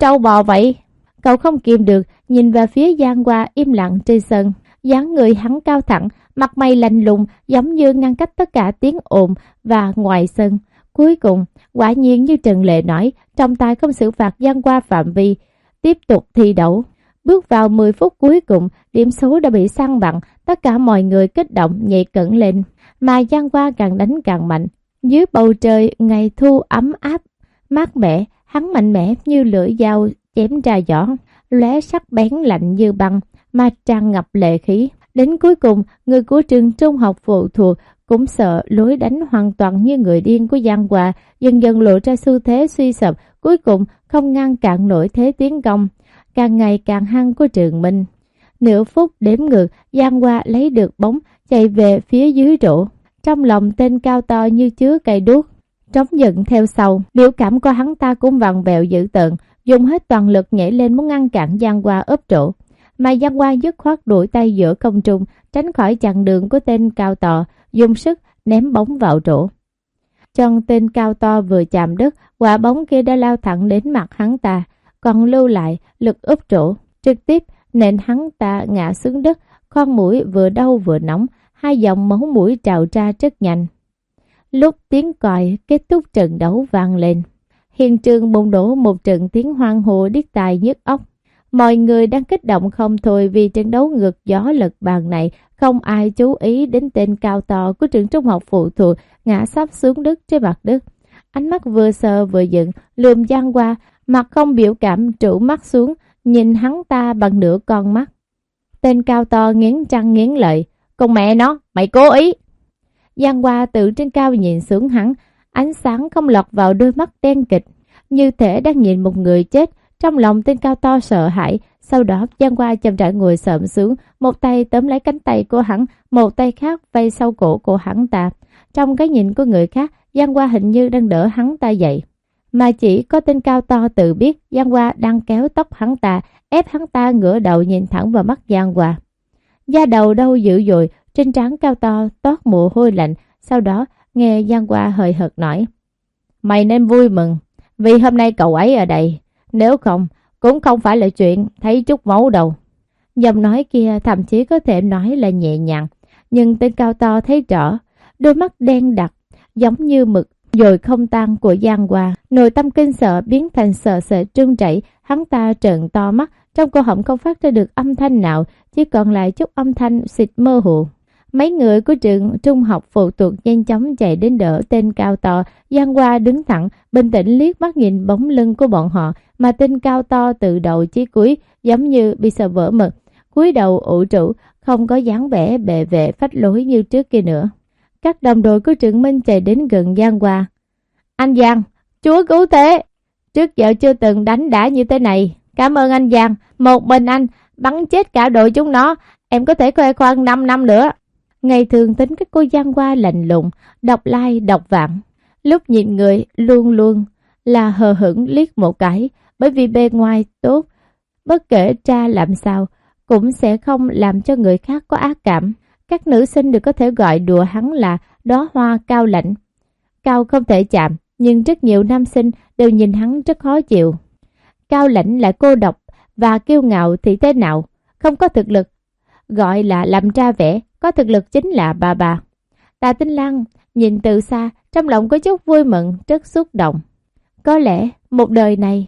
Trâu bò vậy? Cậu không kìm được, nhìn về phía Giang Hoa im lặng trên sân. dáng người hắn cao thẳng, mặt mày lạnh lùng, giống như ngăn cách tất cả tiếng ồn và ngoài sân. Cuối cùng, quả nhiên như Trần Lệ nói, trong tay không xử phạt Giang Hoa phạm vi, tiếp tục thi đấu. Bước vào 10 phút cuối cùng, điểm số đã bị săn bằng, tất cả mọi người kích động nhảy cẩn lên, mà Giang Hoa càng đánh càng mạnh. Dưới bầu trời ngày thu ấm áp, mát mẻ, hắn mạnh mẽ như lưỡi dao chém ra giỏ, lóe sắc bén lạnh như băng, mà tràn ngập lệ khí. Đến cuối cùng, người của trường trung học phụ thuộc cũng sợ lối đánh hoàn toàn như người điên của Giang Hoa, dần dần lộ ra xu thế suy sụp, cuối cùng không ngăn cản nổi thế tiến công càng ngày càng hăng của Trường Minh. Nửa phút đếm ngược, Giang Hoa lấy được bóng, chạy về phía dưới rổ. Trong lòng tên cao to như chứa cây đuốc, trống giận theo sau, biểu cảm của hắn ta cũng vặn vẹo dữ tợn, dùng hết toàn lực nhảy lên muốn ngăn cản Giang Hoa ốp trụ. Mà Giang Hoa dứt khoát đuổi tay giữa không trung, tránh khỏi chặn đường của tên cao to, dùng sức ném bóng vào trụ. Chân tên cao to vừa chạm đất, quả bóng kia đã lao thẳng đến mặt hắn ta, còn lưu lại lực úp trụ trực tiếp nện hắn ta ngã xuống đất, con mũi vừa đau vừa nóng, hai dòng máu mũi trào ra rất nhanh. Lúc tiếng còi kết thúc trận đấu vang lên, hiện trường bùng nổ một trận tiếng hoang hô điếc tài nhức óc. Mọi người đang kích động không thôi vì trận đấu ngược gió lật bàn này, không ai chú ý đến tên cao to của trường trung học phụ thuộc ngã sắp xuống đất trên mặt đất. Ánh mắt vừa sờ vừa giận, lườm gian qua, mặt không biểu cảm trụ mắt xuống, nhìn hắn ta bằng nửa con mắt. Tên cao to nghiến trăng nghiến lợi, con mẹ nó, mày cố ý. Giang Hoa từ trên cao nhìn xuống hắn, ánh sáng không lọt vào đôi mắt đen kịch, như thể đang nhìn một người chết. Trong lòng tên cao to sợ hãi, sau đó Giang Hoa chậm rãi ngồi sợm xuống, một tay tóm lấy cánh tay của hắn, một tay khác vây sau cổ của hắn ta. Trong cái nhìn của người khác, Giang Hoa hình như đang đỡ hắn ta dậy. Mà chỉ có tên cao to tự biết Giang Hoa đang kéo tóc hắn ta, ép hắn ta ngửa đầu nhìn thẳng vào mắt Giang Hoa. Da đầu đau dữ dội, trên trán cao to toát mồ hôi lạnh, sau đó nghe Giang Hoa hơi hợt nói. Mày nên vui mừng, vì hôm nay cậu ấy ở đây, nếu không, cũng không phải là chuyện thấy chút máu đâu. Giọng nói kia thậm chí có thể nói là nhẹ nhàng, nhưng tên cao to thấy rõ, đôi mắt đen đặc, giống như mực, rồi không tan của Giang Hoa. Nội tâm kinh sợ biến thành sợ sợ trưng chảy, hắn ta trợn to mắt, trong cổ họng không phát ra được âm thanh nào, chỉ còn lại chút âm thanh xịt mơ hồ. Mấy người của trường trung học phụ thuộc nhanh chóng chạy đến đỡ tên cao to, Giang Hoa đứng thẳng, bình tĩnh liếc mắt nhìn bóng lưng của bọn họ, mà tên cao to từ đầu chí cuối giống như bị sợ vỡ mực, cúi đầu ủ trụ, không có dáng vẻ bệ vệ phách lối như trước kia nữa. Các đồng đội của trưởng Minh chạy đến gần Giang Hoa. Anh Giang, chúa cứu thế! Trước giờ chưa từng đánh đã như thế này. Cảm ơn anh Giang, một mình anh bắn chết cả đội chúng nó, em có thể khoe khoang 5 năm nữa. Ngày thường tính các cô Giang Hoa lạnh lùng, đọc lai đọc vạn. Lúc nhìn người luôn luôn là hờ hững liếc một cái, bởi vì bề ngoài tốt, bất kể cha làm sao, cũng sẽ không làm cho người khác có ác cảm. Các nữ sinh được có thể gọi đùa hắn là đóa hoa cao lạnh. Cao không thể chạm, nhưng rất nhiều nam sinh đều nhìn hắn rất khó chịu. Cao lãnh là cô độc và kiêu ngạo thì thế nào, không có thực lực. Gọi là làm ra vẻ, có thực lực chính là bà bà. Tà Tinh Lăng nhìn từ xa, trong lòng có chút vui mừng, rất xúc động. Có lẽ một đời này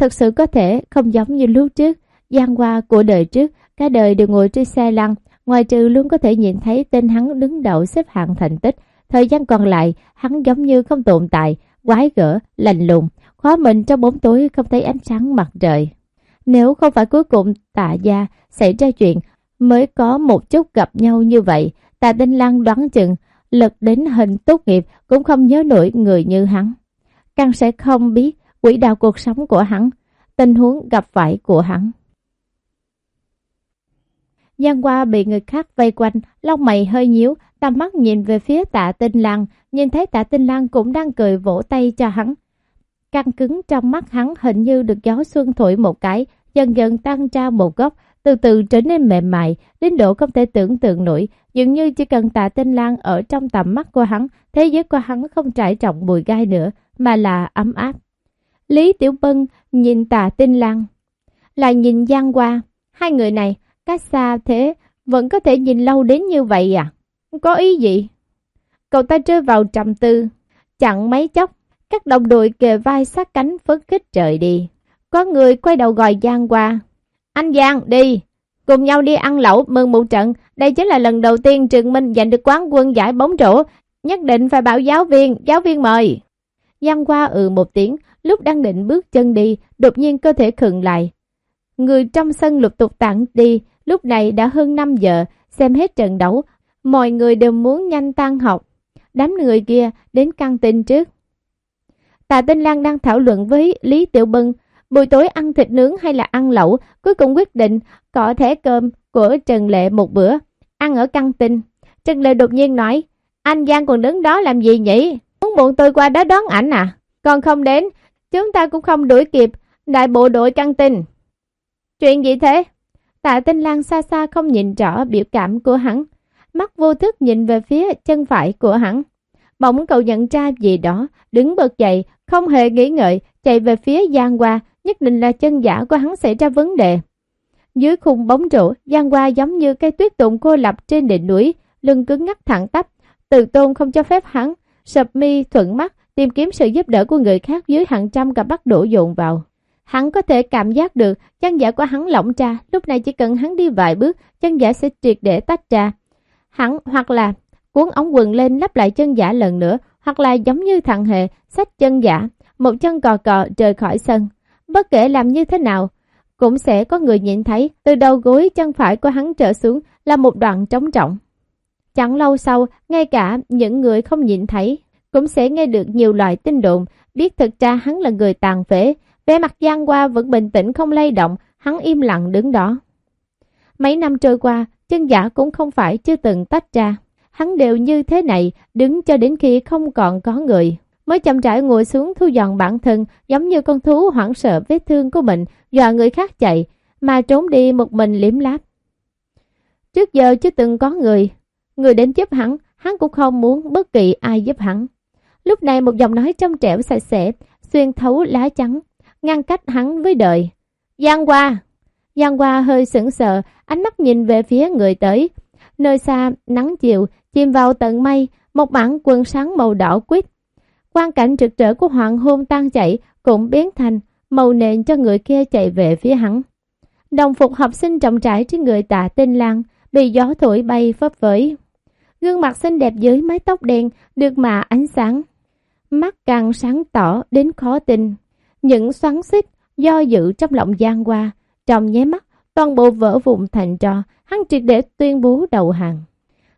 thật sự có thể không giống như lúc trước, gian qua của đời trước, cả đời đều ngồi trên xe lăn, ngoài trừ luôn có thể nhìn thấy tên hắn đứng đầu xếp hạng thành tích. Thời gian còn lại, hắn giống như không tồn tại, quái gở, lạnh lùng, khóa mình trong bóng tối không thấy ánh sáng mặt trời. Nếu không phải cuối cùng tạ gia xảy ra chuyện mới có một chút gặp nhau như vậy, tạ Tinh Lan đoán chừng lật đến hình tốt nghiệp cũng không nhớ nổi người như hắn. Càng sẽ không biết quỹ đạo cuộc sống của hắn, tình huống gặp phải của hắn. Giang qua bị người khác vây quanh, lông mày hơi nhíu, tầm mắt nhìn về phía tạ tinh Lan, nhìn thấy tạ tinh Lan cũng đang cười vỗ tay cho hắn. Căng cứng trong mắt hắn hình như được gió xuân thổi một cái, dần dần tăng ra một góc, từ từ trở nên mềm mại, đến độ không thể tưởng tượng nổi. Dường như chỉ cần tạ tinh lang ở trong tầm mắt của hắn, thế giới của hắn không trải trọng bùi gai nữa, mà là ấm áp. Lý Tiểu Bân nhìn tạ tinh lang, lại nhìn Giang Hoa. Hai người này, cách xa thế, vẫn có thể nhìn lâu đến như vậy à? Có ý gì? Cậu ta rơi vào trầm tư, chặn mấy chốc, các đồng đội kề vai sát cánh phấn khích trời đi. Có người quay đầu gọi Giang qua. Anh Giang, đi! Cùng nhau đi ăn lẩu mừng một trận. Đây chính là lần đầu tiên Trường Minh giành được quán quân giải bóng rổ. Nhất định phải bảo giáo viên, giáo viên mời. Giang qua ừ một tiếng, lúc đang định bước chân đi, đột nhiên cơ thể khựng lại. Người trong sân lục tục tặng đi, lúc này đã hơn 5 giờ, xem hết trận đấu. Mọi người đều muốn nhanh tan học. Đám người kia đến căng tin trước. Tạ Tinh Lan đang thảo luận với Lý Tiểu Bân, buổi tối ăn thịt nướng hay là ăn lẩu, cuối cùng quyết định có thẻ cơm của Trần Lệ một bữa, ăn ở căng tin. Trần Lệ đột nhiên nói, Anh Giang còn đứng đó làm gì nhỉ? Muốn bọn tôi qua đó đón ảnh à? Còn không đến, chúng ta cũng không đuổi kịp đại bộ đội căng tin. Chuyện gì thế? Tạ Tinh Lan xa xa không nhìn rõ biểu cảm của hắn. Mắt vô thức nhìn về phía chân phải của hắn. Bỗng cậu nhận ra gì đó, đứng bật dậy, không hề nghĩ ngợi, chạy về phía Giang Hoa, nhất định là chân giả của hắn xảy ra vấn đề. Dưới khung bóng rổ, Giang Hoa giống như cây tuyết tụng cô lập trên đỉnh núi, lưng cứng ngắc thẳng tắp. tự tôn không cho phép hắn, sập mi thuận mắt, tìm kiếm sự giúp đỡ của người khác dưới hàng trăm cặp bắt đổ dồn vào. Hắn có thể cảm giác được chân giả của hắn lỏng ra, lúc này chỉ cần hắn đi vài bước, chân giả sẽ triệt để tách ra. Hắn hoặc là cuốn ống quần lên lắp lại chân giả lần nữa, hoặc là giống như thằng hề, xách chân giả, một chân cò cò rời khỏi sân. Bất kể làm như thế nào, cũng sẽ có người nhìn thấy từ đầu gối chân phải của hắn trở xuống là một đoạn trống trọng. Chẳng lâu sau, ngay cả những người không nhìn thấy cũng sẽ nghe được nhiều loại tin đồn, biết thực ra hắn là người tàn phế. Vẻ mặt Giang qua vẫn bình tĩnh không lay động, hắn im lặng đứng đó. Mấy năm trôi qua, chân giả cũng không phải chưa từng tách ra. Hắn đều như thế này, đứng cho đến khi không còn có người. Mới chậm rãi ngồi xuống thu dọn bản thân, giống như con thú hoảng sợ vết thương của mình, dọa người khác chạy, mà trốn đi một mình liếm láp. Trước giờ chưa từng có người, người đến giúp hắn, hắn cũng không muốn bất kỳ ai giúp hắn. Lúc này một giọng nói trong trẻo sạch sẽ, xuyên thấu lá trắng, ngăn cách hắn với đời. Giang qua! Giang qua hơi sững sờ, ánh mắt nhìn về phía người tới. Nơi xa, nắng chiều, chìm vào tận mây, một bản quần sáng màu đỏ quýt. Quan cảnh trực trở của hoàng hôn tan chảy cũng biến thành màu nền cho người kia chạy về phía hắn. Đồng phục học sinh trọng trải trên người tạ tên Lan bị gió thổi bay phấp phới. Gương mặt xinh đẹp dưới mái tóc đen được mà ánh sáng. Mắt càng sáng tỏ đến khó tin. Những xoắn xích do dự trong lòng gian qua, trong nháy mắt, toàn bộ vỡ vụn thành trò, hắn triệt để tuyên bố đầu hàng.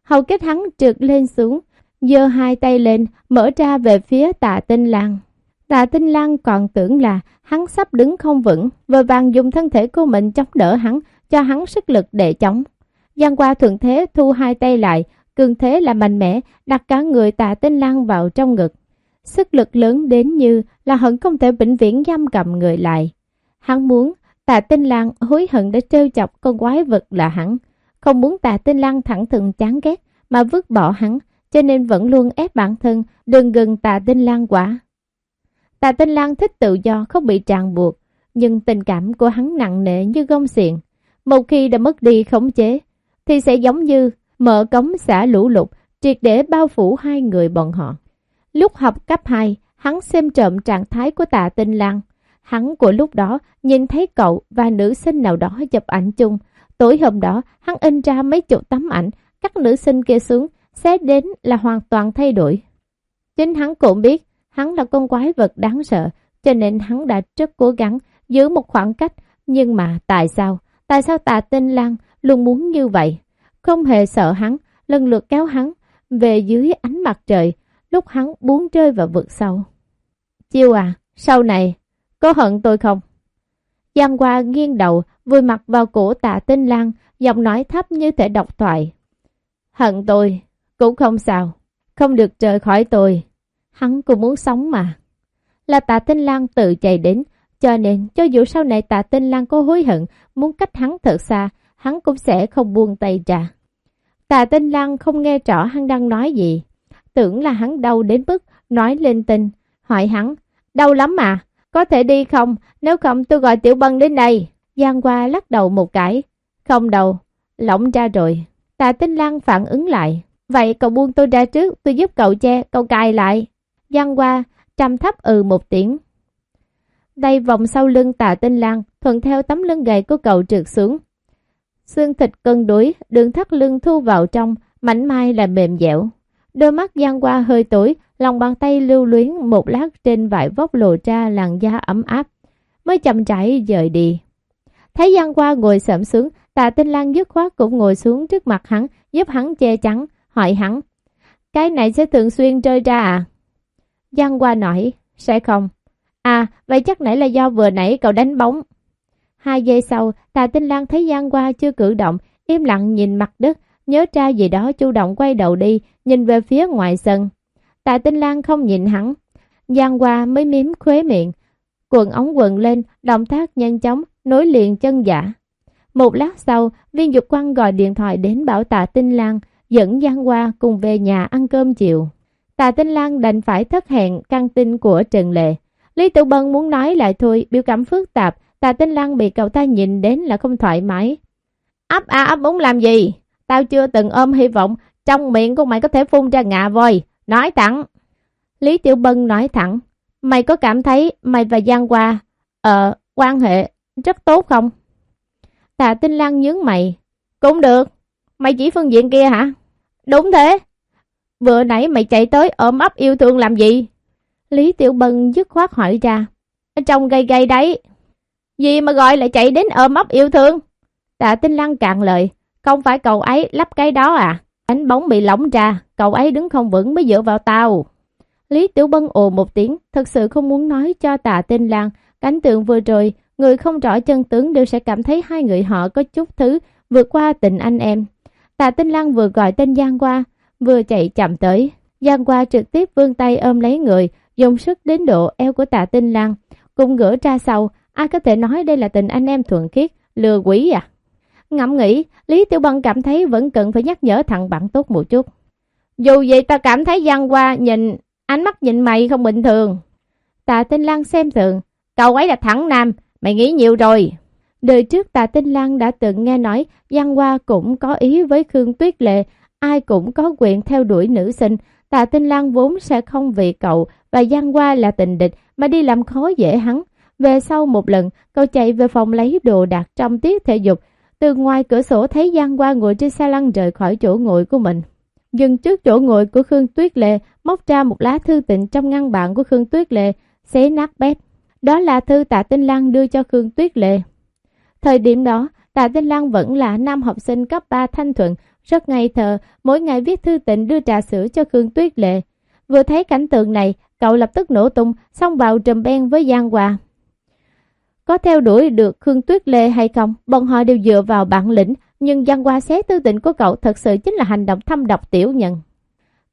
Hầu kết hắn trượt lên xuống, giơ hai tay lên, mở ra về phía tạ tinh lang. Tạ tinh lang còn tưởng là hắn sắp đứng không vững, vội vàng dùng thân thể của mình chống đỡ hắn, cho hắn sức lực để chống. Giang qua thuận thế thu hai tay lại, cường thế là mạnh mẽ, đặt cả người tạ tinh lang vào trong ngực. Sức lực lớn đến như là hận không thể vĩnh viễn giam cầm người lại. Hắn muốn tạ tinh lang hối hận để trêu chọc con quái vật là hắn. Không muốn tạ tinh lang thẳng thừng chán ghét mà vứt bỏ hắn, cho nên vẫn luôn ép bản thân đừng gần tạ tinh lang quả. Tạ tinh lang thích tự do không bị tràn buộc, nhưng tình cảm của hắn nặng nề như gông xiềng. Một khi đã mất đi khống chế, thì sẽ giống như mở cống xả lũ lụt, triệt để bao phủ hai người bọn họ. Lúc học cấp 2, hắn xem trộm trạng thái của tạ tinh lang. Hắn của lúc đó nhìn thấy cậu và nữ sinh nào đó chụp ảnh chung. Tối hôm đó, hắn in ra mấy chục tấm ảnh, các nữ sinh kia xuống, xét đến là hoàn toàn thay đổi. Chính hắn cũng biết, hắn là con quái vật đáng sợ, cho nên hắn đã rất cố gắng giữ một khoảng cách. Nhưng mà tại sao? Tại sao tạ tinh lang luôn muốn như vậy? Không hề sợ hắn, lần lượt kéo hắn về dưới ánh mặt trời, lúc hắn muốn rơi vào vực sâu. Chiêu à, sau này, có hận tôi không? Giang Hoa nghiêng đầu, vùi mặt vào cổ tạ tinh lang, giọng nói thấp như thể độc thoại. Hận tôi, cũng không sao, không được rời khỏi tôi. Hắn cũng muốn sống mà. Là tạ tinh lang tự chạy đến, cho nên cho dù sau này tạ tinh lang có hối hận, muốn cách hắn thật xa, hắn cũng sẽ không buông tay ra. Tạ tinh lang không nghe rõ hắn đang nói gì, tưởng là hắn đau đến mức nói lên tinh, hỏi hắn, đau lắm mà, có thể đi không, nếu không tôi gọi tiểu bân đến đây. Giang qua lắc đầu một cái, không đầu, lỏng ra rồi. Tạ tinh lang phản ứng lại, vậy cậu buông tôi ra trước, tôi giúp cậu che, cậu cài lại. Giang qua, trầm thấp ừ một tiếng. Đây vòng sau lưng tạ tinh lang, thuận theo tấm lưng gầy của cậu trượt xuống. Xương thịt cân đối đường thắt lưng thu vào trong, mảnh mai là mềm dẻo. Đôi mắt Giang qua hơi tối, lòng bàn tay lưu luyến một lát trên vải vóc lộ ra làn da ấm áp, mới chậm rãi rời đi. Thấy Giang qua ngồi sợm xuống, tạ tinh lang dứt khoát cũng ngồi xuống trước mặt hắn, giúp hắn che chắn, hỏi hắn. Cái này sẽ thường xuyên rơi ra à? Giang qua nói, sẽ không. À, vậy chắc nãy là do vừa nãy cậu đánh bóng. Hai giây sau, Tà Tinh Lan thấy Giang qua chưa cử động, im lặng nhìn mặt đất, nhớ ra gì đó chủ động quay đầu đi, nhìn về phía ngoài sân. Tạ Tinh Lan không nhìn hắn. Giang qua mới miếm khuế miệng, quần ống quần lên, động tác nhanh chóng, nối liền chân giả. Một lát sau, viên dục quang gọi điện thoại đến bảo tạ Tinh Lan, dẫn Giang qua cùng về nhà ăn cơm chiều. Tạ Tinh Lan đành phải thất hẹn căng tin của Trần Lệ. Lý Tử Bân muốn nói lại thôi, biểu cảm phức tạp, Tạ Tinh Lan bị cậu ta nhìn đến là không thoải mái. Ấp a ấp úng làm gì? Tao chưa từng ôm hy vọng, trong miệng của mày có thể phun ra ngạ voi. Nói thẳng. Lý Tiểu Bân nói thẳng. Mày có cảm thấy mày và Giang Hoa, ờ, quan hệ rất tốt không? Tạ Tinh Lan nhướng mày. Cũng được. Mày chỉ phương diện kia hả? Đúng thế. Vừa nãy mày chạy tới ôm ấp yêu thương làm gì? Lý Tiểu Bân dứt khoát hỏi ra. Ở trong gây gây đấy. Gì mà gọi là chạy đến ôm ấp yêu thương? Tạ Tinh Lăng cạn lời. Không phải cậu ấy lắp cái đó à? Ánh bóng bị lỏng ra, cậu ấy đứng không vững mới dựa vào tao. Lý Tiểu Bân ồ một tiếng, thật sự không muốn nói cho Tạ Tinh Lan. Cảnh tượng vừa rồi, người không rõ chân tướng đều sẽ cảm thấy hai người họ có chút thứ vượt qua tình anh em. Tạ Tinh Lan vừa gọi tên Giang qua, vừa chạy chậm tới. Giang qua trực tiếp vươn tay ôm lấy người, dùng sức đến độ eo của Tạ Tinh Lan, cùng gỡ ra sau, ai có thể nói đây là tình anh em thuận khiết, lừa quỷ à? Ngẫm nghĩ, Lý Tiểu Bân cảm thấy vẫn cần phải nhắc nhở thằng bạn tốt một chút. Dù vậy ta cảm thấy Giang qua nhìn, ánh mắt nhìn mày không bình thường. Tạ Tinh Lan xem thường, cậu ấy là thẳng nam, mày nghĩ nhiều rồi. Đời trước Tạ Tinh Lan đã từng nghe nói Giang Hoa cũng có ý với Khương Tuyết Lệ, ai cũng có quyền theo đuổi nữ sinh. Tạ Tinh Lan vốn sẽ không vì cậu và Giang Hoa là tình địch mà đi làm khó dễ hắn. Về sau một lần, cậu chạy về phòng lấy đồ đạc trong tiết thể dục. Từ ngoài cửa sổ thấy Giang Hoa ngồi trên xe lăn rời khỏi chỗ ngồi của mình. Dừng trước chỗ ngồi của Khương Tuyết Lệ, móc ra một lá thư tình trong ngăn bàn của Khương Tuyết Lệ, xé nát bét. Đó là thư tạ Tinh Lan đưa cho Khương Tuyết Lệ. Thời điểm đó, tạ Tinh Lan vẫn là nam học sinh cấp 3 thanh thuận, rất ngây thơ, mỗi ngày viết thư tình đưa trà sữa cho Khương Tuyết Lệ. Vừa thấy cảnh tượng này, cậu lập tức nổ tung, xông vào trầm ben với Giang Hòa. Có theo đuổi được Khương Tuyết Lê hay không, bọn họ đều dựa vào bản lĩnh, nhưng Giang Hoa xé tư tình của cậu thật sự chính là hành động thâm độc tiểu nhân.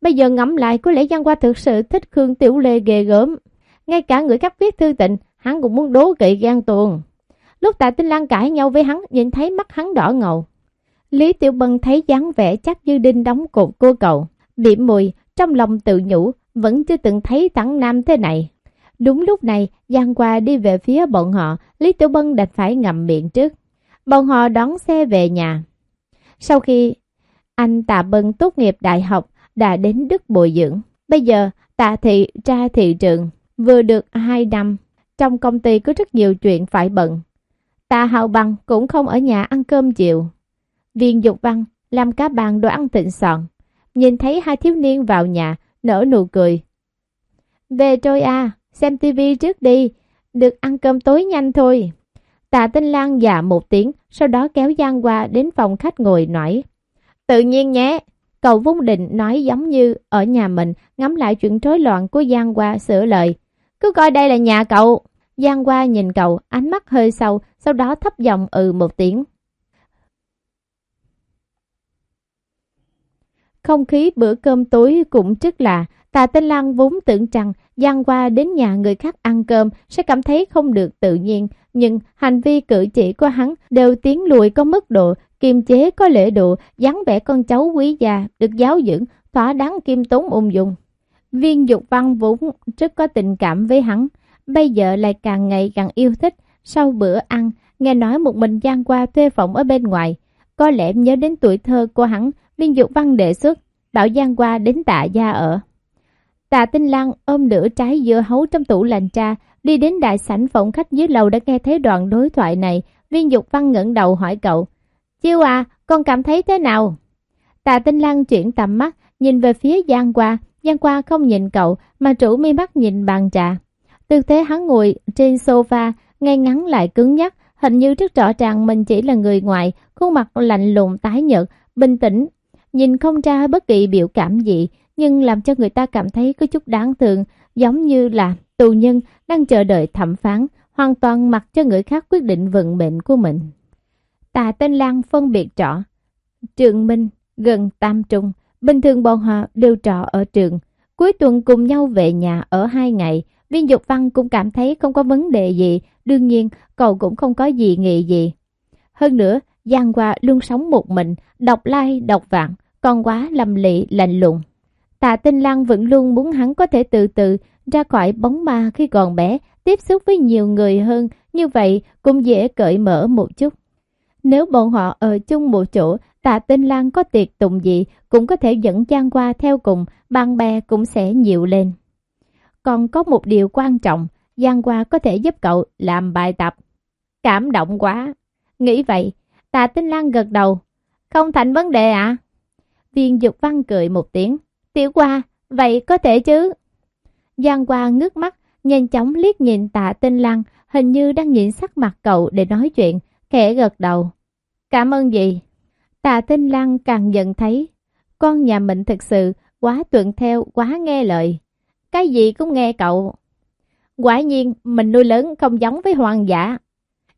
Bây giờ ngẫm lại, có lẽ Giang Hoa thực sự thích Khương Tiểu Lê ghê gớm. Ngay cả người khác viết thư tình, hắn cũng muốn đố kỵ gan tuồng. Lúc Tạ Tinh Lan cãi nhau với hắn, nhìn thấy mắt hắn đỏ ngầu. Lý Tiểu Bân thấy dáng vẻ chắc như đinh đóng cột cô cậu, điểm mùi, trong lòng tự nhủ, vẫn chưa từng thấy thẳng nam thế này. Đúng lúc này, Giang Qua đi về phía bọn họ, Lý Tiểu Bân đành phải ngậm miệng trước. Bọn họ đón xe về nhà. Sau khi anh Tạ Bân tốt nghiệp đại học, đã đến Đức bồi dưỡng. Bây giờ, Tạ Thị ra thị trường, vừa được 2 năm. Trong công ty có rất nhiều chuyện phải bận. Tà Hào Bằng cũng không ở nhà ăn cơm chiều. Viên Dục Văn làm cá bàn đồ ăn tịnh soạn. Nhìn thấy hai thiếu niên vào nhà, nở nụ cười. Về trôi à, xem tivi trước đi, được ăn cơm tối nhanh thôi. Tạ Tinh Lan dạ một tiếng, sau đó kéo Giang qua đến phòng khách ngồi nói. Tự nhiên nhé, cậu vung định nói giống như ở nhà mình, ngắm lại chuyện rối loạn của Giang qua sửa lời. Cứ coi đây là nhà cậu. Giang qua nhìn cậu, ánh mắt hơi sâu, sau đó thấp giọng ừ một tiếng. Không khí bữa cơm tối cũng rất là Tạ Tinh Lan vốn tưởng rằng Giang qua đến nhà người khác ăn cơm sẽ cảm thấy không được tự nhiên, nhưng hành vi cử chỉ của hắn đều tiến lùi có mức độ, kiềm chế có lễ độ, dáng vẻ con cháu quý già, được giáo dưỡng, thỏa đáng kim tốn ung dung. Viên dục văn vốn rất có tình cảm với hắn, bây giờ lại càng ngày càng yêu thích. Sau bữa ăn, nghe nói một mình Giang qua thuê phòng ở bên ngoài. Có lẽ nhớ đến tuổi thơ của hắn, viên dục văn đề xuất, bảo Giang qua đến tạ gia ở. Tạ Tinh Lan ôm nửa trái dưa hấu trong tủ lạnh cha đi đến đại sảnh phòng khách dưới lầu đã nghe thấy đoạn đối thoại này. Viên Dục Văn ngẩng đầu hỏi cậu, Chiêu à, con cảm thấy thế nào? Tạ Tinh Lan chuyển tầm mắt, nhìn về phía Giang Qua. Giang Qua không nhìn cậu, mà chủ mi mắt nhìn bàn trà. Tư thế hắn ngồi trên sofa, ngay ngắn lại cứng nhắc, hình như rất rõ ràng mình chỉ là người ngoài, khuôn mặt lạnh lùng tái nhợt, bình tĩnh, nhìn không ra bất kỳ biểu cảm gì, nhưng làm cho người ta cảm thấy có chút đáng thương, giống như là tù nhân đang chờ đợi thẩm phán, hoàn toàn mặc cho người khác quyết định vận mệnh của mình. Tà tên Lan phân biệt trọ Trường Minh gần Tam Trung. Bình thường bọn họ đều trọ ở trường. Cuối tuần cùng nhau về nhà ở hai ngày. Viên Dục Văn cũng cảm thấy không có vấn đề gì. Đương nhiên, cậu cũng không có gì nghị gì. Hơn nữa, Giang Hoa luôn sống một mình, độc lai, độc vạn, còn quá lầm lị, lạnh lùng. Tạ Tinh Lan vẫn luôn muốn hắn có thể từ từ ra khỏi bóng ma khi còn bé, tiếp xúc với nhiều người hơn, như vậy cũng dễ cởi mở một chút. Nếu bọn họ ở chung một chỗ, tạ tinh Lan có tiệc tùng gì cũng có thể dẫn Giang Hoa theo cùng, bạn bè cũng sẽ nhiều lên. Còn có một điều quan trọng, Giang Hoa có thể giúp cậu làm bài tập. Cảm động quá. Nghĩ vậy, tạ tinh Lan gật đầu. Không thành vấn đề ạ? À? Viên dục văn cười một tiếng. Tiểu Hoa, vậy có thể chứ? Giang Hoa ngước mắt, nhanh chóng liếc nhìn tạ tinh Lan, hình như đang nhìn sắc mặt cậu để nói chuyện, khẽ gật đầu. Cảm ơn gì? Tạ tinh Lan càng nhận thấy, con nhà mình thực sự quá tuận theo, quá nghe lời. Cái gì cũng nghe cậu. Quả nhiên, mình nuôi lớn không giống với hoàng giả.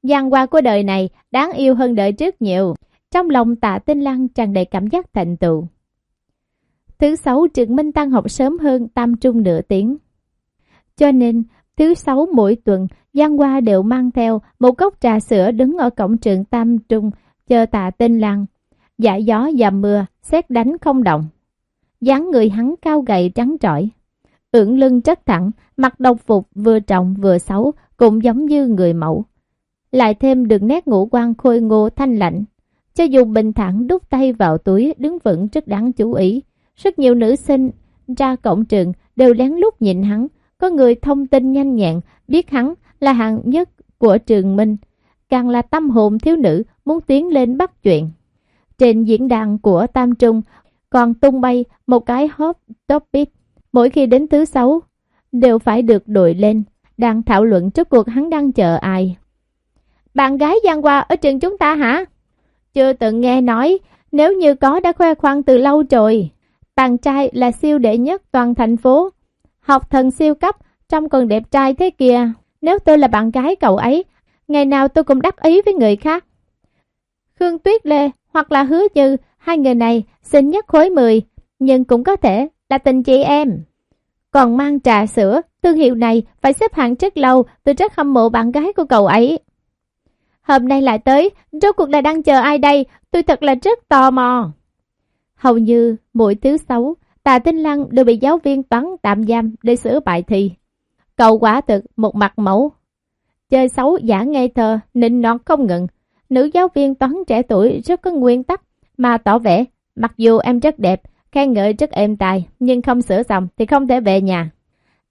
Giang qua của đời này đáng yêu hơn đời trước nhiều. Trong lòng tạ tinh lăng tràn đầy cảm giác thành tựu. Thứ sáu Trường Minh Tăng học sớm hơn tam trung nửa tiếng. Cho nên, thứ sáu mỗi tuần, Giang Hoa đều mang theo một cốc trà sữa đứng ở cổng trường tam trung, chờ tạ tinh lăng. Dạ gió và mưa, xét đánh không động. dáng người hắn cao gầy trắng trỏi ưỡn lưng rất thẳng, mặt đồng phục vừa trọng vừa xấu, cũng giống như người mẫu. Lại thêm được nét ngũ quan khôi ngô thanh lạnh. Cho dù bình thản đút tay vào túi đứng vững rất đáng chú ý. Rất nhiều nữ sinh ra cổng trường đều lén lút nhìn hắn, có người thông tin nhanh nhẹn, biết hắn là hạng nhất của trường Minh, càng là tâm hồn thiếu nữ muốn tiến lên bắt chuyện. Trên diễn đàn của Tam Trung còn tung bay một cái hot topic. Mỗi khi đến thứ sáu, đều phải được đội lên, đang thảo luận trước cuộc hắn đang chờ ai. Bạn gái Giang Hoa ở trường chúng ta hả? Chưa từng nghe nói, nếu như có đã khoe khoang từ lâu rồi. Bạn trai là siêu đệ nhất toàn thành phố, học thần siêu cấp, trông còn đẹp trai thế kìa. Nếu tôi là bạn gái cậu ấy, ngày nào tôi cũng đắc ý với người khác. Khương Tuyết Lê hoặc là Hứa Như, hai người này xinh nhất khối 10, nhưng cũng có thể là tình chị em. Còn mang trà sữa, thương hiệu này phải xếp hạng rất lâu, tôi rất hâm mộ bạn gái của cậu ấy. Hôm nay lại tới, rốt cuộc là đang chờ ai đây, tôi thật là rất tò mò. Hầu như mỗi thứ sáu, Tà Tinh Lăng đều bị giáo viên toán tạm giam để sửa bài thi. Cậu quả thực một mặt mẫu. Chơi xấu giả ngây thơ, nịnh nọt không ngừng. Nữ giáo viên toán trẻ tuổi rất có nguyên tắc mà tỏ vẻ. Mặc dù em rất đẹp, khen ngợi rất êm tài, nhưng không sửa xong thì không thể về nhà.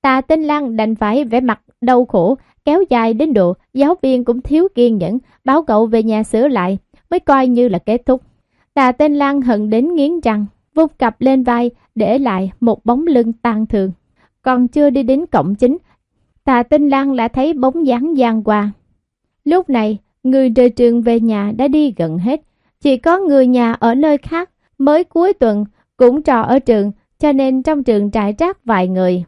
Tà Tinh Lăng đành phải vẻ mặt đau khổ, kéo dài đến độ giáo viên cũng thiếu kiên nhẫn, báo cậu về nhà sửa lại, mới coi như là kết thúc. Tà Tinh Lăng hận đến nghiến răng, vung cặp lên vai, để lại một bóng lưng tàn thường. Còn chưa đi đến cổng chính, Tà Tinh Lan đã thấy bóng dáng giang qua. Lúc này, người rời trường về nhà đã đi gần hết. Chỉ có người nhà ở nơi khác mới cuối tuần cũng trò ở trường, cho nên trong trường trải rác vài người.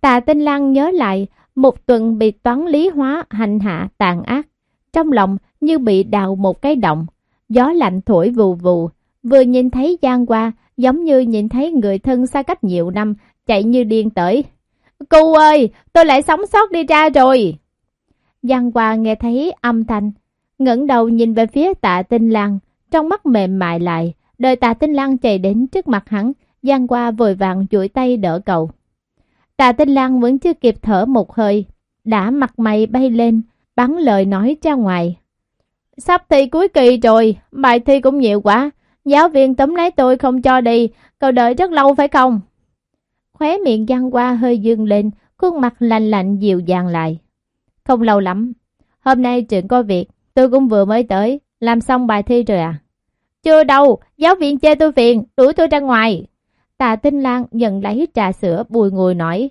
Tạ Tinh Lăng nhớ lại một tuần bị toán lý hóa hành hạ tàn ác. Trong lòng như bị đào một cái động, gió lạnh thổi vù vù. Vừa nhìn thấy Giang qua, giống như nhìn thấy người thân xa cách nhiều năm, chạy như điên tới. Cô ơi, tôi lại sống sót đi ra rồi. Giang Hoa nghe thấy âm thanh, ngẩng đầu nhìn về phía tạ tinh lang, trong mắt mềm mại lại, đợi tạ tinh lang chạy đến trước mặt hắn, Giang qua vội vàng duỗi tay đỡ cậu. Tạ tinh lang vẫn chưa kịp thở một hơi, đã mặt mày bay lên, bắn lời nói ra ngoài. Sắp thi cuối kỳ rồi, bài thi cũng nhiều quá, giáo viên tấm lấy tôi không cho đi, cậu đợi rất lâu phải không? Khóe miệng Giang qua hơi dương lên, khuôn mặt lạnh lạnh dịu dàng lại. Không lâu lắm, hôm nay chuyện có việc, tôi cũng vừa mới tới, làm xong bài thi rồi à? Chưa đâu, giáo viên chê tôi phiền, đuổi tôi ra ngoài. Tà Tinh Lan nhận lấy trà sữa bùi ngùi nói.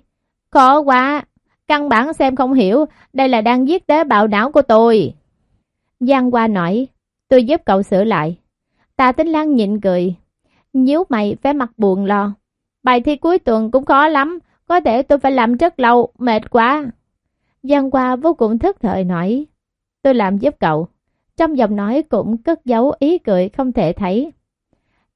Khó quá, căn bản xem không hiểu, đây là đang giết tế bạo não của tôi. Giang Hoa nói, tôi giúp cậu sửa lại. Tà Tinh Lan nhịn cười, nhíu mày vẻ mặt buồn lo. Bài thi cuối tuần cũng khó lắm, có thể tôi phải làm rất lâu, mệt quá. Giang Hoa vô cùng thức thời nói, tôi làm giúp cậu. Trong giọng nói cũng cất giấu ý cười không thể thấy.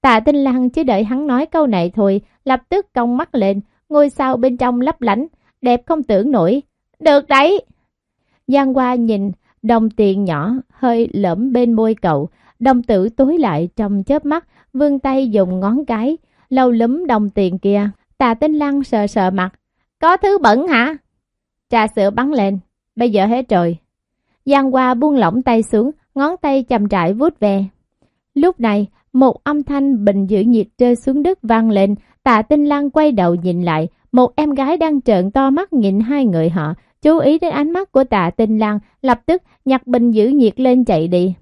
Tạ Tinh Lăng chỉ đợi hắn nói câu này thôi, lập tức cong mắt lên, ngôi sao bên trong lấp lánh, đẹp không tưởng nổi. Được đấy! Giang qua nhìn đồng tiền nhỏ hơi lõm bên môi cậu, đồng tử tối lại trong chớp mắt, vươn tay dùng ngón cái, lâu lúm đồng tiền kia. Tạ Tinh Lăng sờ sờ mặt. Có thứ bẩn hả? Trà sữa bắn lên. Bây giờ hết rồi. Giang qua buông lỏng tay xuống, ngón tay chậm rãi vuốt về. Lúc này, một âm thanh bình giữ nhiệt rơi xuống đất vang lên, tạ tinh Lan quay đầu nhìn lại, một em gái đang trợn to mắt nhìn hai người họ, chú ý đến ánh mắt của tạ tinh Lan, lập tức nhặt bình giữ nhiệt lên chạy đi.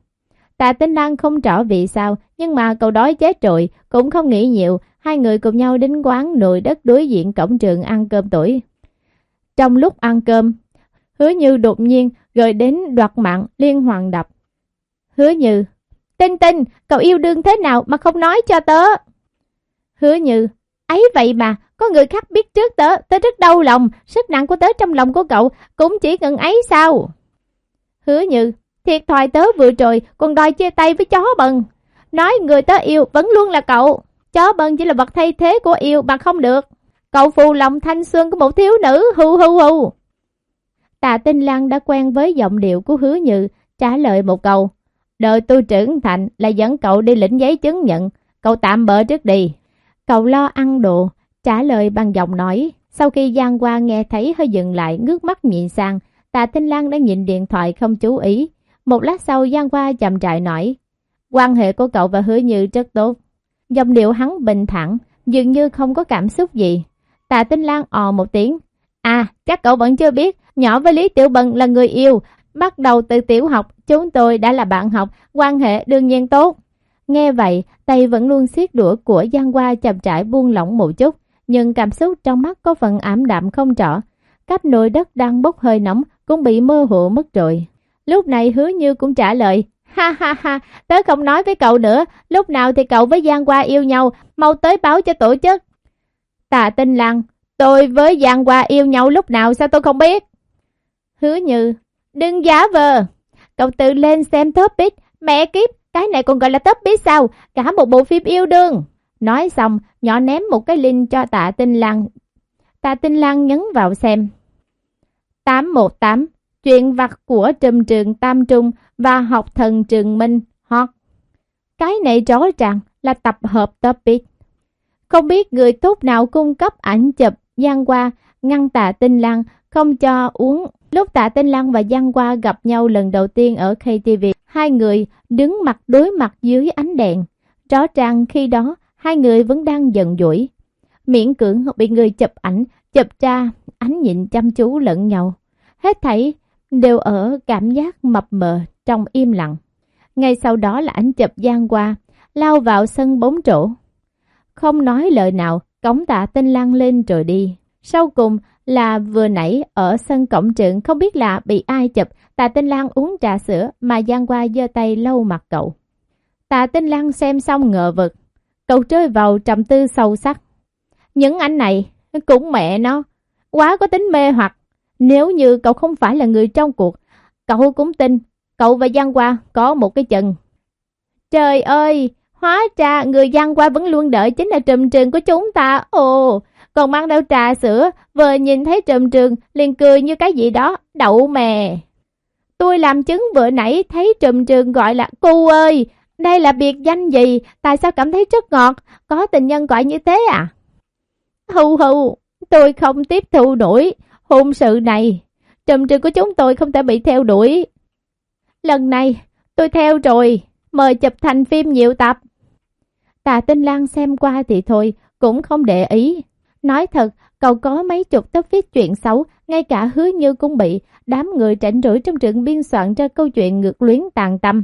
Tạ tinh Lan không rõ vì sao, nhưng mà cậu đói chết rồi, cũng không nghĩ nhiều, hai người cùng nhau đến quán nồi đất đối diện cổng trường ăn cơm tuổi. Trong lúc ăn cơm, hứa như đột nhiên gợi đến đoạt mạng liên hoàng đập. Hứa như, Tinh tinh, cậu yêu đương thế nào mà không nói cho tớ? Hứa như, ấy vậy mà, có người khác biết trước tớ, tớ rất đau lòng, sức nặng của tớ trong lòng của cậu cũng chỉ ngần ấy sao? Hứa như, thiệt thòi tớ vừa rồi còn đòi chia tay với chó bần. Nói người tớ yêu vẫn luôn là cậu. Chó bần chỉ là vật thay thế của yêu mà không được. Cậu phù lòng thanh xuân của một thiếu nữ, hù hù hù. Tạ Tinh lan đã quen với giọng điệu của hứa như, trả lời một câu. Đợi tôi trưởng thành là dẫn cậu đi lĩnh giấy chứng nhận, cậu tạm bỡ trước đi. Cậu lo ăn đồ, trả lời bằng giọng nói. Sau khi Giang Hoa nghe thấy hơi dừng lại, ngước mắt nhìn sang, Tạ Thanh Lan đang nhìn điện thoại không chú ý. Một lát sau Giang Hoa chậm trại nói, quan hệ của cậu và Hứa Như rất tốt. Dòng điệu hắn bình thản dường như không có cảm xúc gì. Tạ Tinh Lan ò một tiếng. À, chắc cậu vẫn chưa biết, nhỏ với Lý Tiểu Bần là người yêu, Bắt đầu từ tiểu học, chúng tôi đã là bạn học, quan hệ đương nhiên tốt. Nghe vậy, tay vẫn luôn siết đũa của Giang Hoa chậm trải buông lỏng một chút, nhưng cảm xúc trong mắt có phần ảm đạm không rõ. Cách nồi đất đang bốc hơi nóng cũng bị mơ hồ mất rồi. Lúc này hứa như cũng trả lời, ha ha ha, tớ không nói với cậu nữa, lúc nào thì cậu với Giang Hoa yêu nhau, mau tới báo cho tổ chức. Tạ tinh lăng, tôi với Giang Hoa yêu nhau lúc nào sao tôi không biết? Hứa như, Đừng giả vờ. Cậu tự lên xem top beat. Mẹ kiếp, cái này còn gọi là top beat sao? Cả một bộ phim yêu đương. Nói xong, nhỏ ném một cái link cho tạ tinh lăng. Tạ tinh lăng nhấn vào xem. 818. Chuyện vặt của trùm trường Tam Trung và học thần trường Minh hoặc Cái này rõ ràng là tập hợp topic. Không biết người tốt nào cung cấp ảnh chụp gian qua ngăn tạ tinh lăng không cho uống Lúc Tạ Tinh Lăng và Giang Hoa gặp nhau lần đầu tiên ở KTV, hai người đứng mặt đối mặt dưới ánh đèn. Rõ ràng khi đó, hai người vẫn đang giận dỗi. Miễn cưỡng bị người chụp ảnh, chụp ra, ánh nhìn chăm chú lẫn nhau. Hết thảy đều ở cảm giác mập mờ trong im lặng. Ngay sau đó là ảnh chụp Giang Hoa, lao vào sân bóng rổ. Không nói lời nào, cống tạ tinh lăng lên rồi đi. Sau cùng là vừa nãy ở sân cổng trường không biết là bị ai chụp, Tạ Tinh Lan uống trà sữa mà Giang Qua giơ tay lâu mặt cậu. Tạ Tinh Lan xem xong ngờ vực, cậu rơi vào trầm tư sâu sắc. Những ảnh này cũng mẹ nó, quá có tính mê hoặc. Nếu như cậu không phải là người trong cuộc, cậu cũng tin cậu và Giang Qua có một cái chừng. Trời ơi, hóa ra người Giang Qua vẫn luôn đợi chính là trùm trường của chúng ta. Ồ, còn mang theo trà sữa, vừa nhìn thấy trầm trường, liền cười như cái gì đó, đậu mè. Tôi làm chứng vừa nãy thấy trùm trường gọi là cô ơi, đây là biệt danh gì, tại sao cảm thấy rất ngọt, có tình nhân gọi như thế à? Hù hù, tôi không tiếp thu nổi hôn sự này, trùm trường của chúng tôi không thể bị theo đuổi. Lần này, tôi theo rồi, mời chụp thành phim nhiều tập. Tà Tinh Lan xem qua thì thôi, cũng không để ý. Nói thật, cậu có mấy chục tấp viết chuyện xấu, ngay cả hứa như cũng bị, đám người rảnh rỗi trong trường biên soạn ra câu chuyện ngược luyến tàn tâm.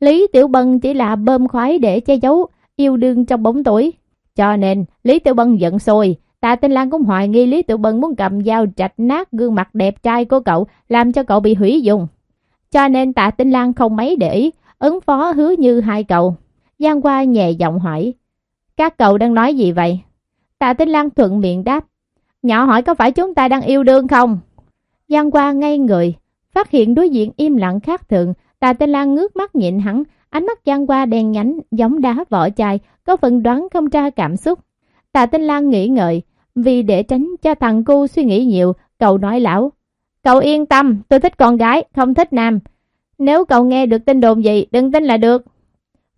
Lý Tiểu Bân chỉ là bơm khoái để che giấu yêu đương trong bóng tối. Cho nên, Lý Tiểu Bân giận sôi. Tạ Tinh Lan cũng hoài nghi Lý Tiểu Bân muốn cầm dao trạch nát gương mặt đẹp trai của cậu, làm cho cậu bị hủy dùng. Cho nên Tạ Tinh Lan không mấy để ý, ứng phó hứa như hai cậu. Giang qua nhẹ giọng hỏi, các cậu đang nói gì vậy? Tạ Tinh Lan thuận miệng đáp. Nhỏ hỏi có phải chúng ta đang yêu đương không? Giang qua ngay người, phát hiện đối diện im lặng khác thường, Tạ Tinh Lan ngước mắt nhịn hắn, ánh mắt Giang qua đen nhánh, giống đá vỏ chai, có phần đoán không ra cảm xúc. Tạ Tinh Lan nghĩ ngợi, vì để tránh cho thằng cu suy nghĩ nhiều, cậu nói lão. Cậu yên tâm, tôi thích con gái, không thích nam. Nếu cậu nghe được tin đồn gì, đừng tin là được.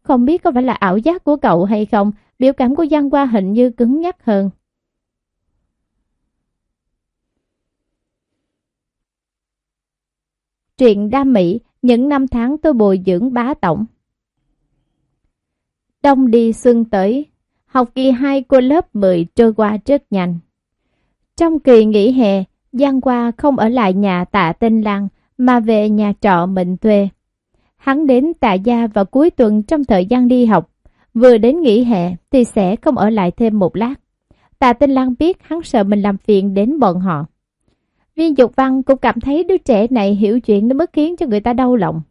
Không biết có phải là ảo giác của cậu hay không, biểu cảm của Giang Hoa hình như cứng nhắc hơn. Truyện đam mỹ, những năm tháng tôi bồi dưỡng bá tổng. Đông đi xuân tới, học kỳ 2 của lớp 10 trôi qua rất nhanh. Trong kỳ nghỉ hè, Giang Hoa không ở lại nhà tạ Tinh Lan mà về nhà trọ mình thuê. Hắn đến tạ gia vào cuối tuần trong thời gian đi học. Vừa đến nghỉ hè thì sẽ không ở lại thêm một lát. Tạ Tinh Lan biết hắn sợ mình làm phiền đến bọn họ. Viên Dục Văn cũng cảm thấy đứa trẻ này hiểu chuyện đến mức khiến cho người ta đau lòng.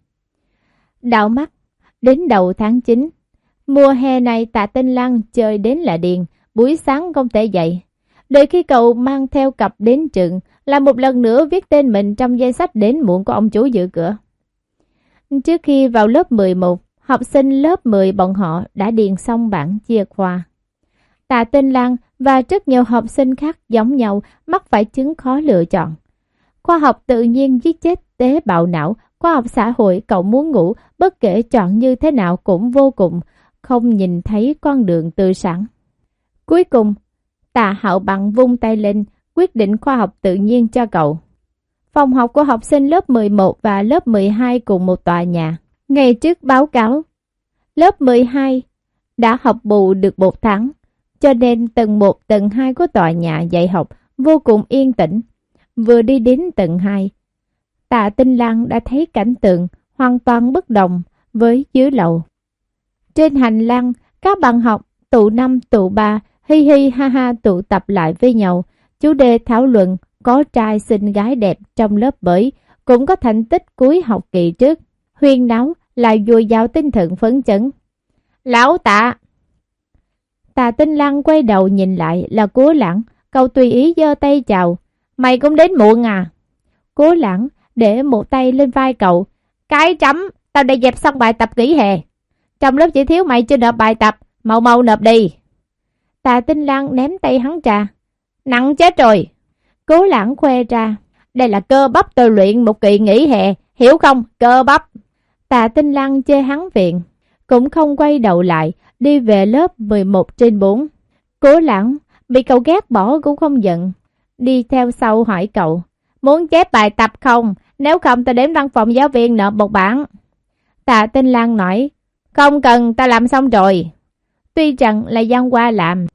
Đạo mắt, đến đầu tháng 9, mùa hè này tạ tinh Lan chơi đến là điền, buổi sáng không thể dậy. Đợi khi cậu mang theo cặp đến trường, là một lần nữa viết tên mình trong danh sách đến muộn của ông chú giữ cửa. Trước khi vào lớp 11, học sinh lớp 10 bọn họ đã điền xong bản chia khoa. Tạ Tinh Lan và rất nhiều học sinh khác giống nhau mắc phải chứng khó lựa chọn. Khoa học tự nhiên giết chết tế bào não, khoa học xã hội cậu muốn ngủ, bất kể chọn như thế nào cũng vô cùng, không nhìn thấy con đường tư sẵn. Cuối cùng, Tạ Hạo Bằng vung tay lên, quyết định khoa học tự nhiên cho cậu. Phòng học của học sinh lớp 11 và lớp 12 cùng một tòa nhà. Ngày trước báo cáo, lớp 12 đã học bù được một tháng, cho nên tầng 1, tầng 2 của tòa nhà dạy học vô cùng yên tĩnh. Vừa đi đến tầng 2, tạ Tinh Lan đã thấy cảnh tượng hoàn toàn bất đồng với dưới lầu. Trên hành lang, các bạn học tụ năm tụ ba hi hi ha ha tụ tập lại với nhau, chủ đề thảo luận có trai xinh gái đẹp trong lớp bởi, cũng có thành tích cuối học kỳ trước. Huyên náo lại vui dào tinh thần phấn chấn. Lão tạ! tạ tinh lăng quay đầu nhìn lại là cố lãng, cậu tùy ý giơ tay chào. Mày cũng đến muộn à? Cố lãng để một tay lên vai cậu. Cái chấm, tao đã dẹp xong bài tập nghỉ hè. Trong lớp chỉ thiếu mày chưa nộp bài tập, mau mau nộp đi. tạ tinh lăng ném tay hắn trà. Nặng chết rồi. Cố lãng khoe ra. Đây là cơ bắp tôi luyện một kỳ nghỉ hè, hiểu không? Cơ bắp. Tà tinh lăng chê hắn viện. Cũng không quay đầu lại, đi về lớp 11 trên 4. Cố lãng, bị cậu ghét bỏ cũng không giận. Đi theo sau hỏi cậu, muốn chép bài tập không? Nếu không ta đến văn phòng giáo viên nợ một bản. Tạ Tinh Lan nói, không cần ta làm xong rồi. Tuy rằng là Giang Hoa làm,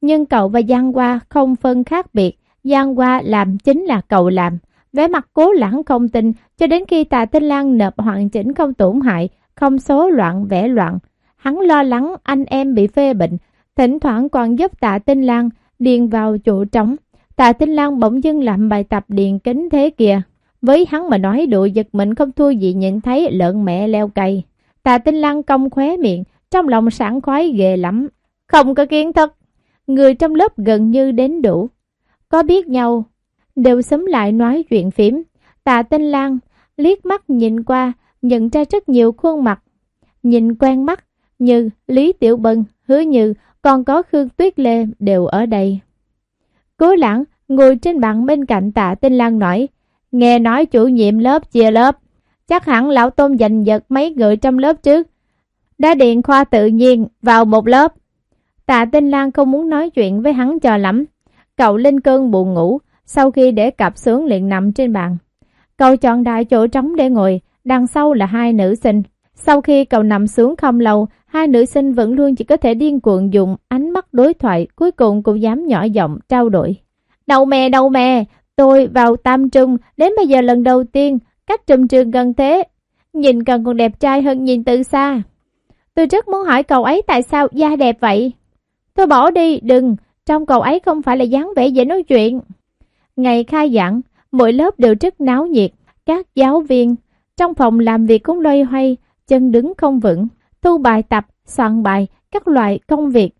nhưng cậu và Giang Hoa không phân khác biệt. Giang Hoa làm chính là cậu làm. Vẻ mặt cố lãng không tin cho đến khi Tạ Tinh Lan nộp hoàn chỉnh không tổn hại, không số loạn vẽ loạn. Hắn lo lắng anh em bị phê bệnh, thỉnh thoảng còn giúp Tạ Tinh Lan điền vào chỗ trống. Tạ Tinh Lan bỗng dưng làm bài tập điền kính thế kìa. Với hắn mà nói độ giật mình không thua gì nhìn thấy lợn mẹ leo cây. Tạ Tinh Lan cong khóe miệng, trong lòng sảng khoái ghê lắm. Không có kiến thức. Người trong lớp gần như đến đủ. Có biết nhau, đều sớm lại nói chuyện phím. Tạ Tinh Lan liếc mắt nhìn qua, nhận ra rất nhiều khuôn mặt. Nhìn quen mắt như Lý Tiểu Bân, Hứa Như, còn có Khương Tuyết Lê đều ở đây. Cố lãng ngồi trên bàn bên cạnh tạ Tinh Lan nói, nghe nói chủ nhiệm lớp chia lớp. Chắc hẳn lão tôn giành giật mấy người trong lớp trước. Đã điện khoa tự nhiên vào một lớp. Tạ Tinh Lan không muốn nói chuyện với hắn cho lắm. Cậu lên cơn buồn ngủ, sau khi để cặp xuống liền nằm trên bàn. Cậu chọn đại chỗ trống để ngồi, đằng sau là hai nữ sinh. Sau khi cậu nằm xuống không lâu, hai nữ sinh vẫn luôn chỉ có thể điên cuồng dùng ánh mắt đối thoại, cuối cùng cũng dám nhỏ giọng trao đổi. Đầu mè, đầu mè, tôi vào tam trung, đến bây giờ lần đầu tiên, cách trùm trường gần thế. Nhìn gần còn đẹp trai hơn nhìn từ xa. Tôi rất muốn hỏi cậu ấy tại sao da đẹp vậy. Tôi bỏ đi, đừng, trong cậu ấy không phải là dáng vẻ dễ nói chuyện. Ngày khai giảng, mỗi lớp đều rất náo nhiệt, các giáo viên trong phòng làm việc cũng loay hoay, chân đứng không vững, thu bài tập, soạn bài, các loại công việc.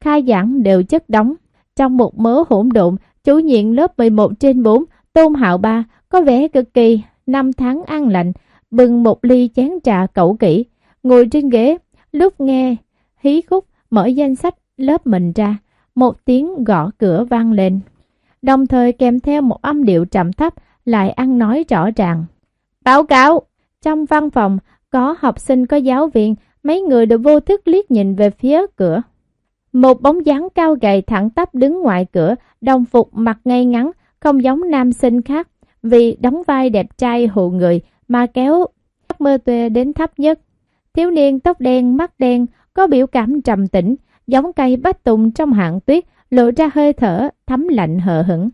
Khai giảng đều chất đóng. Trong một mớ hỗn độn, chủ nhiệm lớp 11 trên 4, Tôn Hạo Ba, có vẻ cực kỳ, năm tháng an lành, bưng một ly chén trà cẩu kỹ, ngồi trên ghế, lúc nghe, hí khúc, mở danh sách lớp mình ra, một tiếng gõ cửa vang lên. Đồng thời kèm theo một âm điệu trầm thấp, lại ăn nói rõ ràng. Báo cáo! Trong văn phòng, có học sinh có giáo viên, mấy người đều vô thức liếc nhìn về phía cửa. Một bóng dáng cao gầy thẳng tắp đứng ngoài cửa, đồng phục mặt ngay ngắn, không giống nam sinh khác, vì đóng vai đẹp trai hù người mà kéo giấc mơ tuê đến thấp nhất. Thiếu niên tóc đen, mắt đen, có biểu cảm trầm tĩnh, giống cây bách tùng trong hạn tuyết, lộ ra hơi thở, thấm lạnh hờ hững.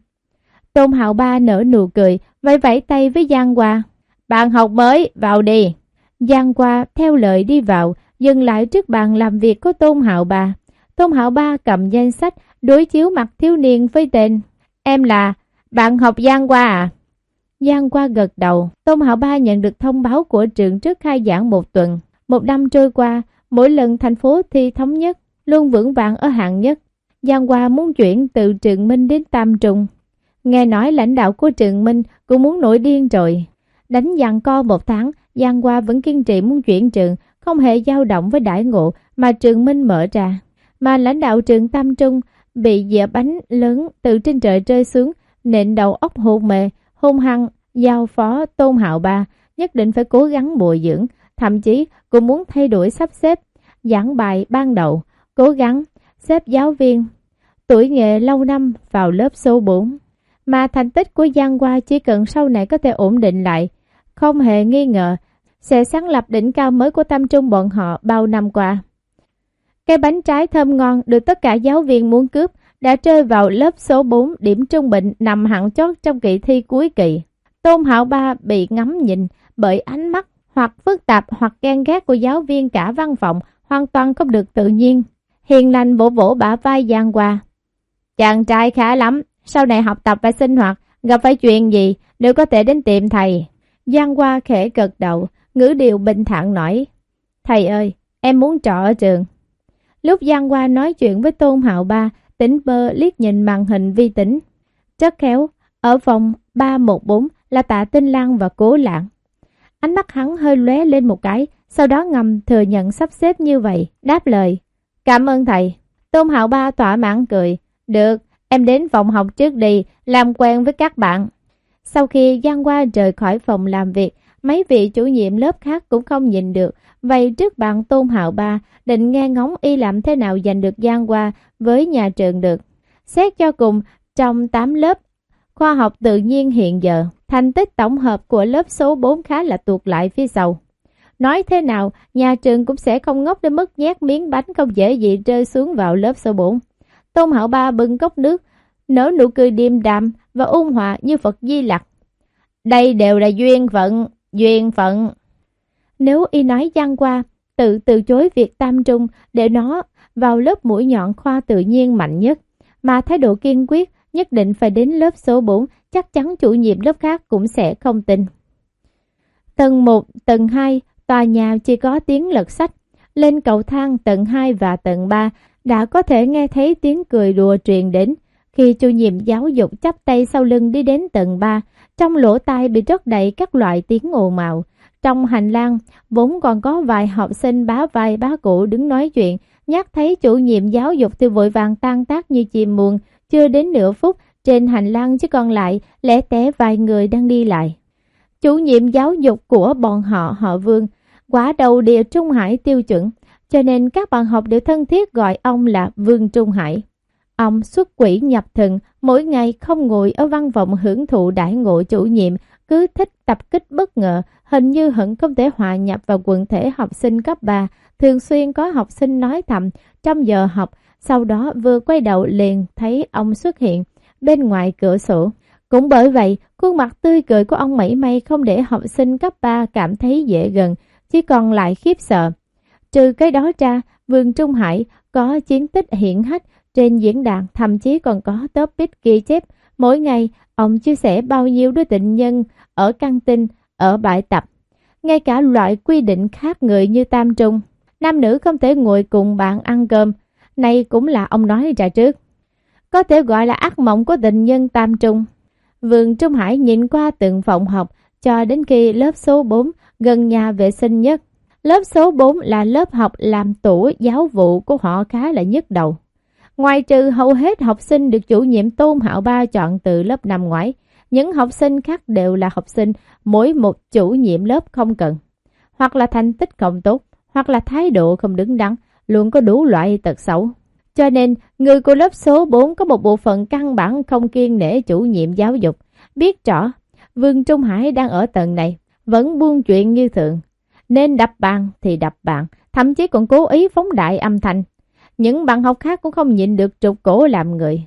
Tôn Hạo Ba nở nụ cười, vẫy vẫy tay với Giang Hoa. Bạn học mới, vào đi. Giang Hoa theo lời đi vào, dừng lại trước bàn làm việc của Tôn Hạo Ba. Tôn Hạo Ba cầm danh sách, đối chiếu mặt thiếu niên với tên. Em là, bạn học Giang Hoa à? Giang Hoa gật đầu, Tôn Hạo Ba nhận được thông báo của trường trước khai giảng một tuần. Một năm trôi qua, mỗi lần thành phố thi thống nhất, luôn vững vàng ở hạng nhất. Giang Hoa muốn chuyển từ trường Minh đến Tam Trung. Nghe nói lãnh đạo của trường Minh cũng muốn nổi điên rồi. Đánh giằng co một tháng, Giang Hoa vẫn kiên trì muốn chuyển trường, không hề dao động với đại ngộ mà trường Minh mở ra. Mà lãnh đạo trường Tam Trung bị dĩa bánh lớn từ trên trời rơi xuống, nện đầu óc hôn mề hung hăng, giao phó Tôn Hạo Ba, nhất định phải cố gắng bồi dưỡng, thậm chí cũng muốn thay đổi sắp xếp, giảng bài ban đầu, cố gắng xếp giáo viên, tuổi nghề lâu năm vào lớp số 4. Mà thành tích của Giang Hoa chỉ cần sau này có thể ổn định lại, không hề nghi ngờ, sẽ sáng lập đỉnh cao mới của tâm trung bọn họ bao năm qua. Cái bánh trái thơm ngon được tất cả giáo viên muốn cướp đã rơi vào lớp số 4 điểm trung bình nằm hạng chót trong kỳ thi cuối kỳ. Tôn Hạo Ba bị ngắm nhìn bởi ánh mắt hoặc phức tạp hoặc ghen ghét của giáo viên cả văn phòng hoàn toàn không được tự nhiên. Hiền lành vỗ vỗ bả vai Giang Hoa. Chàng trai khá lắm, sau này học tập và sinh hoạt, gặp phải chuyện gì đều có thể đến tìm thầy. Giang Hoa khẽ gật đầu, ngữ điệu bình thản nói. Thầy ơi, em muốn trọ ở trường. Lúc Giang Hoa nói chuyện với Tôn Hạo Ba, tỉnh bơ liếc nhìn màn hình vi tính. Rất khéo, ở phòng 314 là tạ tinh lan và cố lãng Ánh mắt hắn hơi lóe lên một cái, sau đó ngầm thừa nhận sắp xếp như vậy, đáp lời. Cảm ơn thầy. Tôn Hạo Ba tỏa mãn cười. Được, em đến phòng học trước đi, làm quen với các bạn. Sau khi Giang Hoa rời khỏi phòng làm việc, mấy vị chủ nhiệm lớp khác cũng không nhìn được. Vậy trước bạn Tôn Hạo Ba định nghe ngóng y làm thế nào giành được Giang Hoa với nhà trường được. Xét cho cùng, trong 8 lớp khoa học tự nhiên hiện giờ, thành tích tổng hợp của lớp số 4 khá là tuột lại phía sau. Nói thế nào, nhà trường cũng sẽ không ngốc đến mức nhét miếng bánh không dễ gì rơi xuống vào lớp số 4. Tôn Hạo Ba bưng cốc nước, nở nụ cười điềm đạm và ôn hòa như Phật Di Lặc. Đây đều là duyên phận, duyên phận. Nếu y nói gian qua, tự từ chối việc tam trung để nó vào lớp mũi nhọn khoa tự nhiên mạnh nhất, mà thái độ kiên quyết nhất định phải đến lớp số 4, chắc chắn chủ nhiệm lớp khác cũng sẽ không tin. Tầng 1, tầng 2, tòa nhà chỉ có tiếng lật sách. Lên cầu thang tầng 2 và tầng 3 đã có thể nghe thấy tiếng cười đùa truyền đến. Khi chủ nhiệm giáo dục chắp tay sau lưng đi đến tầng 3, trong lỗ tai bị rất đầy các loại tiếng ồn màu Trong hành lang, vốn còn có vài học sinh bá vai bá cụ đứng nói chuyện, nhắc thấy chủ nhiệm giáo dục thì vội vàng tan tác như chim muôn, chưa đến nửa phút, trên hành lang chỉ còn lại lẻ té vài người đang đi lại. Chủ nhiệm giáo dục của bọn họ họ Vương, quả đầu địa Trung Hải tiêu chuẩn, cho nên các bạn học đều thân thiết gọi ông là Vương Trung Hải. Ông xuất quỷ nhập thần, mỗi ngày không ngồi ở văn phòng hưởng thụ đại ngộ chủ nhiệm, cứ thích tập kích bất ngờ, hình như hận không thể hòa nhập vào quần thể học sinh cấp 3, thường xuyên có học sinh nói thầm trong giờ học, sau đó vừa quay đầu liền thấy ông xuất hiện bên ngoài cửa sổ. Cũng bởi vậy, khuôn mặt tươi cười của ông mảy may không để học sinh cấp 3 cảm thấy dễ gần, chỉ còn lại khiếp sợ. Trừ cái đó ra, Vương Trung Hải có chiến tích hiển hách trên diễn đàn, thậm chí còn có topic ghi chép. Mỗi ngày, ông chia sẻ bao nhiêu đối tình nhân ở căng tin, ở bãi tập. Ngay cả loại quy định khác người như tam trung, nam nữ không thể ngồi cùng bạn ăn cơm, này cũng là ông nói ra trước. Có thể gọi là ác mộng của tình nhân tam trung. Vương Trung Hải nhìn qua từng phòng học cho đến khi lớp số 4 gần nhà vệ sinh nhất. Lớp số 4 là lớp học làm tủ giáo vụ của họ khá là nhức đầu. Ngoài trừ hầu hết học sinh được chủ nhiệm Tôn Hạo Ba chọn từ lớp năm ngoái, những học sinh khác đều là học sinh mỗi một chủ nhiệm lớp không cần. Hoặc là thành tích không tốt, hoặc là thái độ không đứng đắn, luôn có đủ loại tật xấu. Cho nên, người của lớp số 4 có một bộ phận căn bản không kiên nể chủ nhiệm giáo dục. Biết rõ, Vương Trung Hải đang ở tầng này, vẫn buông chuyện như thường. Nên đập bàn thì đập bàn, thậm chí còn cố ý phóng đại âm thanh. Những bạn học khác cũng không nhịn được trục cổ làm người.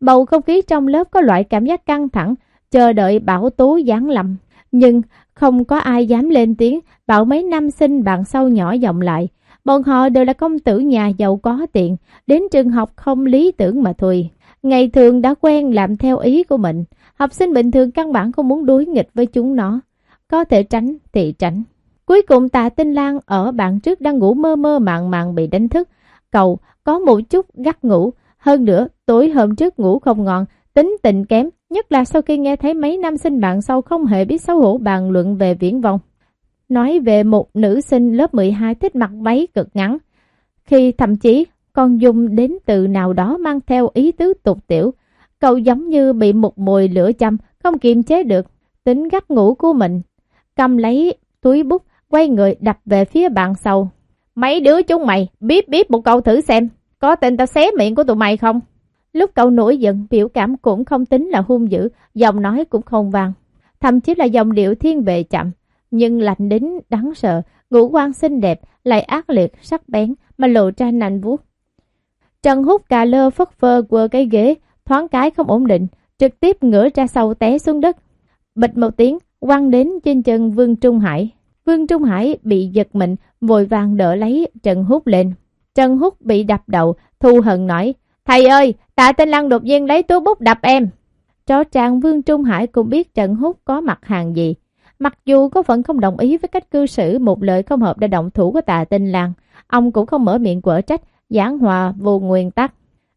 Bầu không khí trong lớp có loại cảm giác căng thẳng, chờ đợi bảo tố giáng lâm. Nhưng không có ai dám lên tiếng, bảo mấy năm sinh bạn sau nhỏ giọng lại. Bọn họ đều là công tử nhà giàu có tiền, đến trường học không lý tưởng mà thôi. Ngày thường đã quen làm theo ý của mình, học sinh bình thường căn bản không muốn đối nghịch với chúng nó. Có thể tránh thì tránh. Cuối cùng tạ tinh lang ở bạn trước đang ngủ mơ mơ màng màng bị đánh thức. Cậu có một chút gắt ngủ, hơn nữa tối hôm trước ngủ không ngon, tính tình kém, nhất là sau khi nghe thấy mấy nam sinh bạn sau không hề biết xấu hổ bàn luận về viễn vọng. Nói về một nữ sinh lớp 12 thích mặc váy cực ngắn, khi thậm chí còn dùng đến từ nào đó mang theo ý tứ tục tiểu. Cậu giống như bị một mùi lửa châm, không kiềm chế được, tính gắt ngủ của mình. Cầm lấy túi bút, quay người đập về phía bạn sau. Mấy đứa chúng mày, biết biết một câu thử xem, có tên tao xé miệng của tụi mày không? Lúc cậu nổi giận, biểu cảm cũng không tính là hung dữ, giọng nói cũng không vang. Thậm chí là dòng điệu thiên về chậm, nhưng lạnh đến đáng sợ, ngũ quan xinh đẹp, lại ác liệt, sắc bén, mà lộ ra nành vuốt. Trần hút cà lơ phất phơ qua cái ghế, thoáng cái không ổn định, trực tiếp ngửa ra sau té xuống đất. Bịch một tiếng, quăng đến trên chân Vương Trung Hải. Vương Trung Hải bị giật mình, vội vàng đỡ lấy Trần Hút lên. Trần Hút bị đập đầu, thu hận nói, Thầy ơi, tạ tinh lăng đột nhiên lấy túi bút đập em. Chó trang Vương Trung Hải cũng biết Trần Hút có mặt hàng gì. Mặc dù có vẫn không đồng ý với cách cư xử một lời không hợp đã động thủ của tạ tinh lăng, ông cũng không mở miệng quở trách, giảng hòa vô nguyên tắc.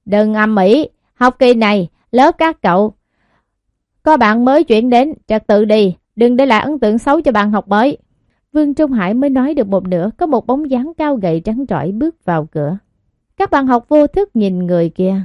Đừng âm mỹ, học kỳ này, lớp các cậu. Có bạn mới chuyển đến, trật tự đi, đừng để lại ấn tượng xấu cho bạn học mới. Vương Trung Hải mới nói được một nửa, có một bóng dáng cao gầy trắng trỏi bước vào cửa. Các bạn học vô thức nhìn người kia,